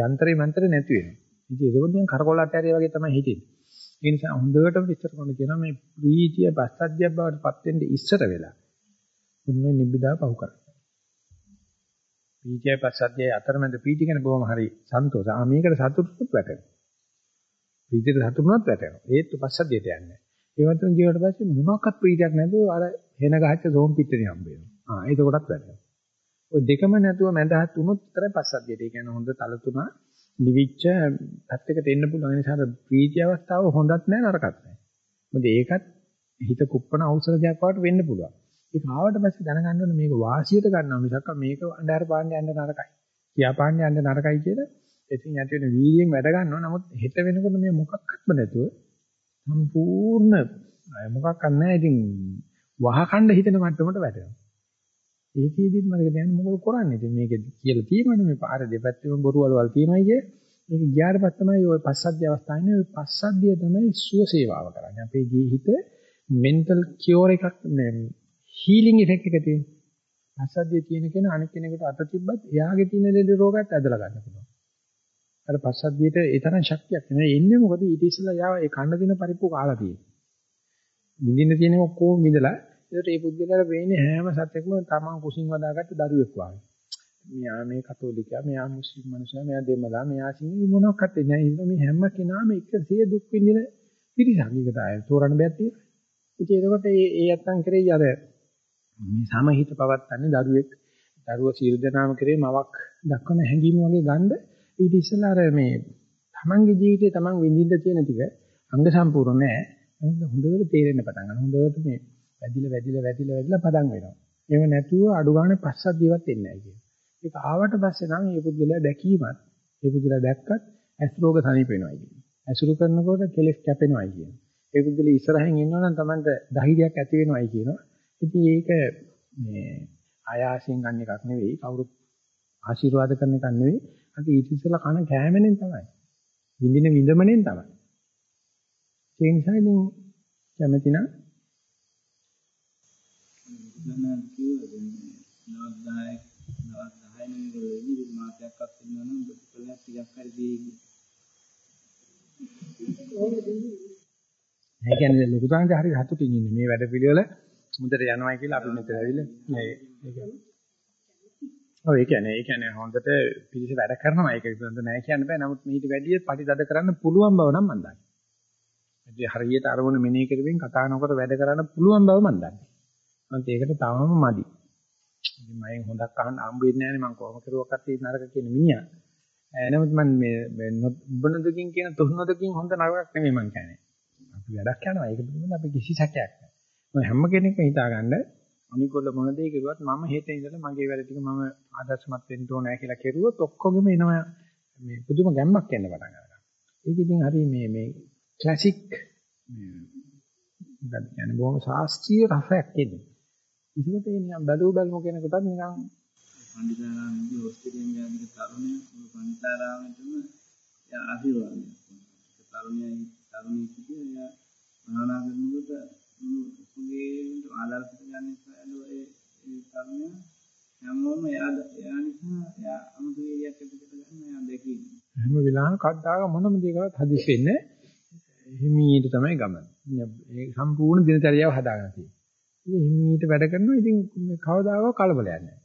යන්ත්‍රේ මන්ත්‍රේ නැති වෙනවා. ඉතින් ඒක නිකන් කරකොලට ඇරිය වගේ තමයි හිතෙන්නේ. ඒ නිසා හොඳටම විස්තර කරන කියනවා මේ ප්‍රීතිය පස්සද්ධියක් බවට පත් වෙන්න ඉස්සර වෙලා. මුන්නේ නිබ්බිදා පහු කරා. ප්‍රීතිය පස්සද්ධිය අතරමැද ප්‍රීති කියන බොහොම හරි සන්තෝෂ. ආ මේකට සතුටුත් වැටෙනවා. ප්‍රීතියට සතුටුමත් වැටෙනවා. ඒත් පස්සද්ධියට යන්නේ. ඒ වතුන් ජීවිතය පස්සේ මොනවාක්වත් ප්‍රීතියක් නැතුව අර හෙන ගහච්ච සෝම් පිටේ හම්බ වෙනවා. ආ ඒකටත් වැටෙනවා. ඔය දෙකම නැතුව මැදහත් වුණොත් විතරයි පස්සද්ධියට. ඒ කියන්නේ හොඳ තල තුන නිවිච්ච පැත්තකට එන්න පුළුවන් නිසා ප්‍රීති අවස්ථාව හොඳත් නැහැ නරකත් නැහැ. මොකද ඒකත් හිත කුප්පන ඖෂධයක් වඩ වෙන්න පුළුවන්. ඒක ආවට පස්සේ දැනගන්න ඕනේ මේක වාසියට ගන්නවා මිසක් මේක අnder පාන්න යන්න නරකයි. කියා පාන්න යන්න නරකයි කියලා ඉතින් ඇති වෙන වීර්යයෙන් වැඩ ගන්නවා. නමුත් හෙට වෙනකොට මේ මොකක්වත්ම නැතුව සම්පූර්ණ මොකක්වත් නැහැ. ඉතින් වහකණ්ඩ හිතෙන මට්ටමට වැටෙනවා. ඒකෙදිත් මම කියන්නේ මොකද කරන්නේ ඉතින් මේක කියලා තියෙනවනේ මේ පාර දෙපැත්තෙම බොරුවල්වල් තියෙනවා කිය. මේක ගියාට පස්සේ තමයි ওই පස්සද්ධිය අවස්ථාවේ ওই පස්සද්ධිය තමයි සුව සේවාව කරන්නේ. අපේ ජීවිත මෙන්ටල් කියෝර් එකක් මේ හීලින් ඉෆෙක්ට් එක තියෙන. පස්සද්ධිය තියෙන කෙනා අනෙක් කෙනෙකුට අත තිබ්බත් එයාගේ තියෙන දෙලි රෝගات ඇදලා ගන්න පුළුවන්. අර පස්සද්ධියට ඒ තරම් ශක්තියක් නෙමෙයි එන්නේ මොකද ඊට ඉස්සෙල්ලා යාව ඒ කන්න දින පරිප්පු කාලා තියෙන්නේ. නිදින්න තියෙන ඔක්කොම මිදලා ඒකට මේ පුද්ගලයාට වෙන්නේ හැම සත්‍යකම තමන් කුසින් වදාගත්ත දරුවෙක් වගේ. මෙයා මේ කතෝලිකයා, මෙයා මුස්ලිම් මිනිසා, මෙයා දෙමළා, මෙයා සිංහල මොනවක්වත් නැහැ. මේ හැම කෙනාම එකසේ දුක් විඳින පිරිසක්. ඒකට ආය තෝරන්න බෑ තියෙනවා. ඉතින් ඒකට ඒ ඒ අත්තන් කරේ අර මේ සමහිත පවත්තන්නේ දරුවෙක් දරුව සියලු දෙනාම කරේ මවක් දක්වන හැඟීම වගේ ගන්න ඊට ඉස්සෙල්ලා අර මේ තමන්ගේ ජීවිතේ තමන් විඳින්න තියෙන ටික අංග සම්පූර්ණ නැහැ. හොඳට තේරෙන්න පටන් ගන්නවා. හොඳට මේ වැඩිලා වැඩිලා වැඩිලා වැඩිලා පදම් වෙනවා. එහෙම නැතුව අඩු ගන්න පස්සක් ජීවත් වෙන්නේ නැහැ කියන. ඒක ආවට පස්සේ නම් මේ පුද්ගලයා දැකීමත් මේ පුද්ගලයා දැක්කත් ඇස් රෝග සනීප වෙනවා කියන්නේ. ඇසුරු කරනකොට කෙලෙස් කැපෙනවා කියන්නේ. ඒ පුද්ගලයා ඉස්සරහින් ඉන්නවනම් Tamanට ධෛර්යයක් ඇති වෙනවයි කියනවා. ඉතින් ඒක මේ ආයාසයෙන් ගන්න එකක් නෙවෙයි. කවුරුත් ආශිර්වාද කරන එකක් නෙවෙයි. අපි ඊට ඉස්සෙල්ලා කන කෑමෙන් තමයි. විඳින විඳමනෙන් තමයි. ඒ නිසා ඉතින් කැමති නම් ගණන් කිව්වද නවත් 10 නවත් 10 නෙවෙයි ඉතින් මාසයක්වත් ඉන්නවා නම් ප්‍රතිඵලයක් ටිකක් හරි දෙයි. ඒ කියන්නේ ලොකු තාංජ හරි හතුටින් ඉන්නේ මේ වැඩ පිළිවෙල මුදට යනවායි කියලා අපි මෙතන ඇවිල්ලා මේ ඒක ඔව් ඒ කියන්නේ ඒ කියන්නේ හොඳට පිළිස වැඩ කරනවා ඒක විතරද නැහැ කියන්න බෑ නමුත් මීට වැඩිය පරිදද කරන්න පුළුවන් බව නම් මම දන්නවා. ඒ හරියට අරමුණ මෙනෙහි කරමින් කතා නොකර වැඩ කරන්න පුළුවන් බව මම දන්නවා. මන්ට ඒකට තාමම මදි. ඉතින් මම හොඳක් අහන්න හම්බ වෙන්නේ නැහැ නේ මම කොහොම කරුවක්වත් ඒ නරක කියන මිනිහා. එනමුත් මම මේ උබනදකින් කියන තුහනදකින් හොඳ නරකක් නෙමෙයි මම කියන්නේ. අපි වැඩක් යනවා ඒක පිළිබඳව අපි කිසි සැකයක් නැහැ. හැම කෙනෙක්ම හිතාගන්න අනිකොල්ල මොන දේ කරුවත් මම හෙට ඉඳලා මගේ වැඩ ටික මම ආදර්ශමත් වෙන්න ඕනෑ කියලා කෙරුවොත් ඔක්කොගෙම එනවා මේ පුදුම ගැම්මක් එන්න පටන් ගන්නවා. ඒක ඉතින් හරි මේ මේ ක්ලාසික් මේ කියන්නේ බොහොම ශාස්ත්‍රීය රසයක් එන්නේ. ඒකට නිකන් බැලුව බැලමු කෙනෙකුටත් නිකන් පණ්ඩිතාරාමයේ ඕස්ට්‍රේලියාවේ යාදික තරුණය පණ්ඩිතාරාමයේම යා ආශිර්වාද. තරුණයයි තරුණී කිව්වේ යා භාවනා කරනකොට මුගේ ආදර්ශයට ගන්න ඉස්සෙල්ලා ඒ ඒ තරුණය හැමෝම එයා එයා නිසා එයා අමුතු වේගයක් එකට ගන්න එයා දෙකේ. හැම වෙලාවෙම කද්දාක මොනම දෙයකවත් හදිස්සි වෙන්නේ හිමීට තමයි ගමන. ඒ සම්පූර්ණ දිනචරියාව හදාගන්න තියෙන්නේ. හිමීට වැඩ කරනවා ඉතින් කවදාකවත් කලබලයක් නැහැ.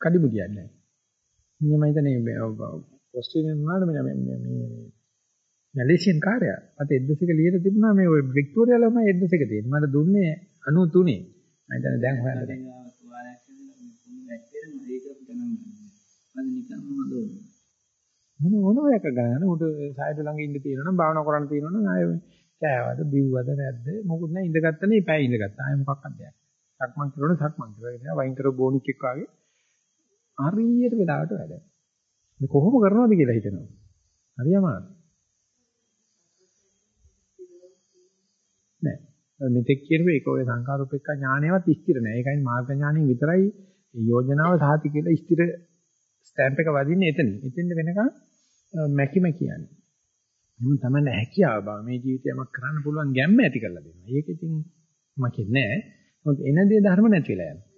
කඩිමුඩියක් නැහැ. මම හිතන්නේ මේ ඔස්ට්‍රේලියානු වුණාට මේ මේ මේ මැලේසියන් කාර්යය. අත එද්දසික ලියලා තිබුණා මේ ඔය වික්ටෝරියා ළමයි එද්දසික තියෙන. මට දුන්නේ 93. මම හිතන්නේ දැන් හොයන්න. මොන මොන එක ගන්න උඩ සායද ළඟ ඉන්න තියෙනවනම් භාවනා කරන්න තියෙනවනම් ආයෙ කෑවද බිව්වද නැද්ද මොකුත් නැහැ ඉඳගත්තනේ පැය ඉඳගත්තා ආයෙ මොකක්වත් දෙයක්. සක්මන් කරනකොට සක්මන් කරනවා. වයින් කරෝ බොනික් එක්ක වගේ හරියට වෙලාවට වැඩ. මේ කොහොම කරනවද කියලා හිතනවා. හරි අමාරුයි. නෑ. මෙතෙක් කියපු ඒක ඔය සංකාරූපේක්ඛ ඥානයවත් ස්ථිර නෑ. ඒකයි මාර්ග ඥාණයෙන් විතරයි යෝජනාව සාති කියලා ස්ථිර ස්ටැම්ප් එක වදින්නේ එතන. එතෙන්ද වෙනකන් මැකිම කියන්නේ. එහෙනම් තමයි හැකියාව බව මේ ජීවිතයමක් කරන්න පුළුවන් ගැම්ම ඇති කරලා දෙනවා. ඒක ඉතින් මකින්නේ නෑ. මොකද එන දේ ධර්ම නැති වෙලා යනවා.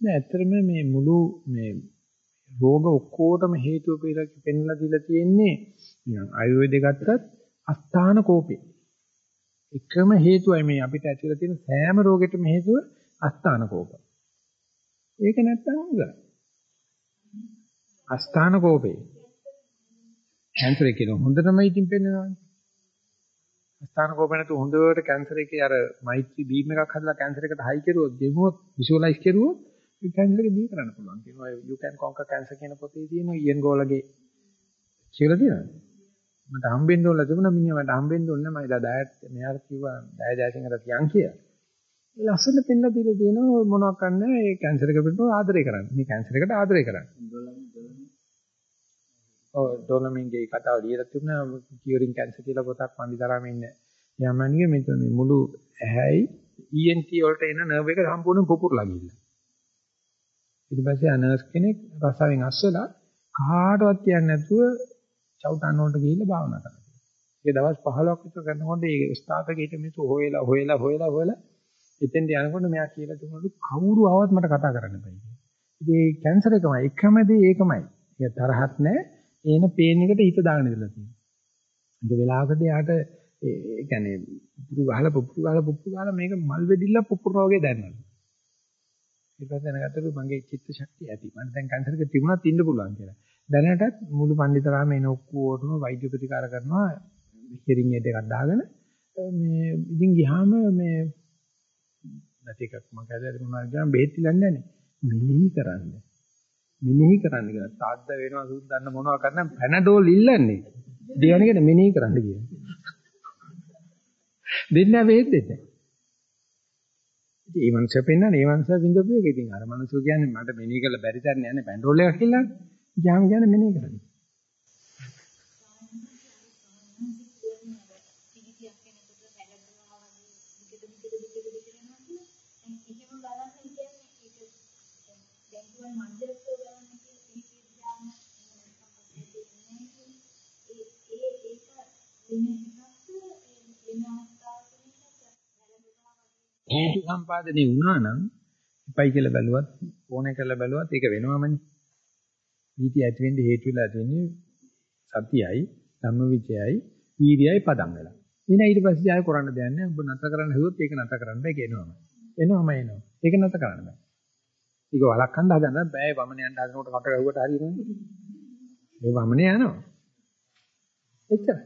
නෑ ඇත්තටම මේ මුළු මේ රෝග ඔක්කොටම හේතුව පෙන්නලා දීලා තියෙන්නේ නිකන් ආයුර්වේදේ ගත්තත් අස්ථාන කෝපේ. එකම හේතුවයි මේ අපිට ඇතිලා තියෙන සෑම රෝගෙටම හේතුව අස්ථාන කෝප. ඒක නැත්තම් ඉවරයි. අස්ථාන කෝපේ. කැන්සර් එක කියන හොඳටම ඉතින් පෙන්නනවානේ. අස්ථාන කෝප නැතු හොඳට කැන්සර් එකේ අර මෛත්‍රී බීම් එකක් හදලා කැන්සර් එකට හයි කරුවොත් දෙමුවොත් විෂුවලයිස් කරුවොත් ඒ කැන්සර් එක දී කරන්න පුළුවන්. කියනවා you can conquer cancer කියන පොතේ තියෙන ඉයන් ගෝලගේ කියලා තියෙනවා. මට හම්බෙන්න ඕන තිබුණා මිනිහා මට හම්බෙන්න ඕනේ මම එදා ඩයට් මෙයාට කිව්වා ඩයට් ඩයටින් කරලා තියන් කියලා. ඒ ලස්සන පෙන්නලා දීලා තියෙනවා මොනවක් කරන්නේ ඒ කැන්සර් එක පිළිබඳව ආදරය කරන්න. මේ කැන්සර් එකට ආදරය කරන්න. ඔව් ඩොලමින්ගේ කතාව ලියලා තිබුණා කියුරින් කැන්සර් කියලා පොතක් පන්දිතරාමේ ඉන්න යමනිගේ මෙතන මේ මුළු ඇහැයි ENT වලට එන නර්ව් එක සම්පූර්ණයෙන් පුපුරලා ගිහිල්ලා. ඊට පස්සේ අනර්ස් කෙනෙක් රසාවෙන් අස්සලා කාටවත් කියන්නේ නැතුව චෞතන් වලට ගිහිල්ලා භාවනා කරනවා. ඒ දවස් 15ක් විතර කරනකොට ඒ උස්තාදගේ හිට මිනිස්සු හොයලා හොයලා හොයලා හොයලා එතෙන්ට යනකොට මෙයා කියලා දුන්නලු කවුරු ආවත් මට කතා කරන්න බෑ කියලා. ඉතින් ඒ කැන්සර් එකමයි එකම දේ ඒකමයි. ඒක තරහක් නැහැ. එන පේන එකට හිත දාගෙන ඉඳලා තියෙනවා. ඒක වෙලාවකදී යාට ඒ කියන්නේ පුපුරු ගහලා පුපුරු ගහලා පුපුරු ගහලා මේක මල් වෙඩිල්ල පුපුරන වගේ දැනෙනවා. ඊට පස්සේ දැනගත්තලු මගේ චිත්ත ශක්තිය ඇති. මට දැන් කැන්සර් එක තිබුණත් ඉන්න පුළුවන් කියලා. දැනටත් මුළු පඬිතරාම එන ඔක්කොටම වෛද්‍ය ප්‍රතිකාර කරනවා හියරින් එඩ් එකක් දාගෙන මේ ඉතින් ගියාම මේ නැති එකක් මම කැදලා මොනවද ගියාම බෙහෙත් ඉලන්නේ නැහැ. මිනිහි කරන්නේ. මිනිහි කරන්න කියලා. තාද්ද වෙනවා සුද්දන්න මොනවා කරන්න පැනඩෝල් ඉල්ලන්නේ. දෙවනකට මිනිහි කරන්න කියනවා. දෙන්න බෙහෙත් දෙන්න. ඉතින් මේ මනුස්සය පෙන්නන්නේ මේ මනුස්සය විඳපු එක. ඉතින් අර මනුස්සය කියන්නේ මට මිනිහි කරලා බැරි තැන යන්නේ පැනඩෝල් එකක් කියලා. යාම කියන්නේ මිනිහි කරන්නේ. හේතු සම්පාදනය වුණා නම් ඉපයි කියලා බැලුවත් ඕනේ කියලා බැලුවත් ඒක වෙනවමනේ. වීටි ඇති වෙන්න හේතු වෙලා තියෙන්නේ සතියයි, ධම්මවිචයයි, වීර්යයයි පදම් වෙලා. ඊන ඊට පස්සේ ආය කරන්න දෙයක් නැහැ. ඔබ නැත කරන්න හදුවොත් ඒක නැත කරන්න බෑ කියනවාම. එනවම එනවා. ඒක නැත කරන්න බෑ. ඒක වළක්වන්න හදන්න බෑ වමන යන්න හදනකොට කට ගැහුවට හරියන්නේ. මේ වමනේ යනවා. එච්චරයි.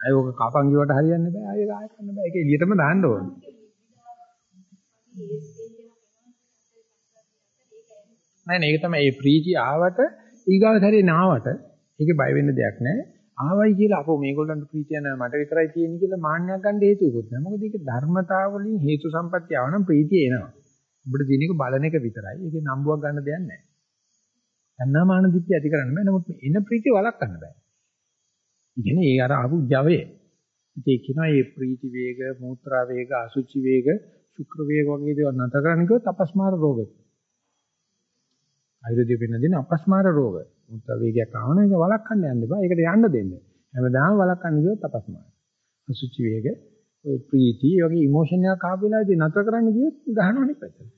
අය ඕක කපන් කිව්වට හරියන්නේ බෑ. ආයෙ ආයෙ කරන්න බෑ. ඒක එළියටම දාන්න ඕනේ. නෑ නෑ ඒක තමයි මේ ප්‍රීතිය ආවට ඊගාව සැරේ නාවට ඒකේ බය වෙන්න දෙයක් නෑ. ආවයි කියලා අපෝ මේගොල්ලන්ට ප්‍රීතිය නෑ මට විතරයි තියෙන්නේ කියලා මාන්නයක් ගන්න හේතුවකුත් නෑ. මොකද ඒක ධර්මතාවලින් හේතු සම්පත්‍ය ආවනම් ප්‍රීතිය එනවා. ඔබට තියෙන එක බලන එක විතරයි. ඒකේ නම්බුවක් ගන්න දෙයක් නෑ. තණ්හාමාන දිට්ඨිය ඇති කරන්න බෑ. නමුත් එන ප්‍රීතිය වළක්වන්න බෑ. ඉතින් ඒ අර ආපු ජවය. ඉතින් කියනවා මේ ප්‍රීති වේග, මූත්‍රා වේග, අසුචි වේග, ශුක්‍ර වේග වගේ දේවල් නැතර කරන්න කිව්වොත් අපස්මාර රෝග. ආයුර්වේදයේ වෙන දින අපස්මාර රෝග. මූත්‍රා වේගයක් ආවම ඒක වළක්වන්න යන්න බෑ. ඒකට යන්න දෙන්න. හැමදාම වළක්වන්න කිව්වොත් අපස්මාර. අසුචි වේග, ඔය ප්‍රීති වගේ ඉමෝෂන් එකක් ආපු වෙලාවේදී නැතර කරන්න ගියොත් ගහනවනේ පැත්තට.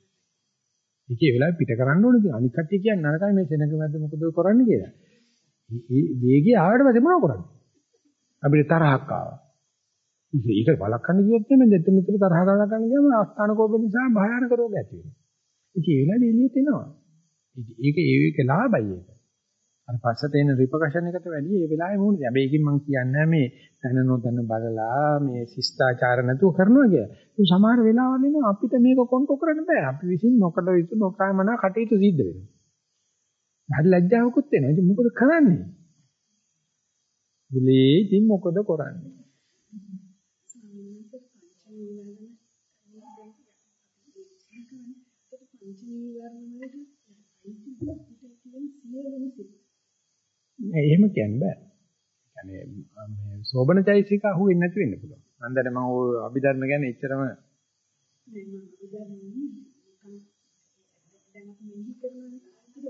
ඒකේ වෙලාවෙ පිට කරන්න ඕනේ ඉතින් අනික් කට්ටිය කියන්නේ නරකයි මේ සෙනඟ මැද්ද මොකද කරන්නේ කියලා. මේ වේගය ආවට පස්සේ මොනව කරන්නේ? අපිට තරහක් ආවා. ඒක බලකන්න කියොත් නෙමෙයි දෙත මෙතන තරහ ගන්න ගන්න ගියාම ආස්ථාන කෝප නිසා භයානක රෝග ඇති වෙනවා. ඉතින් ඒ වෙලාවේ එළියට එනවා. ඒක ඒක ලාභයි ඒක. අර පස්සට එන රිපකෂන් එකට වැඩිය ඒ වෙලාවේ මොකද? හැබැයි ඒකෙන් මම කියන්නේ මේ දැන නොදැන බලලා මේ ශිෂ්ටාචාර නැතුව කරනවා කිය. ඒ සමහර වෙලාවල් එනවා අපිට මේක කොන්ට්‍රෝල් කරන්න බෑ. අපි විසින් නොකඩ යුතු නොකෑමන කටයුතු සිද්ධ වෙනවා. හරි ලැජ්ජාවකුත් එනවා. ඉතින් මොකද කරන්නේ? බුලේ ඉතින් මොකද කරන්නේ? එහෙම කියන්න බෑ. يعني මේ සෝබන චෛසික අහුවෙන්නේ නැති වෙන්න පුළුවන්. මම දැන් මම ඔය අභිධර්ම ගැන එච්චරම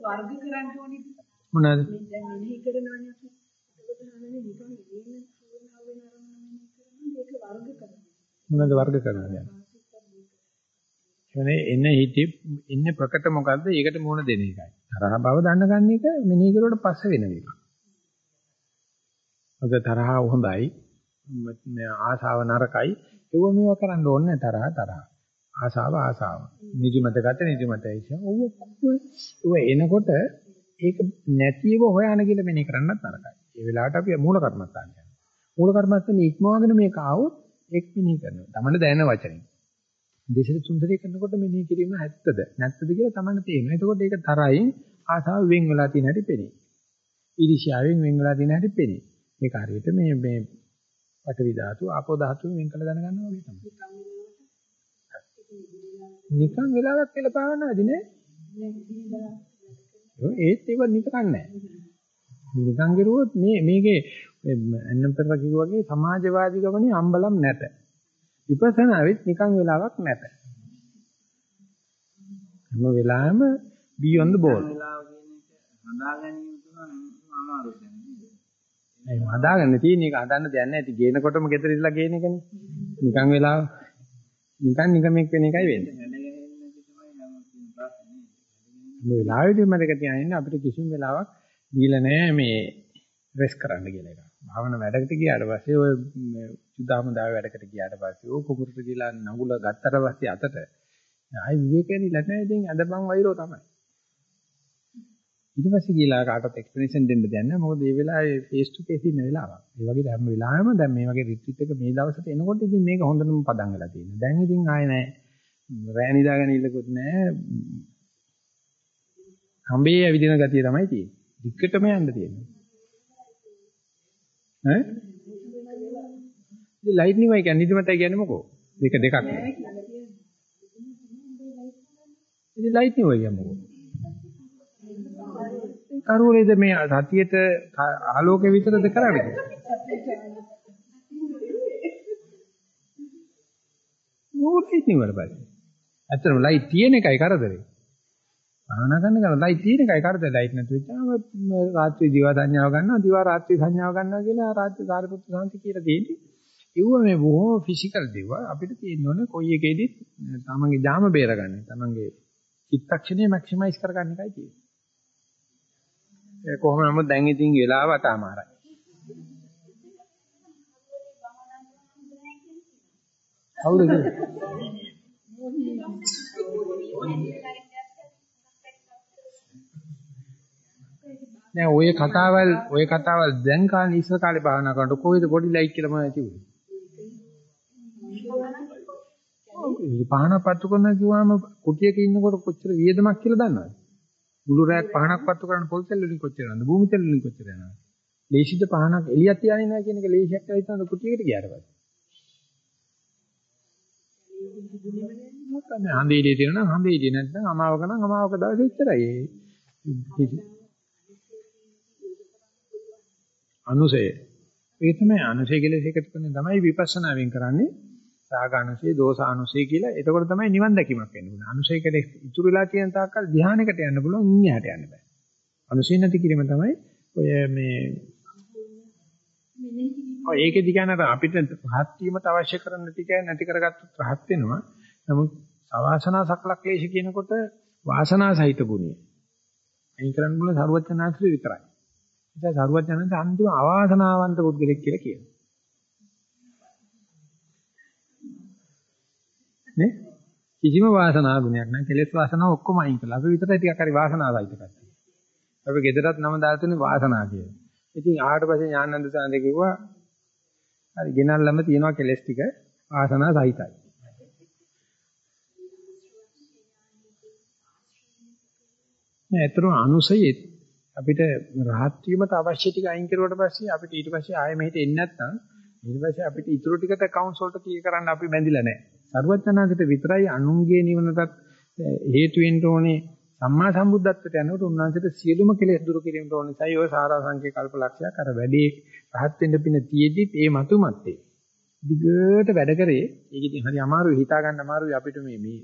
වර්ග කරන්න ඕනේ. මොනවාද? දැන් මෙනෙහි කරනවානේ අපි. එතකොට හන්නේ නිකන් ඉන්නේ සුවනාව වෙන අරමුණ මෙනෙහි කරනවා. ඒක වර්ග කරනවා. මොනවාද වර්ග කරනවා කියන්නේ? එන හිතේ ඉන්නේ ප්‍රකට මොකද්ද? ඒකට මුණ දෙන එකයි. තරහ බව දන්න ගන්න එක මෙනෙහි කරුවට පස්සේ වෙන එක. ඔබ තරහ හොඳයි. මේ ආසාව නරකයි. ඒව මේව කරන්න ඕනේ තරහ තරහ. ආසාව ආසාව. නිදිමත ගත නිදිමතයි. ඔව් එනකොට ඒක නැතිව හොයන කියලා මෙනෙහි කරන්නත් නරකයි. ඒ වෙලාවට අපි මූල කර්මස්ථාන යනවා. මූල කර්මස්ථානේ ඉක්මවගෙන මේක ආවොත් එක් මෙනෙහි කරනවා. තමන්න දැනෙන වචනේ. දේශිත සුන්දරී කරනකොට මෙනෙහි කිරීම ඇත්තද නැත්තද කියලා තමන්න තේරෙනවා. එතකොට ඒක තරයින් ආසාව වෙන් වෙලා තියෙන හැටි පෙනේ. ඊර්ෂ්‍යාවෙන් වෙන් වෙලා තියෙන හැටි පෙනේ. මේක හරියට මේ මේ පඨවි ධාතු ආපෝ ධාතු වෙන් කළ දැනගන්නවා වගේ තමයි. නිකන් වෙලාවක් කියලා පාවනවාද නේ? ඒත් ඒව නිතරක් නැහැ. නිකන් ගිරුවොත් මේ මේකේ එන්නම් පෙරලා කිව්වා වගේ සමාජවාදී ගමනේ අම්බලම් නැත. විපස්සනාවෙත් නිකන් වෙලාවක් නැත. හැම වෙලාවෙම be on the ball. වෙලාව කියන එක හදා ගැනීම තමයි අමාරුයි දැන්. ඒ හදාගන්න තියෙන එක හදන්න දෙයක් නැහැ. ඉතින් ගේනකොටම ගෙදර ඉඳලා ගේන එකනේ. නිකන් වෙලාව. නිකන් නිකමෙක් වෙන එකයි වෙන්නේ. වැඩ ගැහෙන්නේ නැති තමයි හැම තියෙන ප්‍රශ්නේ. මේ වෙලාවෙදී මතක තියාගන්න අපිට කිසිම වෙලාවක් දීලා නැහැ මේ රෙස් කරන්න කියලා එක. භාවනා වැඩකට ගියාට පස්සේ ඔය සුදාම දාව වැඩකට ගියාට පස්සේ ඕ කුකුරට ගිලා නඟුල ගත්තට පස්සේ අතට ආයි විවේකෙන්නේ නැහැ ඉතින් අදපන් වෛරෝ තමයි. ඊට පස්සේ ගිහලා කාටවත් එක්ස්ප්ලනේෂන් දෙන්න දෙයක් නැහැ. මොකද මේ වෙලාවේ ෆේස් ටු ෆේස් ඉන්න වෙලාවක්. ඒ වගේ හැම වෙලාවෙම දැන් මේ වගේ රිට්‍රීට් එක මේ දවසට එනකොට ඉතින් මේක හොඳටම පදන් වෙලා තියෙනවා. දැන් ඉතින් ආයේ නැහැ. රෑ නිදාගෙන ඉල්ලකුත් නැහැ. කම්බේ ඇවිදින ගතිය තමයි තියෙන්නේ. දික්කටම යන්න තියෙනවා. ඈ? ඉතින් ලයිට් නිවයි කියන්නේ නිදිමතයි කියන්නේ මොකෝ? දෙක දෙකක්. ඉතින් ලයිට් නිවයි කියන්නේ මොකෝ? කරුවේද මේ සතියේට ආලෝකය විතරද කරන්නේ? නෝටි නිවල බලන්න. ඇත්තටම ලයිට් තියෙන එකයි කරදරේ. භාවනා කරන කෙනා ලයිට් තියෙන එකයි කරදරේ. ලයිට් නැති වෙච්චාම රාත්‍රී දිවා සංඥාව ගන්නවා, දිවා රාත්‍රී සංඥාව ගන්නවා කියලා රාත්‍රී සාරිපුත්‍ර සාන්ති කියලා දෙන්නේ. ඒව මේ බොහොම ෆිසිකල් දේවල් අපිට තියෙන්න ඕනේ කොයි එකේදීත් තමන්ගේ ජාම බේරගන්න. තමන්ගේ චිත්තක්ෂණය මැක්සිමයිස් කරගන්න එකයි තියෙන්නේ. කොහොම නමුත් දැන් ඉතින් වෙලාව අතමාරයි. කවුද? නෑ ඔය කතාවල් ඔය කතාවල් දැන් කාලේ ඉස්සර කාලේ භාවනා කරනකොට කොහෙද පොඩි ලයික් කියලා මම කිව්වේ. පහන පත්තු කරන කිව්වම කුටියක ඉන්නකොට කොච්චර වියදමක් කියලා දන්නවද? මුළු රැයක් පහනක් පත්තු කරන පොල් තෙල් වලින් කොච්චර යනවද? භූමි තෙල් වලින් කොච්චර යනවද? ලේසිද පහනක් එළියක් තියාගෙන නැහැ කියන එක ලේසියක් කියලා හිතනද කුටියකට ගියාට පස්සේ. මොකද හඳේලිය තියෙනවා නම් හඳේලිය නැත්නම් අමාවක නම් අමාවක දවසේ ඉච්චරයි. අනුසය. ඒ තමයි අනුසය කියලා එකතු කරන්නේ තමයි විපස්සනාවෙන් කරන්නේ. රාගානුසය, දෝසානුසය කියලා. එතකොට තමයි නිවන් දැකීමක් වෙන්න පුළුවන්. අනුසය කියලා ඉතුරු වෙලා තියෙන තාක්කල් ධ්‍යානයකට යන්න පුළුවන්, ඉන්නහට යන්න බෑ. අනුසය නැති කිරීම තමයි ඔය මේ ඔය ඒකෙදි කියන්නේ අපිට රහත් වීමට අවශ්‍ය කරන ටික නැති කරගත්තොත් රහත් වෙනවා. නමුත් සවාසනා සකලක්ලේශ කියනකොට වාසනා සහිත ගුණය. අයින් කරන්න බුණ සරුවචනාංශය විතරයි. ඒ නිසා සරුවචනාංශ අන්තිම අවාසනාවන්ත පුද්ගලෙක් කියලා කියනවා. නේ? කිසිම වාසනා ගුණයක් නැහැ. කෙලෙස් වාසනාව ඔක්කොම අයින් කළා. අපි විතරයි ටිකක් හරි වාසනාවයිද කට්ටිය. අපි ගෙදරත් නම දාලා තියෙන වාසනා කියලා. ඉතින් ආවට පස්සේ ඥානන්ද සාන්දේ කිව්වා හරි ගෙනල්ලම තියනවා කෙලස් ටික ආසනා සහිතයි. නෑ අතන අනුසයෙ අපිට රහත් වීමට අවශ්‍ය ටික අයින් කරුවට පස්සේ අපිට ඊට පස්සේ ආයෙ මෙහෙට එන්නේ නැත්නම් ඊට පස්සේ අපිට ඊටු ටිකට accounts වලට කී කරන්න අපි බැඳිලා නැහැ. සරුවචනාංශයට විතරයි අනුන්ගේ නිවනටත් හේතු වෙන්න ඕනේ සම්මා සම්බුද්ධත්වයට යනකොට උන්වහන්සේට සියලුම කෙලෙස් දුරු කිරීමට ඕන. නිසායි ඔය සාරාංශික කල්පලක්ෂයක් අර වැඩි රහත් වෙන්න පින තියෙද්දිත් ඒ මතුමත්තේ. දිගට වැඩ කරේ. ඒක ඉතින් හරි අමාරුයි. හිතා ගන්න අමාරුයි අපිට මේ මේ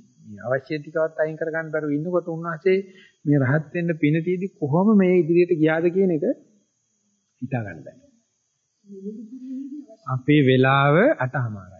අවශ්‍ය ටිකවත් අයින් කර ගන්න බැරුව ඉන්නකොට උන්වහන්සේ මේ රහත් වෙන්න පින තියෙද්දි කොහොම මේ ඉදිරියට ගියාද කියන එක හිතා ගන්න බෑ. අපේ වෙලාව අටමාරයි